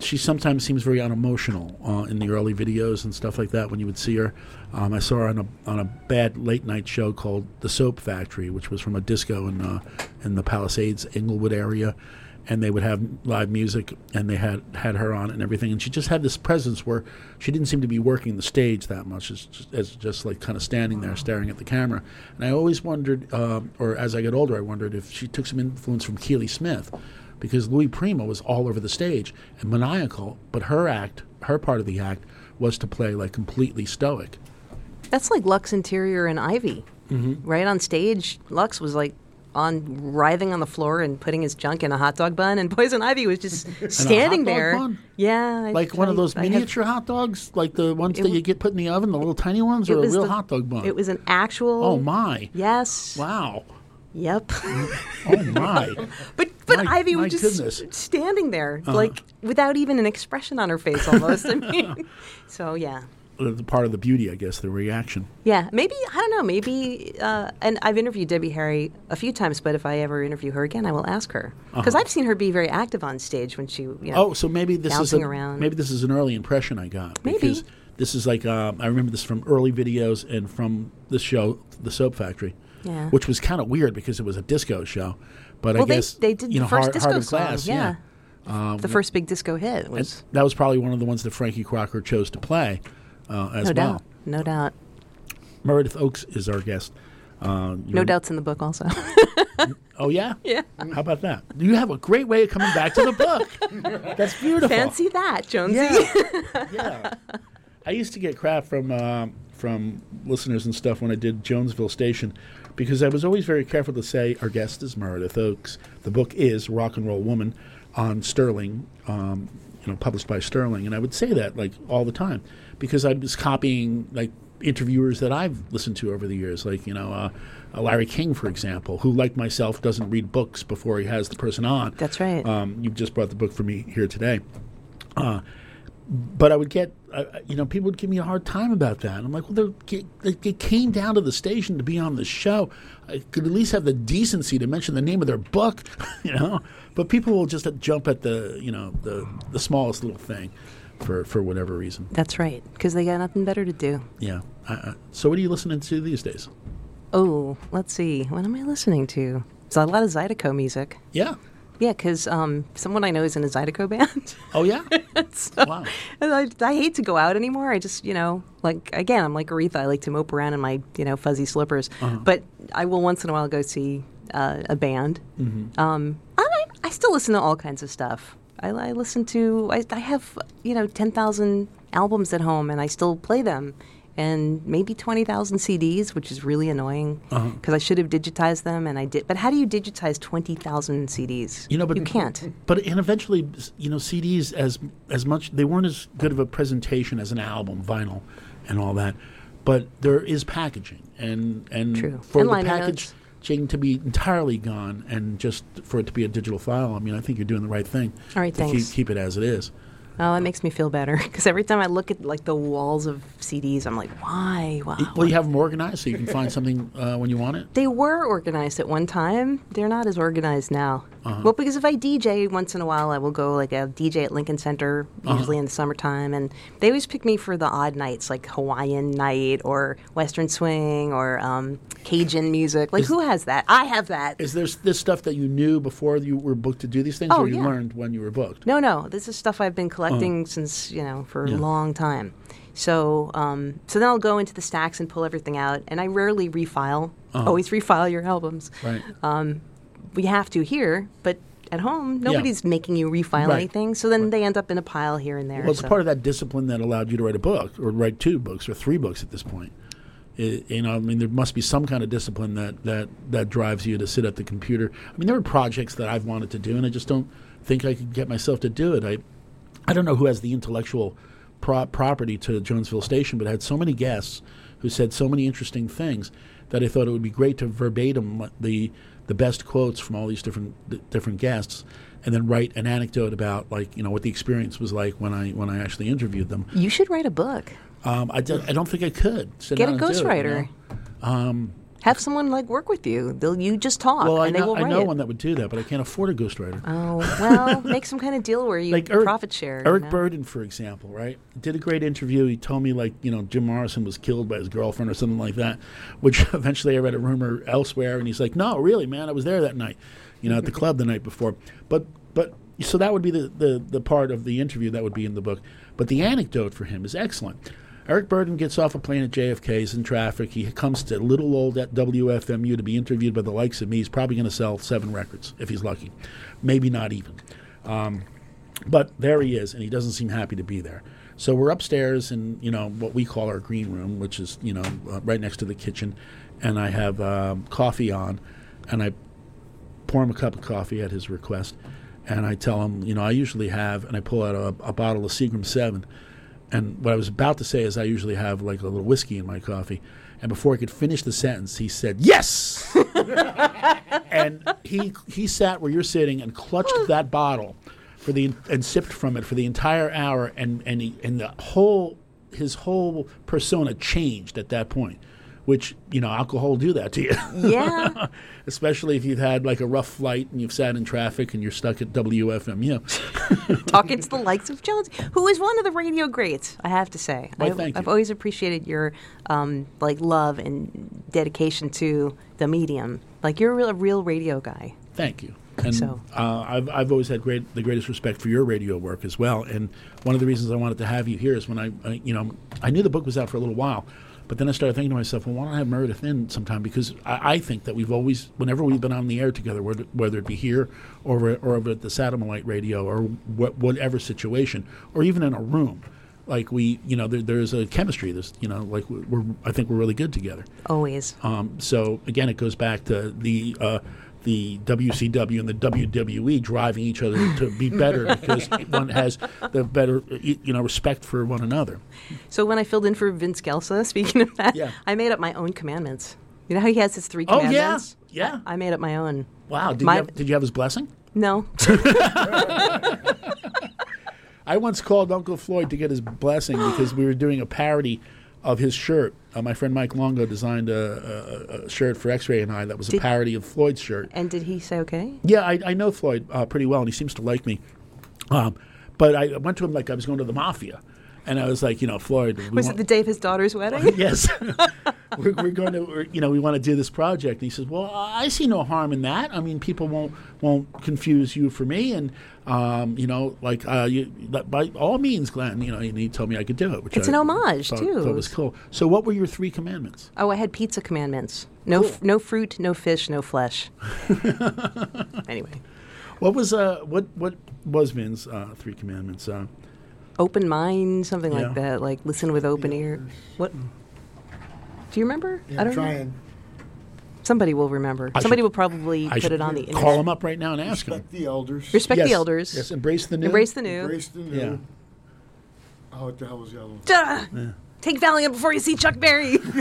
she sometimes seems very unemotional uh, in the early videos and stuff like that. When you would see her, um, I saw her on a on a bad late night show called The Soap Factory, which was from a disco in uh, in the Palisades, Englewood area, and they would have live music, and they had had her on and everything, and she just had this presence where she didn't seem to be working the stage that much, as just, as just like kind of standing there staring at the camera. And I always wondered, um, or as I got older, I wondered if she took some influence from Keely Smith because Louis Prima was all over the stage and maniacal, but her act, her part of the act, was to play like completely stoic. that's like Lux Interior and Ivy, Mhm. right on stage. Lux was like on writhing on the floor and putting his junk in a hot dog bun, and Poison Ivy was just standing there. bun? Yeah, I- Like one of those I have- miniature hot dogs, like the ones It that you get put in the oven, the little tiny ones, or a real the- hot dog bun. It was an actual. Oh my! Yes. Wow. Yep. Oh my! But but My- Ivy was just goodness. standing there, Uh-huh. like without even an expression on her face, almost. I mean, so yeah, part of the beauty, I guess, the reaction. yeah. Maybe I don't know. Maybe, uh, and I've interviewed Debbie Harry a few times, but if I ever interview her again, I will ask her because Uh-huh. I've seen her be very active on stage when she, you know, oh, so maybe this is a, around. maybe this is an early impression I got Maybe. because this is like um, I remember this from early videos and from the show, The Soap Factory, Yeah. which was kind of weird because it was a disco show, but well, I guess they, they did you the first disco song. Glass, yeah, Um, the first big disco hit was that was probably one of the ones that Frankie Crocker chose to play uh, as no well. doubt, no doubt, Meredith Ochs is our guest. Uh, no doubts in the book also. Oh yeah, Yeah. How about that? You have a great way of coming back to the book. That's beautiful. Fancy that, Jonesy. Yeah. yeah. I used to get crap from uh, from listeners and stuff when I did Jonesville Station because I was always very careful to say our guest is Meredith Ochs. The book is Rock and Roll Woman on Sterling, um, you know, published by Sterling, and I would say that like all the time because I was copying like interviewers that I've listened to over the years, like you know. Uh, uh, Larry King, for example, who, like myself, doesn't read books before he has the person on. That's right. Um, you've just brought the book for me here today. Uh, but I would get, uh, you know, people would give me a hard time about that. I'm like, well, they, they came down to the station to be on the show. I could at least have the decency to mention the name of their book, you know. But people will just jump at the, you know, the the smallest little thing, for for whatever reason. That's right, because they got nothing better to do. Yeah. I, so, what are you listening to these days? Oh, let's see. What am I listening to? So a lot of Zydeco music. Yeah. Yeah, because um, someone I know is in a Zydeco band. Oh yeah. so, wow. I, I hate to go out anymore. I just, you know, like again, I'm like Aretha. I like to mope around in my, you know, fuzzy slippers. Uh-huh. But I will once in a while go see uh, a band. Mhm. Um, I, I still listen to all kinds of stuff. I, I listen to. I, I have, you know, ten thousand albums at home, and I still play them. And maybe twenty thousand CDs, which is really annoying because Uh-huh. I should have digitized them, and I did. But how do you digitize twenty thousand CDs? You know, but you can't. But and eventually, you know, CDs as as much they weren't as good of a presentation as an album, vinyl, and all that. But there is packaging, and and True. for And the packaging to be entirely gone, and just for it to be a digital file. I mean, I think you're doing the right thing. All right, to keep, thanks. keep it as it is. Oh, it makes me feel better because every time I look at like the walls of CDs, I'm like, why? Wow. Well, you have them organized so you can find something uh, when you want it. They were organized at one time. They're not as organized now. Uh-huh. Well, because if I DJ once in a while, I will go like a DJ at Lincoln Center, Uh-huh. usually in the summertime, and they always pick me for the odd nights, like Hawaiian night or Western swing or um, Cajun music. Like, Is- who has that? I have that. Is there this stuff that you knew before you were booked to do these things, Oh, or you yeah. learned when you were booked? No, no. This is stuff I've been collecting since you know for Yeah. a long time. So, um, so then I'll go into the stacks and pull everything out, and I rarely refile. Uh-huh. Always refile your albums. Right. Um, we have to here, but at home, nobody's making you refile Right. anything. So then they end up in a pile here and there. Well, it's so. part of that discipline that allowed you to write a book, or write two books, or three books at this point. I- you know, I mean, there must be some kind of discipline that, that, that drives you to sit at the computer. I mean, there are projects that I've wanted to do, and I just don't think I could get myself to do it. I, I don't know who has the intellectual pro- property to Jonesville Station, but I had so many guests who said so many interesting things that I thought it would be great to verbatim the the best quotes from all these different d- different guests, and then write an anecdote about like you know what the experience was like when I when I actually interviewed them. You should write a book. Um, I, d- I don't think I could Get a do it, you ghostwriter. know? Um, Have someone like work with you. They'll you just talk well, I and they know, I know it. one that would do that, but I can't afford a ghostwriter. Oh well, make some kind of deal where you like Eric, profit share. you Eric know? Burdon, for example, right? Did a great interview. He told me like you know Jim Morrison was killed by his girlfriend or something like that, which eventually I read a rumor elsewhere, and he's like, no, really, man, I was there that night, you know, at the club the night before. But but so that would be the, the the part of the interview that would be in the book. But the anecdote for him is excellent. Eric Burdon gets off a plane at JFK. He's in traffic. He comes to little old WFMU to be interviewed by the likes of me. He's probably going to sell seven records if he's lucky, maybe not even. Um, but there he is, and he doesn't seem happy to be there. So we're upstairs in you know what we call our green room, which is you know uh, right next to the kitchen, and I have um, coffee on, and I pour him a cup of coffee at his request, and I tell him you know I usually have, and I pull out a, a bottle of Seagram Seven, and what I was about to say is I usually have like a little whiskey in my coffee, and before I could finish the sentence, he said yes, and he he sat where you're sitting and clutched that bottle for the and sipped from it for the entire hour, and and he, and the whole his whole persona changed at that point. Which you know, alcohol will do that to you. Yeah. Especially if you've had like a rough flight and you've sat in traffic and you're stuck at WFMU. talking to the likes of Jones, who is one of the radio greats. I have to say, I've, I've always appreciated your um, like love and dedication to the medium. Like you're a real, a real radio guy. Thank you. And So- uh, I've, I've always had great the greatest respect for your radio work as well. And one of the reasons I wanted to have you here is when I, I you know I knew the book was out for a little while, but then I started thinking to myself, well, why don't I have Meredith in sometime? Because I, I think that we've always, whenever we've been on the air together, whether, whether it be here or or over at the Satellite Radio or wh- whatever situation, or even in a room. Like we, you know, there, there's a chemistry. There's, you know, like we're, we're, I think we're really good together. Always. Um, so again, it goes back to the uh, the WCW and the WWE driving each other to be better because one has the better you know respect for one another. So when I filled in for Vin Scelsa, speaking of that, Yeah. I made up my own commandments. You know how he has his three Oh, yeah. commandments? Yeah. I made up my own. Wow! Did, My- you have, did you have his blessing? No. I once called Uncle Floyd to get his blessing because we were doing a parody of his shirt. Uh, my friend Mike Longo designed a, a, a shirt for X-Ray and I that was a parody of Floyd's shirt. and did he say okay? Yeah, I, I know Floyd uh, pretty well, and he seems to like me. Um, but I went to him like I was going to the mafia, and I was like, you know, Floyd. we Was it the day of his daughter's wedding? yes. we're, we're going to, we're, you know, we want to do this project. And he says, well, I see no harm in that. I mean, people won't won't confuse you for me, and um, you know, like uh, you, by all means, Glenn. You know, and he told me I could do it. Which It's I an homage, thought, too. Thought was cool. So, what were your three commandments? Oh, I had pizza commandments. No, f- no fruit, no fish, no flesh. anyway, What was uh, what what was Vin's uh, three commandments? Uh, open mind, something Yeah. like that. Like listen with open ear. What? Do you remember? Yeah, I don't know. Trying. Somebody will remember. I Somebody should- will probably I put should it on the internet. Call him up right now and ask him. Respect the elders. Respect Yes, the elders. Yes, embrace the new. Embrace the new. Embrace the new. Yeah. Oh, what the hell was the other one? Duh! Take Valiant before you see Chuck Berry.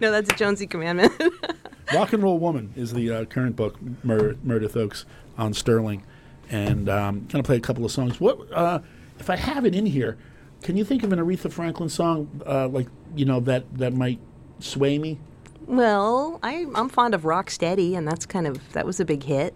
no, that's a Jonesy commandment. Rock and Roll Woman is the uh, current book, Mer- Meredith Ochs on Sterling, and um, going to play a couple of songs. What uh, if I have it in here? Can you think of an Aretha Franklin song uh, like you know that that might sway me? Well, I, I'm fond of Rocksteady, and that's kind of that was a big hit.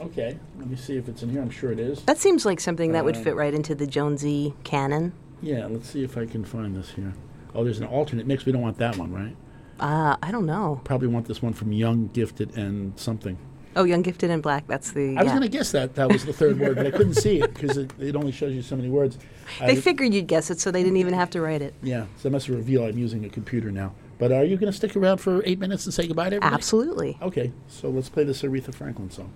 Okay, let me see if it's in here. I'm sure it is. That seems like something that would Uh, fit right into the Jonesy canon. Yeah, let's see if I can find this here. Oh, there's an alternate mix. We don't want that one, right? Uh, I don't know. Probably want this one from Young, Gifted, and something. Oh, Young Gifted and Black. That's the. I was yeah. going to guess that that was the third word, but I couldn't see it because it, it only shows you so many words. They I- figured you'd guess it, so they didn't even have to write it. Yeah, so that must reveal I'm using a computer now. But are you going to stick around for eight minutes and say goodbye to everybody? Absolutely. Okay, so let's play this Aretha Franklin song.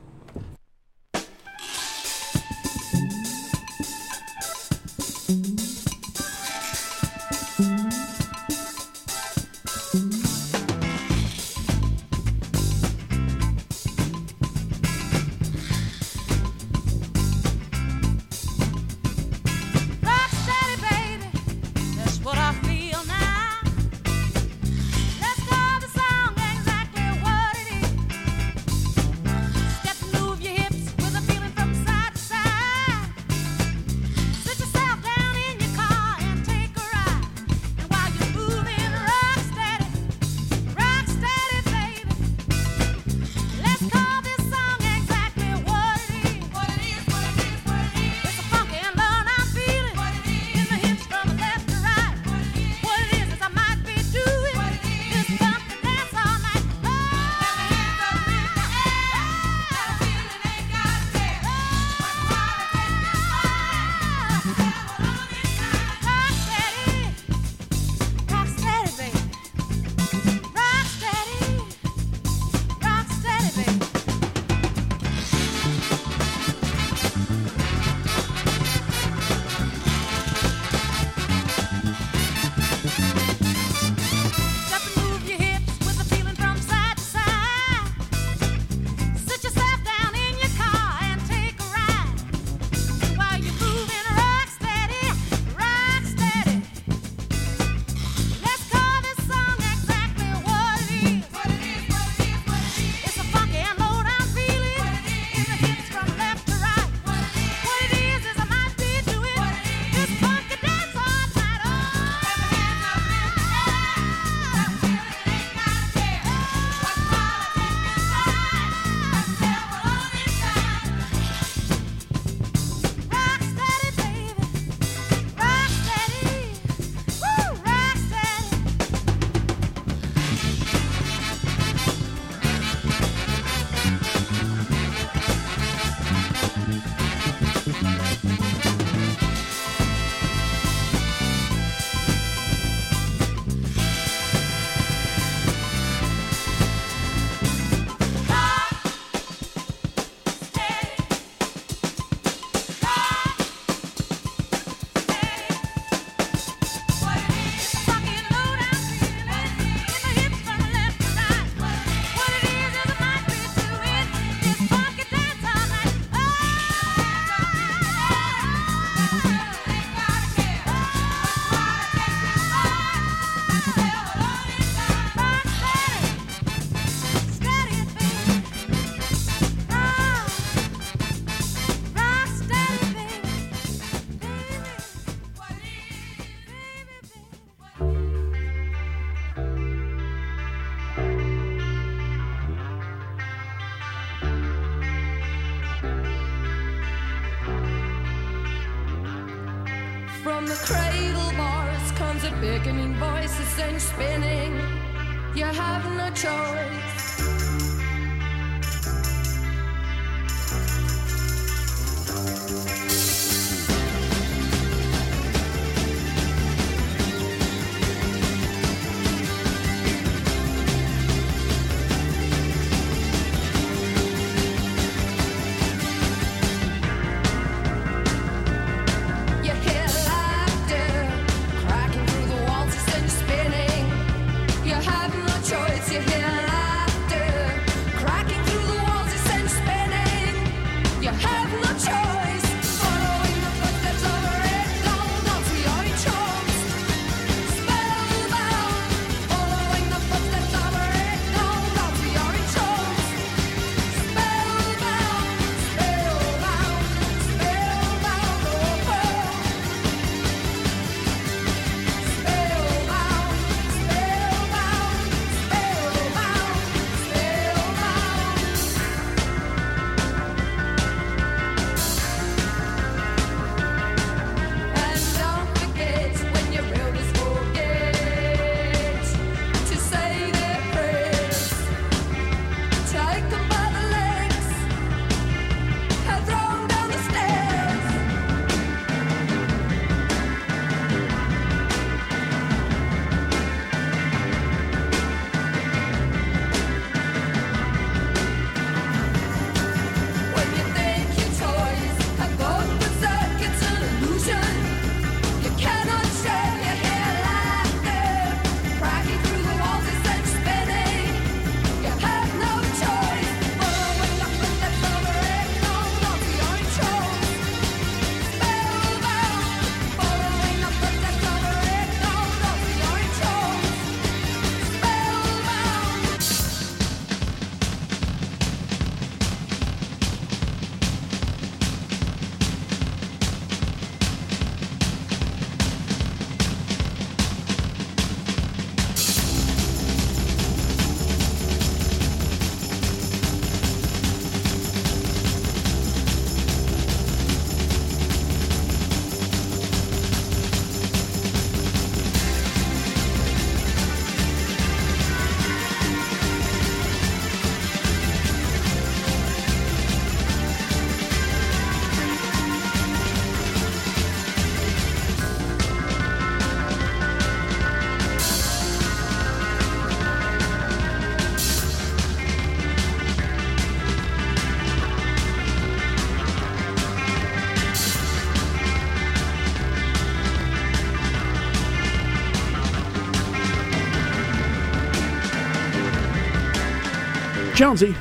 Jonesy,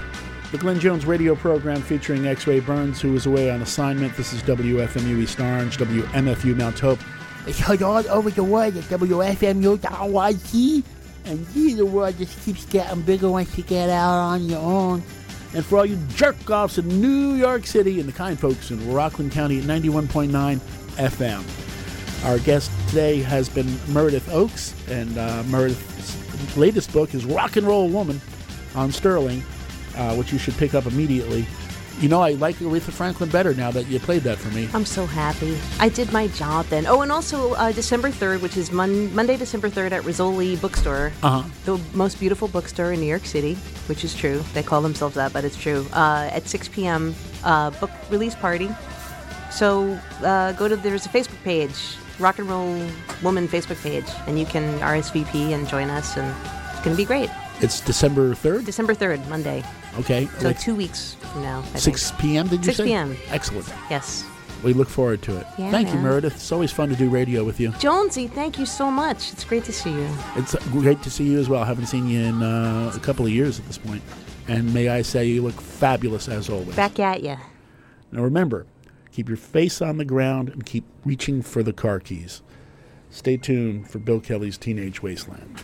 the Glenn Jones radio program featuring X Ray Burns, who is away on assignment. This is WFMU East Orange, WMFU Mount Hope. It's heard all over the world at WFMU.YC. And you, the world just keeps getting bigger once you get out on your own. And for all you jerk offs in New York City and the kind folks in Rockland County at 91.9 FM. Our guest today has been Meredith Ochs, and uh, Meredith's latest book is Rock and Roll Woman on Sterling, uh, which you should pick up immediately. You know, I like Aretha Franklin better now that you played that for me. I'm so happy. I did my job then. Oh, and also uh, December 3rd, which is Mon- Monday, December 3rd at Rizzoli Bookstore. Uh huh. The most beautiful bookstore in New York City, which is true. They call themselves that, but it's true. Uh, at 6 p.m., uh, book release party. So uh, go to, there's a Facebook page, Rock and Roll Woman Facebook page, and you can RSVP and join us, and it's going to be great. It's December 3rd? December 3rd, Monday. Okay. So like two weeks from now. I 6 think. p.m., did you 6 say? p.m. Excellent. Yes. We look forward to it. Yeah, Thank you. Meredith. It's always fun to do radio with you. Jonesy, thank you so much. It's great to see you. It's great to see you as well. I haven't seen you in uh, a couple of years at this point. And may I say, you look fabulous as always. Back at you. Now remember, keep your face on the ground and keep reaching for the car keys. Stay tuned for Bill Kelly's Teenage Wasteland.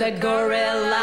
A gorilla.